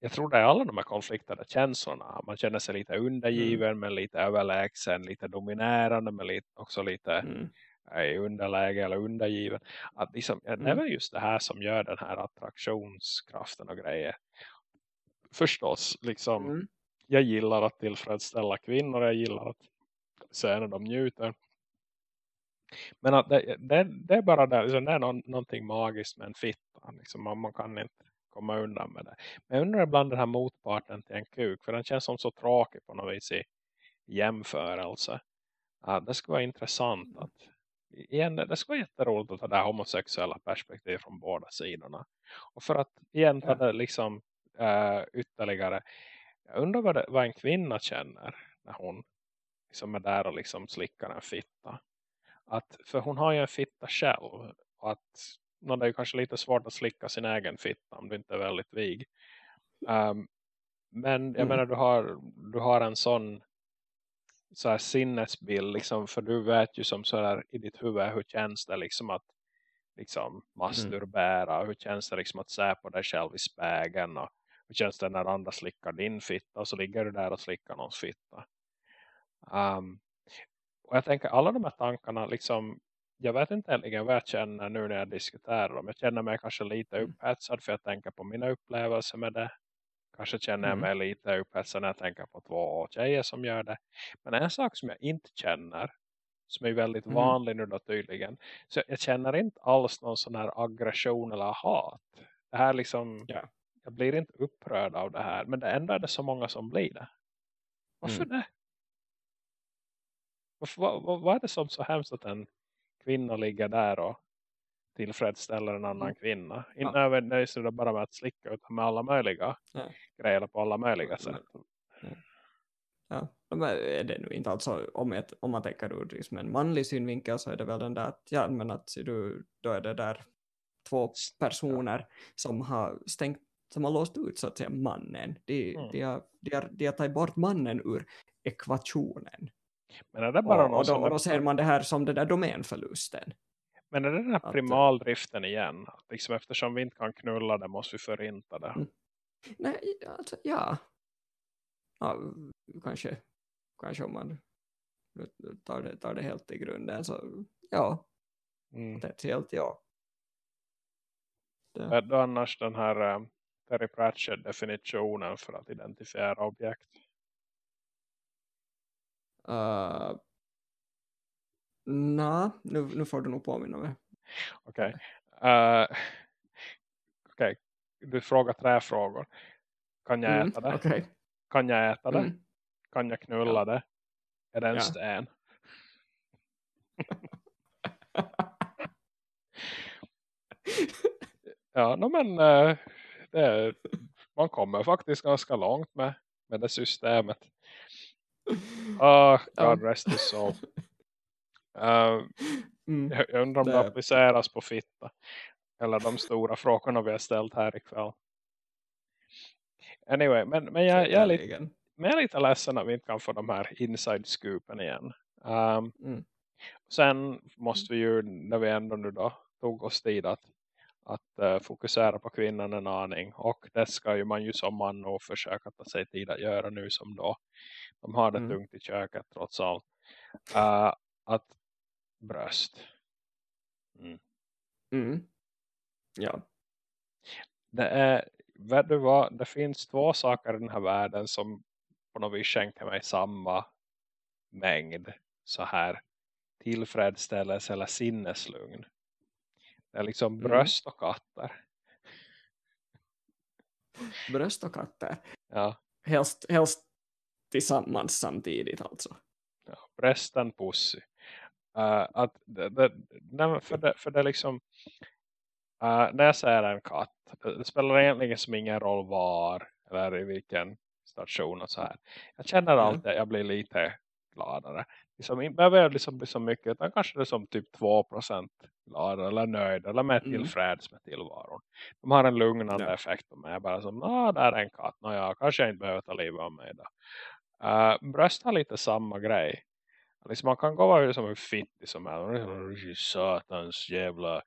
jag tror det är alla de här konflikterna känslorna. Man känner sig lite undergiven mm. men lite överlägsen, lite dominerande men lite, också lite mm. i underläge eller undergiven. Att liksom, mm. Det är väl just det här som gör den här attraktionskraften och grejer. Förstås, liksom, mm. jag gillar att tillfredsställa kvinnor, jag gillar att se när de njuter. Men att det, det, det är bara det, liksom, det är någon, någonting magiskt med en fitta. Liksom, man, man kan inte komma undan med det. Men jag undrar ibland den här motparten till en kuk. För den känns som så tråkig på något vis i jämförelse. Ja, det skulle vara intressant att igen, det skulle vara jätteroligt att ta det här homosexuella perspektivet från båda sidorna. Och för att igen ta det liksom uh, ytterligare. Jag undrar vad, det, vad en kvinna känner när hon liksom är där och liksom slickar en fitta. Att, för hon har ju en fitta själv. Och att no, det är kanske lite svårt att slicka sin egen fitta om du inte är väldigt vig. Um, men jag mm. menar du har, du har en sån så här sinnesbild liksom, för du vet ju som så där i ditt huvud hur känns det liksom att liksom mm. masturbera mm. hur känns det liksom att se på dig själv i spägen och hur känns det när andra slickar din fitta och så ligger du där och slickar någons fitta um, och jag tänker alla de här tankarna liksom jag vet inte egentligen vad jag känner nu när jag diskuterar dem. Jag känner mig kanske lite mm. upphetsad för jag tänker på mina upplevelser med det. Kanske känner jag mm. mig lite upphetsad när jag tänker på två tjejer som gör det. Men en sak som jag inte känner, som är väldigt mm. vanlig nu då tydligen. Så jag känner inte alls någon sån här aggression eller hat. Det här liksom, yeah. jag blir inte upprörd av det här. Men det ändå är det så många som blir det. Varför mm. det? Varför, vad, vad, vad är det som så hemskt att en kvinna ligger där och tillfredsställer en annan mm. kvinna. Inte ja. nödvändigtvis bara med att slicka utan med alla möjliga ja. grejer på alla möjliga sätt. Ja, men är det nu inte alltså om, ett, om man tänker ur liksom en manlig synvinkel så är det väl den där att, ja, men att du, då är det där två personer som har stängt som har låst ut så att säga mannen. De, mm. de, har, de, har, de har tagit bort mannen ur ekvationen. Men är det bara och, och, då, och då ser man det här som den där domänförlusten. Men är det den här att, primaldriften igen? Att liksom eftersom vi inte kan knulla det måste vi förinta det. Mm. Nej, alltså ja. ja. Kanske, kanske om man tar det, tar det helt i grunden så ja. Mm. helt ja. Det. Är det annars den här um, Terry Pratchett definitionen för att identifiera objekt? Uh, Nej, nu, nu får du nog påminna mig. Okej. Okay. Uh, eh, okay. Du frågar tre frågor. Kan jag mm, äta det? Okay. Kan jag äta det? Mm. Kan jag knulla ja. det? Är det en ja. sten? ja, no, men uh, det, man kommer faktiskt ganska långt med, med det systemet. Oh, God rest his soul. Uh, mm. jag, jag undrar om det... det appliceras på fitta. Eller de stora frågorna vi har ställt här ikväll. Anyway, men, men jag, jag, är lite, men jag är lite ledsen att vi inte kan få de här inside scoopen igen. Um, mm. Sen måste vi ju, när vi ändå nu då tog oss tid att, att uh, fokusera på kvinnan en aning. Och det ska ju man ju som man nog försöka ta sig tid att göra nu som då. De har det mm. tungt i köket trots allt. Uh, att bröst. Mm. Mm. Ja. Det är, vet du vad, det finns två saker i den här världen som på något vis skänker mig samma mängd så här tillfredsställelse eller sinneslugn. Det är liksom mm. bröst och katter. Bröst och katter? Ja. Helst, helst tillsammans samtidigt alltså. Ja, brösten pussy. Uh, att det, det, för, det, för det liksom uh, när jag säger en katt det, spelar egentligen som ingen roll var eller i vilken station och så här. Jag känner mm. alltid att jag blir lite gladare. Liksom, inte behöver liksom bli så mycket utan kanske det är som typ 2% gladare eller nöjd eller med mm. tillfreds med tillvaron. De har en lugnande ja. effekt på mig. Bara som, ah, där är en katt. Nå ja, kanske jag inte behöver ta livet av mig då. Uh, bröst har lite samma grej. Liksom man kan gå vara som en fittig som är Liksom, satans jävla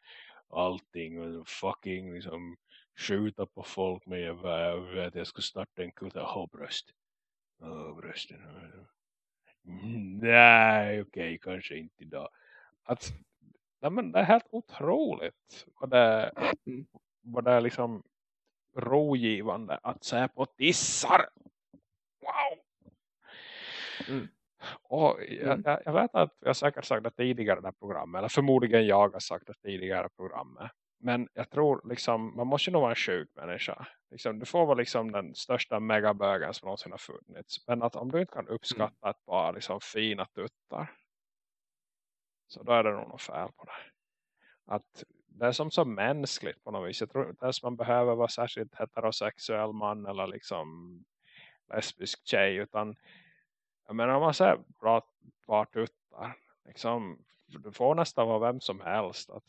allting och fucking liksom skjuta på folk med jag vet jag ska starta en kuta bröst. Åh, brösten. Nej, okej, okay, kanske inte idag. Att, nej, men det är helt otroligt vad det, vad det är liksom rogivande att se på tissar. Wow! Mm. Och jag, mm. jag, jag, vet att jag säkert sagt det tidigare i det här programmet. Eller förmodligen jag har sagt det tidigare i programmet. Men jag tror liksom, man måste nog vara en sjuk människa. Liksom, du får vara liksom den största megabögen som någonsin har funnits. Men att om du inte kan mm. uppskatta mm. ett par liksom fina tuttar. Så då är det nog något fel på det. Att det är som så mänskligt på något vis. Jag tror inte ens man behöver vara särskilt heterosexuell man eller liksom lesbisk tjej. Utan jag menar om man säger bra par tuttar. Liksom, du får nästan vara vem som helst. Att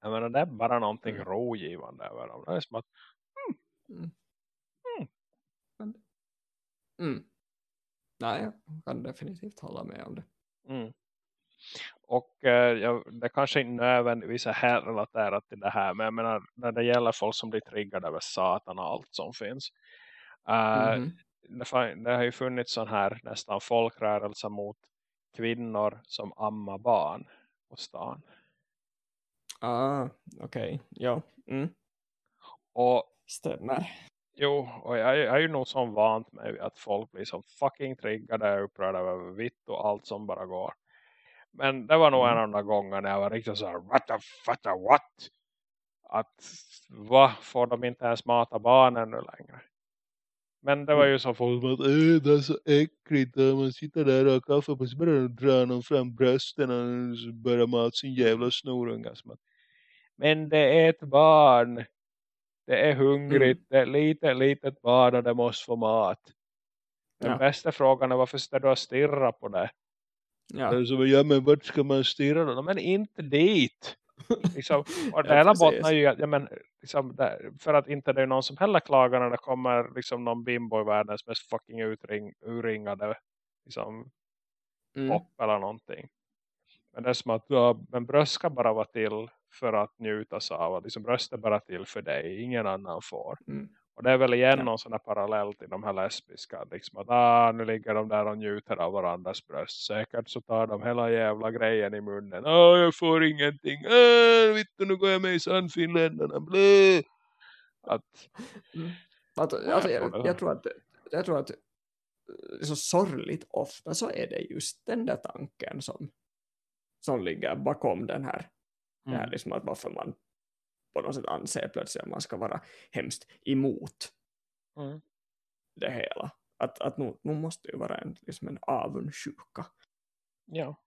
Jag menar, det är bara någonting mm. rogivande över dem. Det är som att, mm, mm. Mm. mm. Nej, jag kan definitivt hålla med om det. Mm. Och eh, ja, det kanske inte nödvändigtvis är helt relaterat till det här. Men jag menar, när det gäller folk som blir triggade över satan och allt som finns. Uh, mm -hmm. Det, har ju funnits sån här nästan folkrörelse mot kvinnor som ammar barn på stan. Ah, okej. Okay. Ja. Mm. Och, Stämmer. Jo, och jag, jag är ju nog så vant med att folk blir så fucking triggade och upprörda över vitt och allt som bara går. Men det var nog mm. en av de gångerna när jag var riktigt så här, what the fuck, what? Att, vad, får de inte ens mata barnen nu längre? Men det var mm. ju så folk att det är så äckligt man sitter där och har kaffe på sig börjar dra någon fram brösten och börjar mata sin jävla snorunga. Men det är ett barn. Det är hungrigt. Mm. Det är ett litet, barn och det måste få mat. Den ja. bästa frågan är varför står du och stirrar på det? Ja. Så, ja men vart ska man stirra då? Men inte dit. liksom, och det hela bottnar ju ja, men, liksom, där, för att inte det är någon som heller klagar när det kommer liksom, någon bimbo i världens mest fucking utring, urringade liksom, mm. pop eller någonting. Men det är som att ja, men bröst ska bara vara till för att njutas av. Liksom, bröst är bara till för dig, ingen annan får. Mm. Och det är väl igen ja. någon sån här parallell till de här lesbiska. Liksom att ah, nu ligger de där och njuter av varandras bröst. Säkert så tar de hela jävla grejen i munnen. Åh, jag får ingenting. Åh, vittu, nu går jag med i sandfinländarna. Blö! Att... Mm. Att, alltså, jag, jag, tror att, jag tror att så sorgligt ofta så är det just den där tanken som, som ligger bakom den här. Mm. Det här mm. liksom att varför man på något sätt anser plötsligt att man ska vara hemskt emot mm. det hela. Att, att nu, nu måste ju vara en, liksom en avundsjuka. Ja.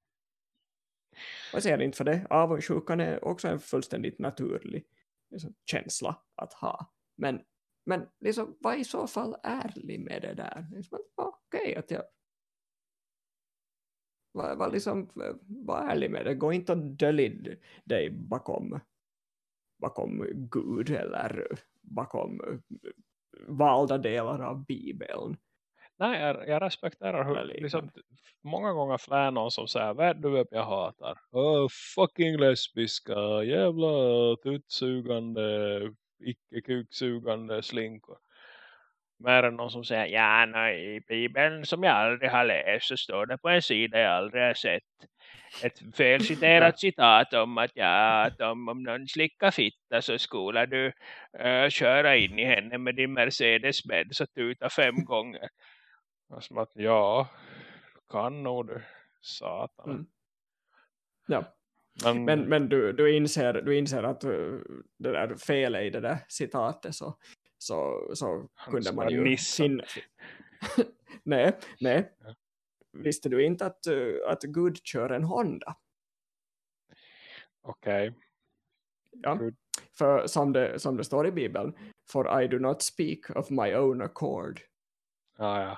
Jag säger inte för det. Avundsjukan är också en fullständigt naturlig liksom, känsla att ha. Men, men liksom, var i så fall ärlig med det där. Liksom, Okej, okay, att jag var, var, liksom, var ärlig med det. Gå inte och dölj dig bakom bakom Gud eller bakom valda delar av Bibeln. Nej, jag, jag respekterar hur, liksom, många gånger flär någon som säger, vad du vem jag hatar? Oh, fucking lesbiska, jävla tuttsugande, icke-kuksugande slinkor. Mer än någon som säger, ja nej, i Bibeln som jag aldrig har läst så står det på en sida jag aldrig har sett ett felciterat citat om att ja, att om, om någon slickar fitta så skulle du uh, köra in i henne med din Mercedes-Benz och tuta fem gånger. Och som att ja, kan nog du, satan. Mm. Ja. Men, men, men, du, du, inser, du inser att uh, det där felet i det där citatet så, så, så kunde man ju finna. nej, nej. Ja visste du inte att, uh, att Gud kör en Honda? Okej. Okay. Ja, Good. för som det, som det står i Bibeln, for I do not speak of my own accord. Ja, ja.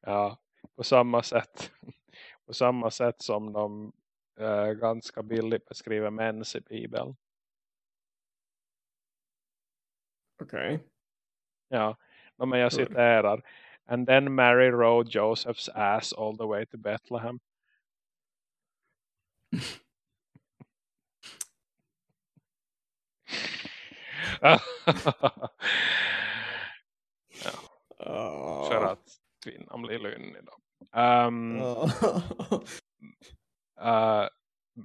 Ja, på samma sätt. På samma sätt som de äh, ganska billigt beskriver mens i Bibeln. Okej. Okay. Ja, men jag citerar. And then Mary rode Joseph's ass all the way to Bethlehem. ja. För att kvinnan blir lynnig då. Um, uh,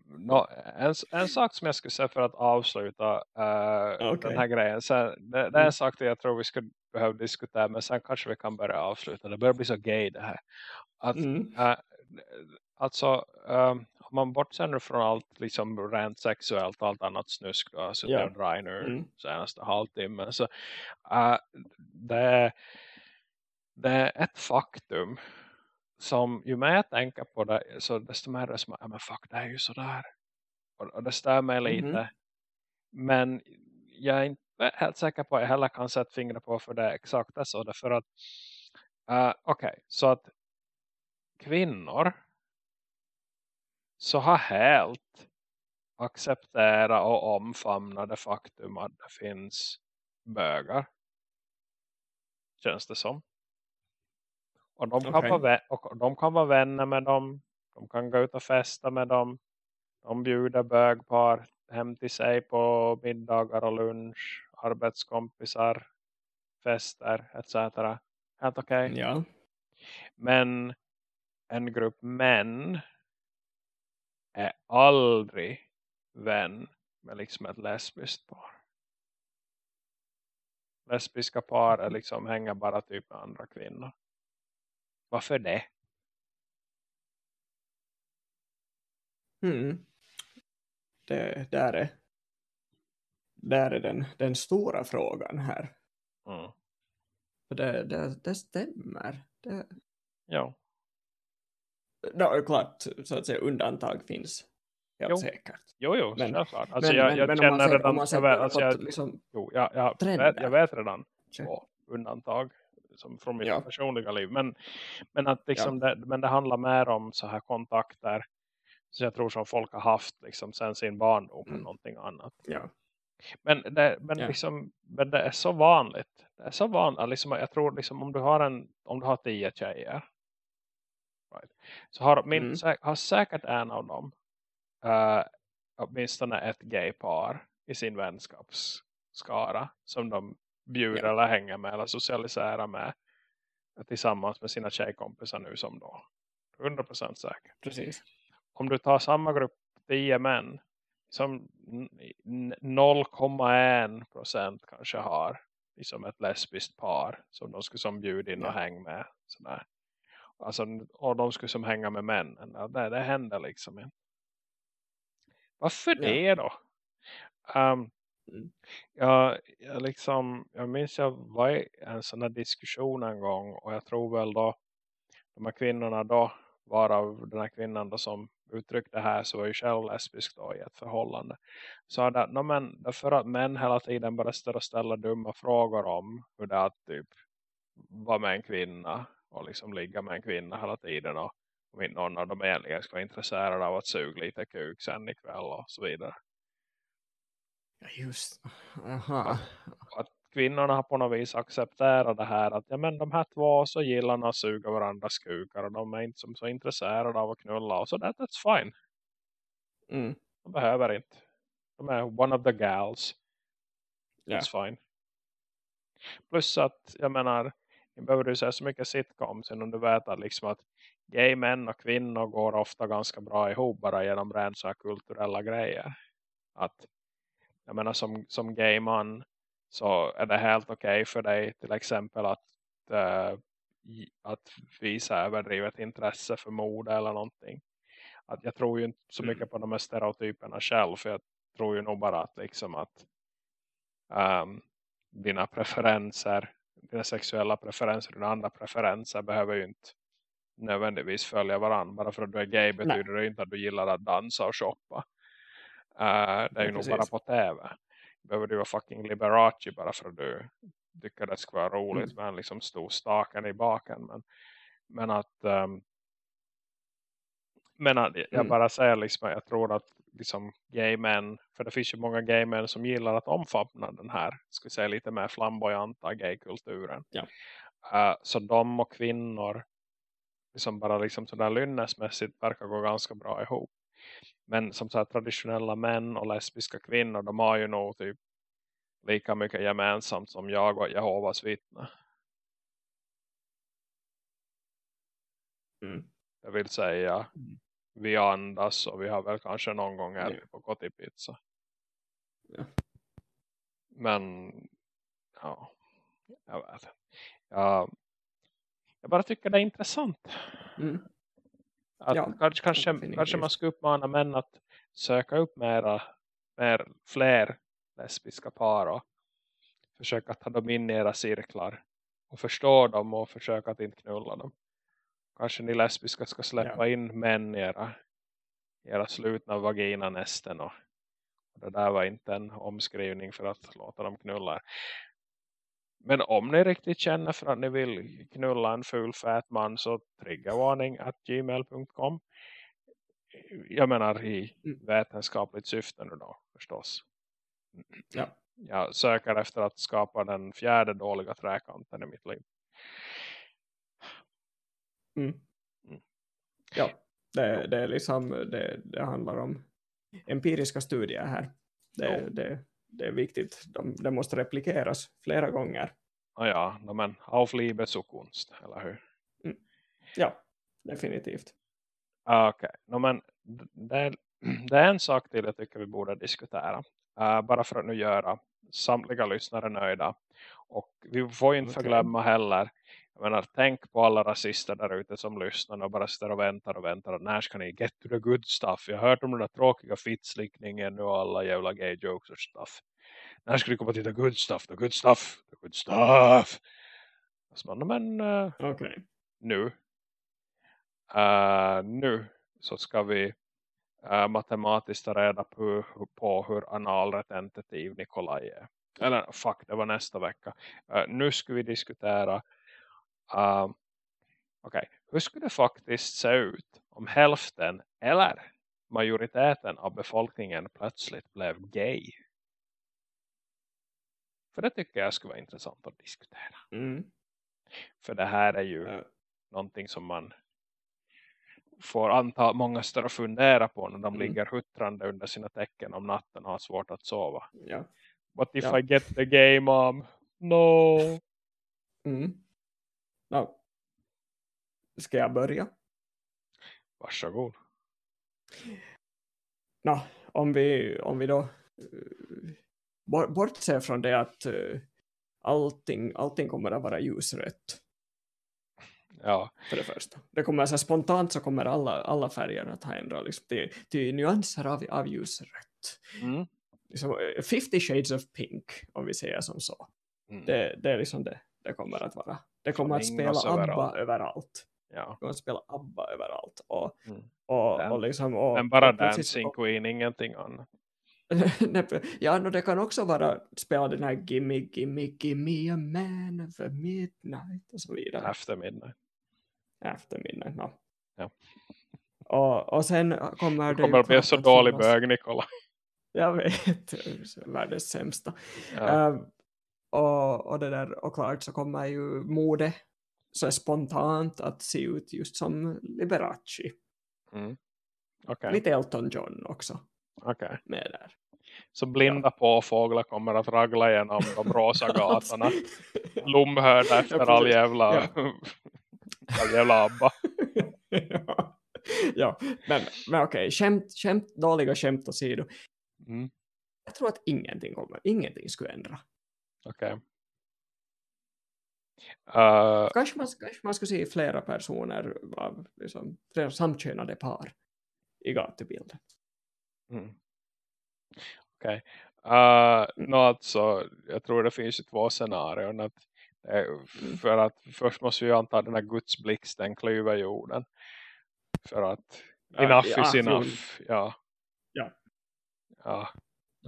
no, en, en sak som jag skulle säga för att avsluta uh, eh, okay. den här grejen. Så det, det, är en mm. sak jag tror vi skulle behöva diskutera. Men sen kanske vi kan börja avsluta. Det börjar bli så gay det här. Att, mm. uh, alltså um, om man bortser från allt liksom rent sexuellt och allt annat snusk då, så yeah. är nu mm. senaste halvtimmen så uh, det, det är ett faktum som ju mer jag tänker på det så desto mer är det som, ja men fuck det är ju sådär och, och det stör mig mm-hmm. lite mm. men jag är inte helt säker på att jag heller kan sätta fingret på för det är exakt det så därför att uh, okej okay, så att kvinnor så har helt acceptera och omfamna det faktum att det finns bögar. Känns det som. Och de, kan okay. vara, och de kan vara vänner med dem. De kan gå ut och festa med dem. De bjuder bögpar hem till sig på middagar och lunch. Arbetskompisar. Fester etc. Helt okej. Okay. Ja. Men en grupp män är aldrig vän med liksom ett lesbiskt par. Lesbiska par är liksom hänger bara typ med andra kvinnor. Varför det? Mm. Det där är där är den, den stora frågan här. Mm. För det, det, det stämmer. Det... Ja. No, klart, så att säga, undantag finns. Helt jo. säkert. Jo, jo, men, självklart. Alltså, men, jag, jag men, känner ser, redan... Jag vet, alltså, jag, liksom, jo, jag, jag, vet, jag vet redan två undantag som från mitt ja. personliga liv. Men, men, att liksom ja. det, men det handlar mer om så här kontakter så jag tror som folk har haft liksom sen sin barndom mm. någonting annat. Ja. Men, det, men, ja. liksom, men det är så vanligt. Det är så vanligt. Liksom, jag tror liksom, om du har en om du har tio tjejer. Right, så har, min, mm. sä, har säkert en av dem uh, åtminstone ett gaypar i sin vänskapsskara som de bjuder ja. eller hänger med eller socialiserar med tillsammans med sina tjejkompisar nu som då. 100% säkert. Precis. Om du tar samma grupp 10 män som 0,1 procent kanske har liksom ett lesbiskt par som de skulle som bjuda in och ja. hänga med. Sådär. Alltså, och de skulle som hänga med männen. Det, det händer liksom inte. Varför ja. det då? Um, mm. jag, jag, liksom, jag minns jag var i en sån här diskussion en gång och jag tror väl då de här kvinnorna då varav den här kvinnan då som uttryckte det här så var ju själv lesbisk då i ett förhållande. Så att, no, men, för att män hela tiden bara och ställer dumma frågor om hur det är att typ vara med en kvinna och liksom ligga med en kvinna hela tiden och om inte någon av dem egentligen ska vara intresserad av att suga lite kuk sen ikväll och så vidare. Ja, just. Aha. Att, att kvinnorna har på något vis accepterat det här att ja, men de här två så gillar att suga varandras kukar och de är inte som så intresserade av att knulla och så that, that's fine. Mm. De behöver inte. De är one of the gals. That's yeah. fine. Plus att, jag menar, ni behöver ju säga så mycket sitcoms om du vet att, liksom att gay män och kvinnor går ofta ganska bra ihop bara genom rent kulturella grejer. Att, jag menar som, som gay man så är det helt okej okay för dig till exempel att, uh, att visa överdrivet intresse för mode eller någonting. Att jag tror ju inte så mycket mm. på de här stereotyperna själv för jag tror ju nog bara att liksom att um, dina preferenser dina sexuella preferenser och dina andra preferenser behöver ju inte nödvändigtvis följa varandra. Bara för att du är gay betyder Nej. det inte att du gillar att dansa och shoppa. Uh, det är ju nog bara på tv. Behöver du vara fucking Liberace bara för att du tycker det ska vara roligt mm. med en liksom stor staken i baken. Men, men att um, men att jag mm. bara säger liksom jag tror att liksom gay män, för det finns ju många gay män som gillar att omfamna den här, ska säga lite mer flamboyanta gaykulturen. Ja. Uh, så de och kvinnor liksom bara liksom sådär lynnesmässigt verkar gå ganska bra ihop. Men som så traditionella män och lesbiska kvinnor, de har ju nog typ lika mycket gemensamt som jag och Jehovas vittne. Mm. Jag vill säga mm vi andas och vi har väl kanske någon gång ätit på kotipizza. Ja. Men ja, jag vet. Jag, jag bara tycker det är intressant. Mm. Att ja, kanske, kanske, kanske man ska uppmana män att söka upp mera, mer, fler lesbiska par och försöka ta dem in i era cirklar och förstå dem och försöka att inte knulla dem kanske ni lesbiska ska släppa ja. in män i era, era slutna vaginanästen och, och det där var inte en omskrivning för att låta dem knulla. Men om ni riktigt känner för att ni vill knulla en ful fät man så triggervarning at gmail.com jag menar i mm. vetenskapligt syfte nu då förstås. Ja. Jag söker efter att skapa den fjärde dåliga träkanten i mitt liv. Mm. Mm. Ja, det, det är liksom det, det handlar om empiriska studier här. Det, det, det är viktigt. De, det måste replikeras flera gånger. Ah ja, men auf Liebe zu Kunst, eller hur? Mm. Ja, definitivt. Ah, okej, okay. no, men det är, det är en sak till jag tycker vi borde diskutera. Uh, bara för att nu göra samtliga lyssnare nöjda. Och vi får inte okay. förglömma heller jag menar, tänk på alla rasister där ute som lyssnar och bara sitter och väntar och väntar. Och när ska ni get to the good stuff? Jag har hört om den där tråkiga fittslickningen och alla jävla gay jokes och stuff. När ska ni komma till the good stuff? The good stuff? The good stuff? Så man, men uh, okay. nu uh, nu så ska vi uh, matematiskt reda på, på hur analretentativ Nikolaj är. Eller fuck, det var nästa vecka. Uh, nu ska vi diskutera uh, okej, okay. hur skulle det faktiskt se ut om hälften eller majoriteten av befolkningen plötsligt blev gay? För det tycker jag skulle vara intressant att diskutera. Mm. För det här är ju ja. någonting som man får anta många står och fundera på när de mm. ligger huttrande under sina tecken om natten och har svårt att sova. Ja. What if ja. I get the game mom? No. Mm. No. Ska jag börja? Varsågod. No, om vi, om vi då uh, bortser från det att uh, allting, allting kommer att vara ljusrött Ja. För det första. Det kommer så spontant så kommer alla, alla färger att ha ändrat liksom, till, till nyanser av, av ljusrött. Mm. Liksom, 50 shades of pink om vi säger som så. Mm. Det, det är liksom det det kommer att vara. Det kommer att spela ABBA överallt. överallt. Ja. Det kommer att spela ABBA överallt. Och, mm. och, och liksom, och, Men bara Dancing Queen, ingenting annat. ja, no, det kan också vara spela den här Gimme, gimme, gimme a man of midnight och så vidare. After midnight eftermiddag. No. Ja. Och, och sen kommer det... kommer att bli så dålig bög, Nikola. Jag vet, världens sämsta. Ja. Uh, och, och, det där, och klart så kommer ju mode så spontant att se ut just som Liberace. Mm. Okay. Lite Elton John också. Okay. Med där. Så blinda ja. påfåglar kommer att ragla igenom de rosa gatorna. Lomhörda efter ja, all jävla ja. jävla ABBA. ja. ja, men, men okej, skämt, skämt, dåliga skämt åsido. Mm. Jag tror att ingenting kommer, ingenting skulle ändra. Okej. Okay. Uh, kanske, man, kanske man skulle se flera personer av liksom, flera samkönade par i gatubilden. Mm. Okej. Okay. Uh, mm. alltså, jag tror det finns ju två scenarion. Att Eh, för att först måste vi anta den här Guds blixten klyver jorden. För att enough ja, is enough. Ja. Ja. Ja.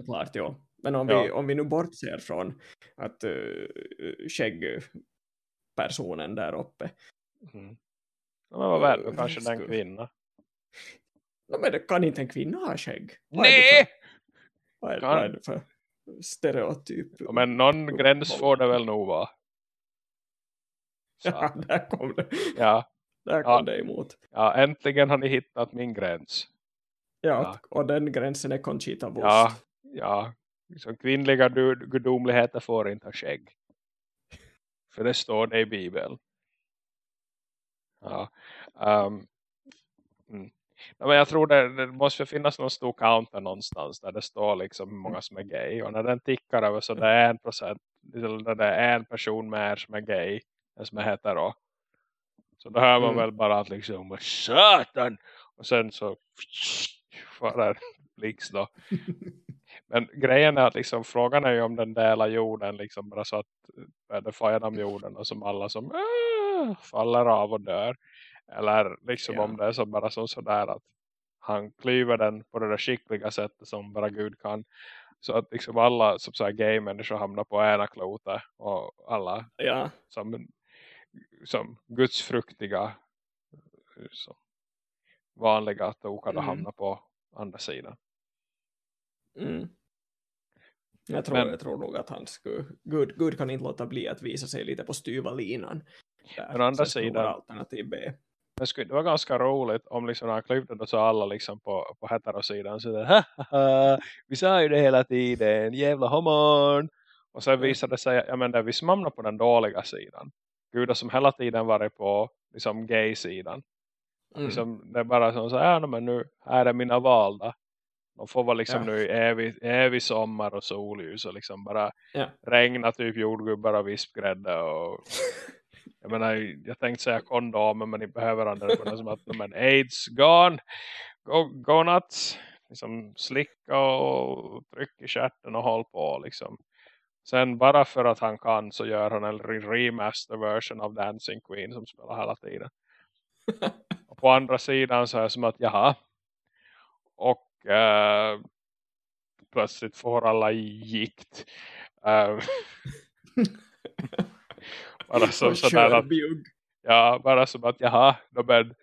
Klart, ja. Men om, ja. vi, om vi nu bortser från att uh, skäggpersonen där uppe. Mm. Ja, men vad väl, uh, kanske den kvinna. No, men det kan inte en kvinna ha skägg. Nej! Vad är, vad är det för stereotyp? Ja, men någon gräns får det väl nog vara. Ja, där kom det. Ja. Där kom ja. det emot. Ja, äntligen har ni hittat min gräns. Ja, ja. och den gränsen är Conchita Wurst. Ja, ja. Som kvinnliga gudomligheter får inte ha skägg. För det står det i Bibeln. Ja. Um, mm. ja, men jag tror det, det måste finnas någon stor counter någonstans där det står liksom hur många som är gay. Och när den tickar över så det är en procent, eller det är en person mer som är gay som jag heter då. Så då hör man mm. väl bara att liksom, satan! Och sen så farar blixt då. Men grejen är att liksom, frågan är ju om den delar jorden liksom bara så att det far genom jorden och som alla som äh, faller av och dör. Eller liksom yeah. om det är så bara som sådär att han klyver den på det där skickliga sättet som bara Gud kan. Så att liksom alla som så gay-människor hamnar på ena klotet och alla ja. som som gudsfruktiga som vanliga att åka mm. hamna på andra sidan. Mm. Jag tror, Men, jag tror nog att han skulle, Gud, Gud kan inte låta bli att visa sig lite på styva linan. Men andra sidan, alternativ B. Men skulle, det var ganska roligt om liksom han klippte då så alla liksom på, på heterosidan så där, vi sa ju det hela tiden, jävla homon. Och sen visade det sig, ja men det vi som på den dåliga sidan. Gudar som hela tiden varit på liksom gay-sidan. Mm. Liksom, det är bara som så här, men nu här är mina valda. De får vara liksom ja. nu evig, evig sommar och solljus och liksom bara ja. regna typ jordgubbar och vispgrädde och jag menar, jag tänkte säga kondomer men ni behöver andra som att men AIDS gone go, go nuts liksom slicka och tryck i kärten och håll på liksom sen bara för att han kan så gör han en remaster version av Dancing Queen som spelar hela tiden och på andra sidan så är det som att jaha och uh, plötsligt får alla gikt. Uh, bara som sådär att, ja, bara som att jaha, men,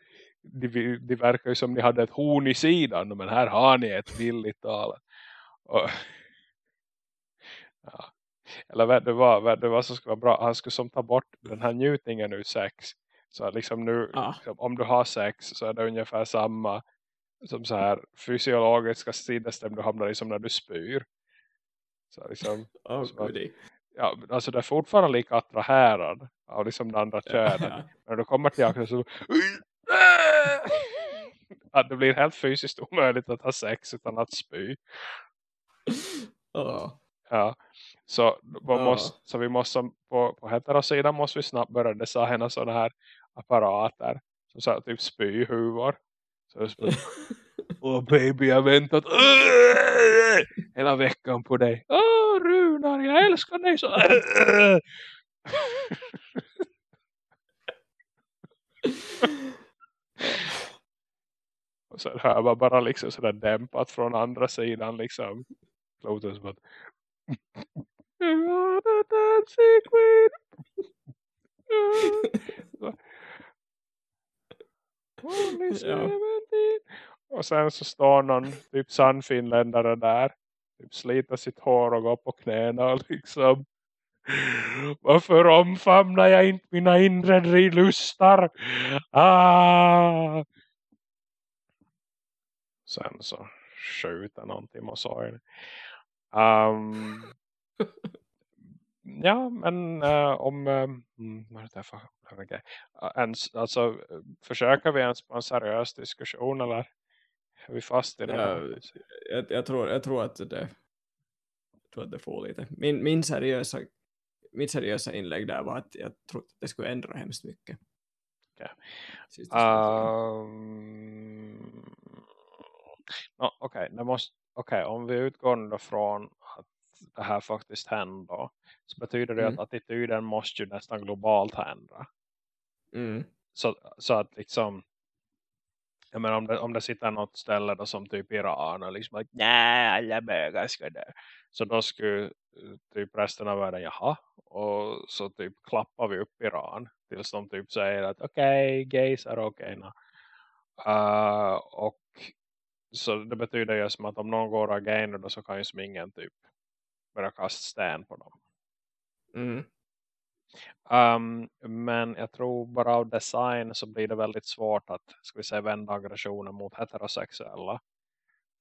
de, de verkar ju som ni hade ett horn i sidan men här har ni ett billigt tal. Och, ja. eller vad det var, vad det var som skulle vara bra? Han skulle som ta bort den här njutningen ur sex. Så liksom nu, ah. liksom, om du har sex så är det ungefär samma som så här fysiologiska sidestem du hamnar i som när du spyr. Så liksom, oh, så att, ja, alltså det är fortfarande lika attraherad av liksom det andra könet. När du kommer till jakten så att det blir helt fysiskt omöjligt att ha sex utan att spy. Oh. Ja. Så, oh. måste, så vi måste på, på heterosidan måste vi snabbt börja designa sådana här apparater som så här, typ spyhuvor. Åh oh, baby, jag har väntat hela veckan på dig. Åh oh, Runar, jag älskar dig så. Och sen hör man bara liksom sådär dämpat från andra sidan liksom. Låter som att You are the dancing queen. Och sen så står någon typ sannfinländare där. Typ sliter sitt hår och går på knäna och liksom. Varför omfamnar jag inte mina inre lustar? Ah! Sen så skjuter någon till. Um, ja, men uh, om um, vad är det för, okay. uh, ens, alltså, försöker vi ens på en seriös diskussion eller är vi fast i det? Ja, jag, jag, tror, jag tror att det jag tror att det får lite. Min, min seriösa mitt seriösa inlägg där var att jag trodde att det skulle ändra hemskt mycket. Okay. Um, no, Okej, okay. okay, om vi utgår då från det här faktiskt händer så betyder det mm. att attityden måste ju nästan globalt ändra. Mm. Så, så att liksom jag menar om det, om det sitter något ställe då som typ Iran och liksom nej alla bögar ska dö. Så då skulle eh, typ resten av världen jaha och så typ klappar vi upp Iran tills de typ säger att okej, okay, gays är okej. Okay, uh, och så det betyder ju som att om någon går again då så kan ju som ingen typ börja kasta sten på dem. Mm. Um, men jag tror bara av design så blir det väldigt svårt att ska vi säga, vända aggressionen mot heterosexuella.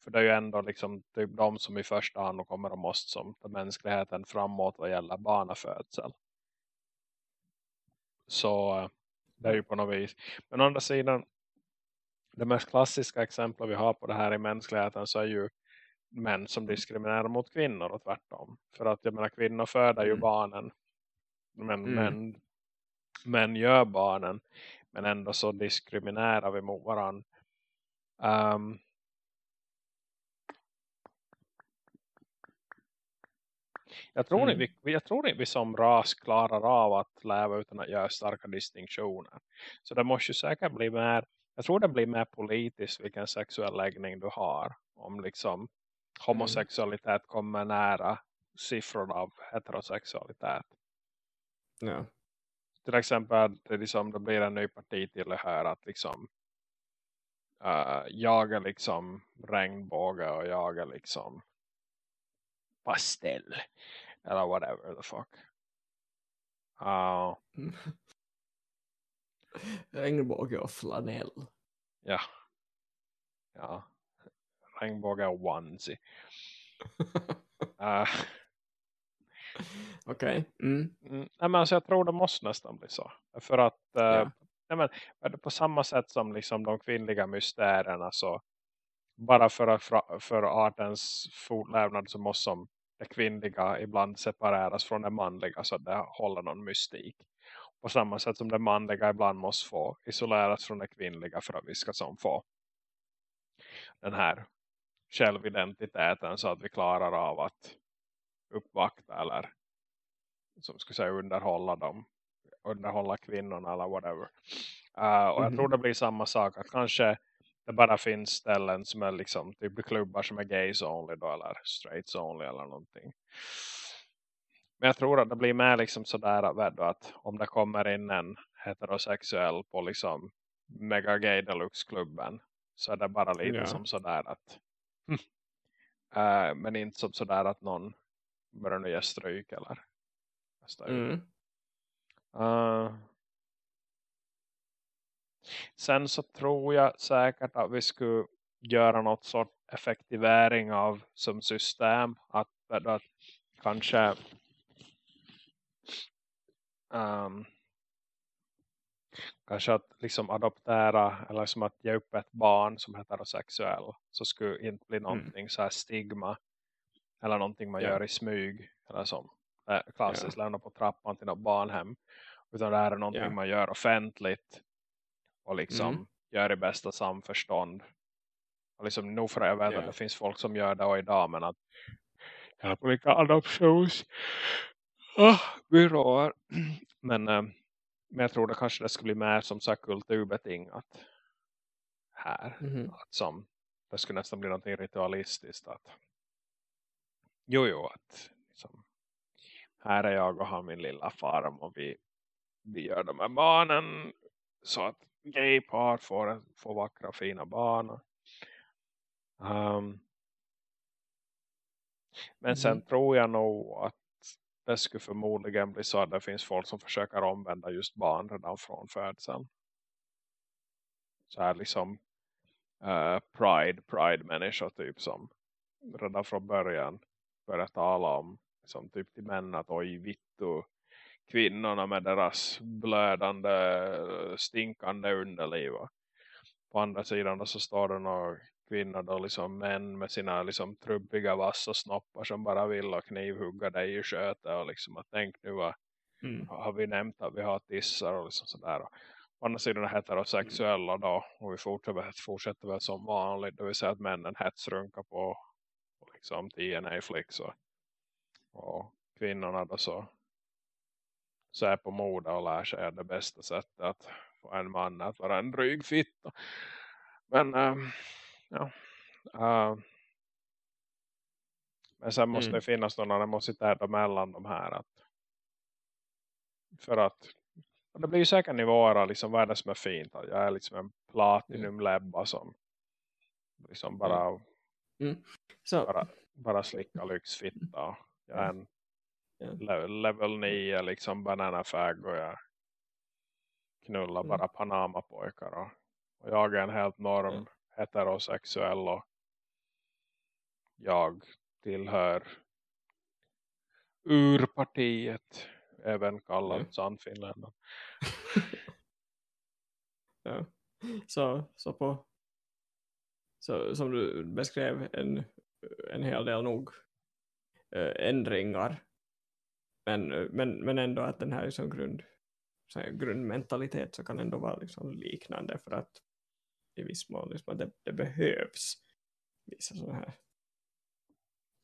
För det är ju ändå liksom typ de som i första hand kommer att måste som mänskligheten framåt vad gäller barnafödsel. Så det är ju på något vis. Men å andra sidan, det mest klassiska exemplet vi har på det här i mänskligheten så är ju män som diskriminerar mot kvinnor och tvärtom. För att jag menar kvinnor föder ju mm. barnen men, mm. men, men gör barnen. Men ändå så diskriminerar vi mot varandra. Um, jag, tror mm. inte vi, jag tror inte vi som ras klarar av att leva utan att göra starka distinktioner. Så det måste ju säkert bli mer, jag tror det blir mer politiskt vilken sexuell läggning du har. Om liksom mm. Homosexualitet kommer nära siffrorna av heterosexualitet. Ja. Till exempel det, liksom, det blir en ny parti till det här att liksom uh, jag är liksom regnbåge och jag är liksom pastell eller whatever the fuck. Uh, Regnbåge och flanell. Ja. Ja. Regnbåge och onesie. uh, Okej. Okay. Mm. Mm, alltså jag tror det måste nästan bli så. För att uh, ja. nej, men, på samma sätt som liksom de kvinnliga mysterierna så bara för, att, för artens fortlevnad så måste det kvinnliga ibland separeras från det manliga så att det håller någon mystik. På samma sätt som det manliga ibland måste få isoleras från det kvinnliga för att vi ska som få den här självidentiteten så att vi klarar av att uppvakta eller som ska säga underhålla dem underhålla kvinnorna eller whatever. Uh, och jag tror mhm. det blir samma sak att kanske det bara finns ställen som är liksom typ klubbar som är gays only då, eller straights only eller någonting. Men jag tror att det blir mer liksom sådär att om det kommer in en heterosexuell på liksom mega gay deluxe klubben så är det bara lite ja. som sådär att uh, men inte som sådär att någon börjar nu ge stryk eller mm. uh, Sen så tror jag säkert att vi skulle göra något sort effektivering av som system. Att, att kanske um, kanske att liksom adoptera eller som att ge upp ett barn som heterosexuell så skulle inte bli mm. någonting mm. så här stigma eller någonting man yeah. gör i smyg eller som klassiskt yeah. lämna på trappan till något barnhem utan det här är någonting yeah. man gör offentligt och liksom mm. gör i bästa samförstånd. Och liksom nog för jag vet att det finns folk som gör det idag men att jag har olika adoptions oh, byråer. Men, äh, men jag tror det kanske det skulle bli mer som så kulturbetingat här. Mm. Att som, det skulle nästan bli något ritualistiskt att jo jo att liksom, här är jag och har min lilla farm och vi, vi gör de här barnen så att gaypar får, får vackra fina barn. Um, men sen mm. tror jag nog att det skulle förmodligen bli så att det finns folk som försöker omvända just barn redan från födseln. Så här liksom uh, pride, pride-människor typ som redan från början börjar tala om liksom typ till män att oj vittu kvinnorna med deras blödande, stinkande underliv. På andra sidan så står det några kvinnor då liksom män med sina liksom trubbiga vassa snoppar som bara vill och knivhugga dig i sköte och liksom att tänk nu vad mm. har vi nämnt att vi har tissar och liksom sådär. På andra sidan är heterosexuella då och vi fortsätter, fortsätter väl som vanligt det vill säga att männen hetsrunkar på liksom TNA flicks och, och kvinnorna då så så är på moda och lär sig det bästa sättet att få en man att vara en dryg fitta. Men äh, ja. Äh, men sen måste mm. det finnas någon animositet mellan de här. Att, för att det blir ju säkert nivåer liksom vad är det som är fint. Att jag är liksom en platinum-lebba mm. som liksom bara, mm. mm. Så. bara, bara slicka lyxfitta. Jag är en Le level 9 liksom bananafag och jag knullar mm. bara Panama-pojkar och, och, jag är en helt norm mm. Heterosexuell och jag tillhör urpartiet även kallat mm. Sannfinländarna. ja. Så, så på så, som du beskrev en, en hel del nog äh, ändringar men, men, men ändå att den här liksom grund, så här, grundmentalitet så kan ändå vara liksom liknande för att i viss mån liksom, det, det behövs vissa sådana här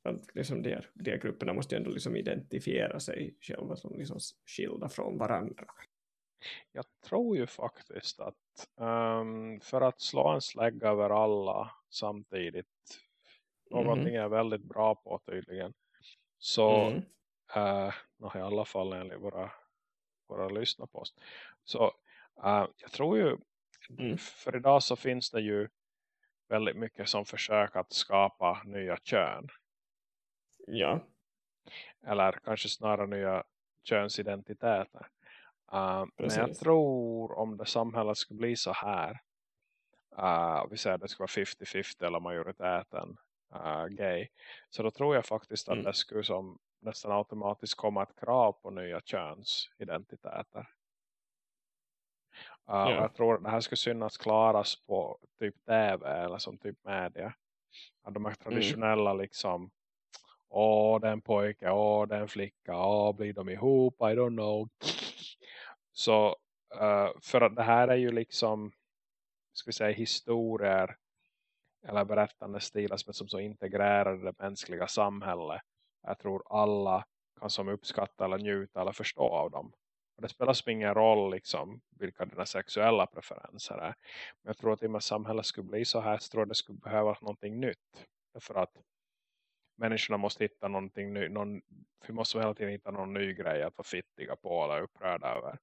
att liksom de, här, de här grupperna måste ju ändå liksom identifiera sig själva som liksom skilda från varandra. Jag tror ju faktiskt att um, för att slå en slägga över alla samtidigt någonting mm. är väldigt bra på tydligen så mm. Uh, i alla fall enligt våra, våra lyssna på oss. Så uh, jag tror ju, mm. för idag så finns det ju väldigt mycket som försök att skapa nya kön. Ja. Eller kanske snarare nya könsidentiteter. Uh, men jag tror om det samhället skulle bli så här. Uh, vi säger att det skulle vara 50-50 eller majoriteten uh, gay. Så då tror jag faktiskt att mm. det skulle som nästan automatiskt komma ett krav på nya könsidentiteter. Uh, ja. Jag tror att det här skulle synas klaras på typ tv eller som typ media. Att de här traditionella mm. liksom Åh, det är en pojke, åh, det är en flicka, åh, blir de ihop, I don't know. Så uh, för att det här är ju liksom ska vi säga historier eller berättande stilar som som så integrerade det mänskliga samhället. Jag tror alla kan som uppskatta eller njuta eller förstå av dem. Och det spelar som ingen roll liksom, vilka dina sexuella preferenser är. Men jag tror att i och samhället skulle bli så här så tror jag det skulle behövas någonting nytt. För att människorna måste hitta någonting nytt. Någon, vi måste hela tiden hitta någon ny grej att vara fittiga på eller upprörda över.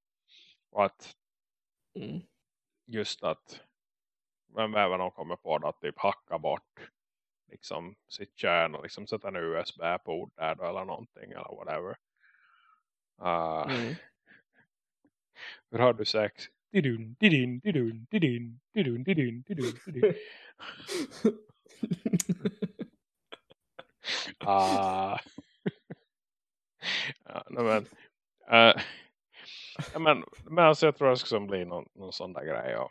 Och att mm. just att men även de kommer på det att typ hacka bort liksom sitt kärn och liksom sätta en USB-port där då, eller någonting eller whatever. Uh, mm. Hur har du sex? Didun, didun, didun, didun, didun, didun, didun, didun. Ah. ja, men, uh, men, men alltså jag tror det ska bli någon, någon sån där grej. Och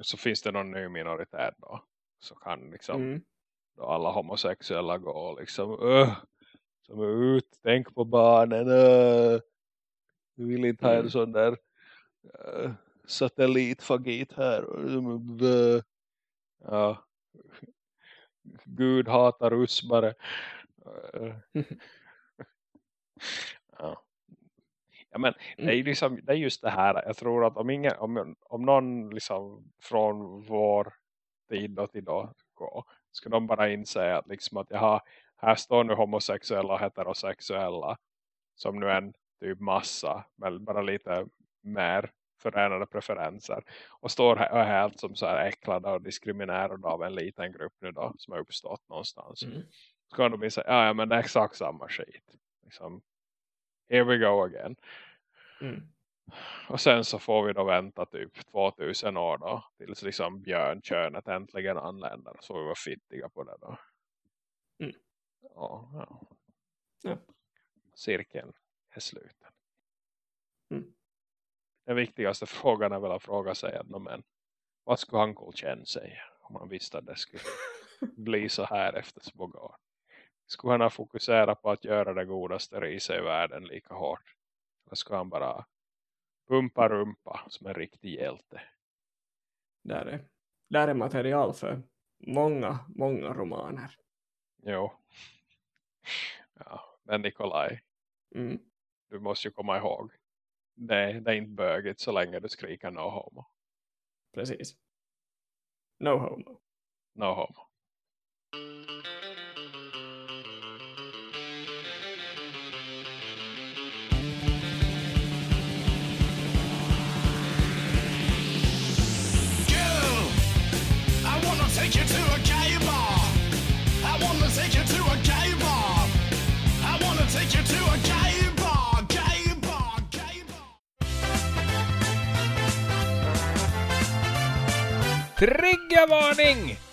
så finns det någon ny minoritet då. Så kan liksom mm. då alla homosexuella gå liksom uh, som är ut, tänk på barnen. Uh, du vill inte ha en mm. sån där uh, satellitfagit här. Uh, ja. Gud hatar usbare. ja. ja. men det är, mm. liksom, det är just det här. Jag tror att om, ingen, om, om någon liksom från vår tid då till då går, ska de bara inse att, liksom att jaha, här står nu homosexuella och heterosexuella som nu en typ massa, men bara lite mer förenade preferenser och står här, helt som så här äcklade och diskriminerade av en liten grupp nu då som har uppstått någonstans. Mm. Så kan de bli så ja, ja men det är exakt samma skit. Liksom, here we go again. Mm. Och sen så får vi då vänta typ 2000 år då. Tills liksom björnkönet äntligen anländer. Så vi var fittiga på det då. Mm. Ja, ja. ja. Cirkeln är sluten. Mm. Den viktigaste frågan är väl att fråga sig att men, vad skulle Uncle Chen säga om han visste att det skulle bli så här efter små år? Skulle han ha fokuserat på att göra det godaste riset i världen lika hårt? Eller skulle han bara pumpa rumpa som en riktig hjälte? Där är, där är material för många, många romaner. Jo. Ja, men Nikolaj. Mm. Du måste ju komma ihåg. Det, det är inte bögigt så länge du skriker no homo. Precis. No homo. No homo. Triggervarning!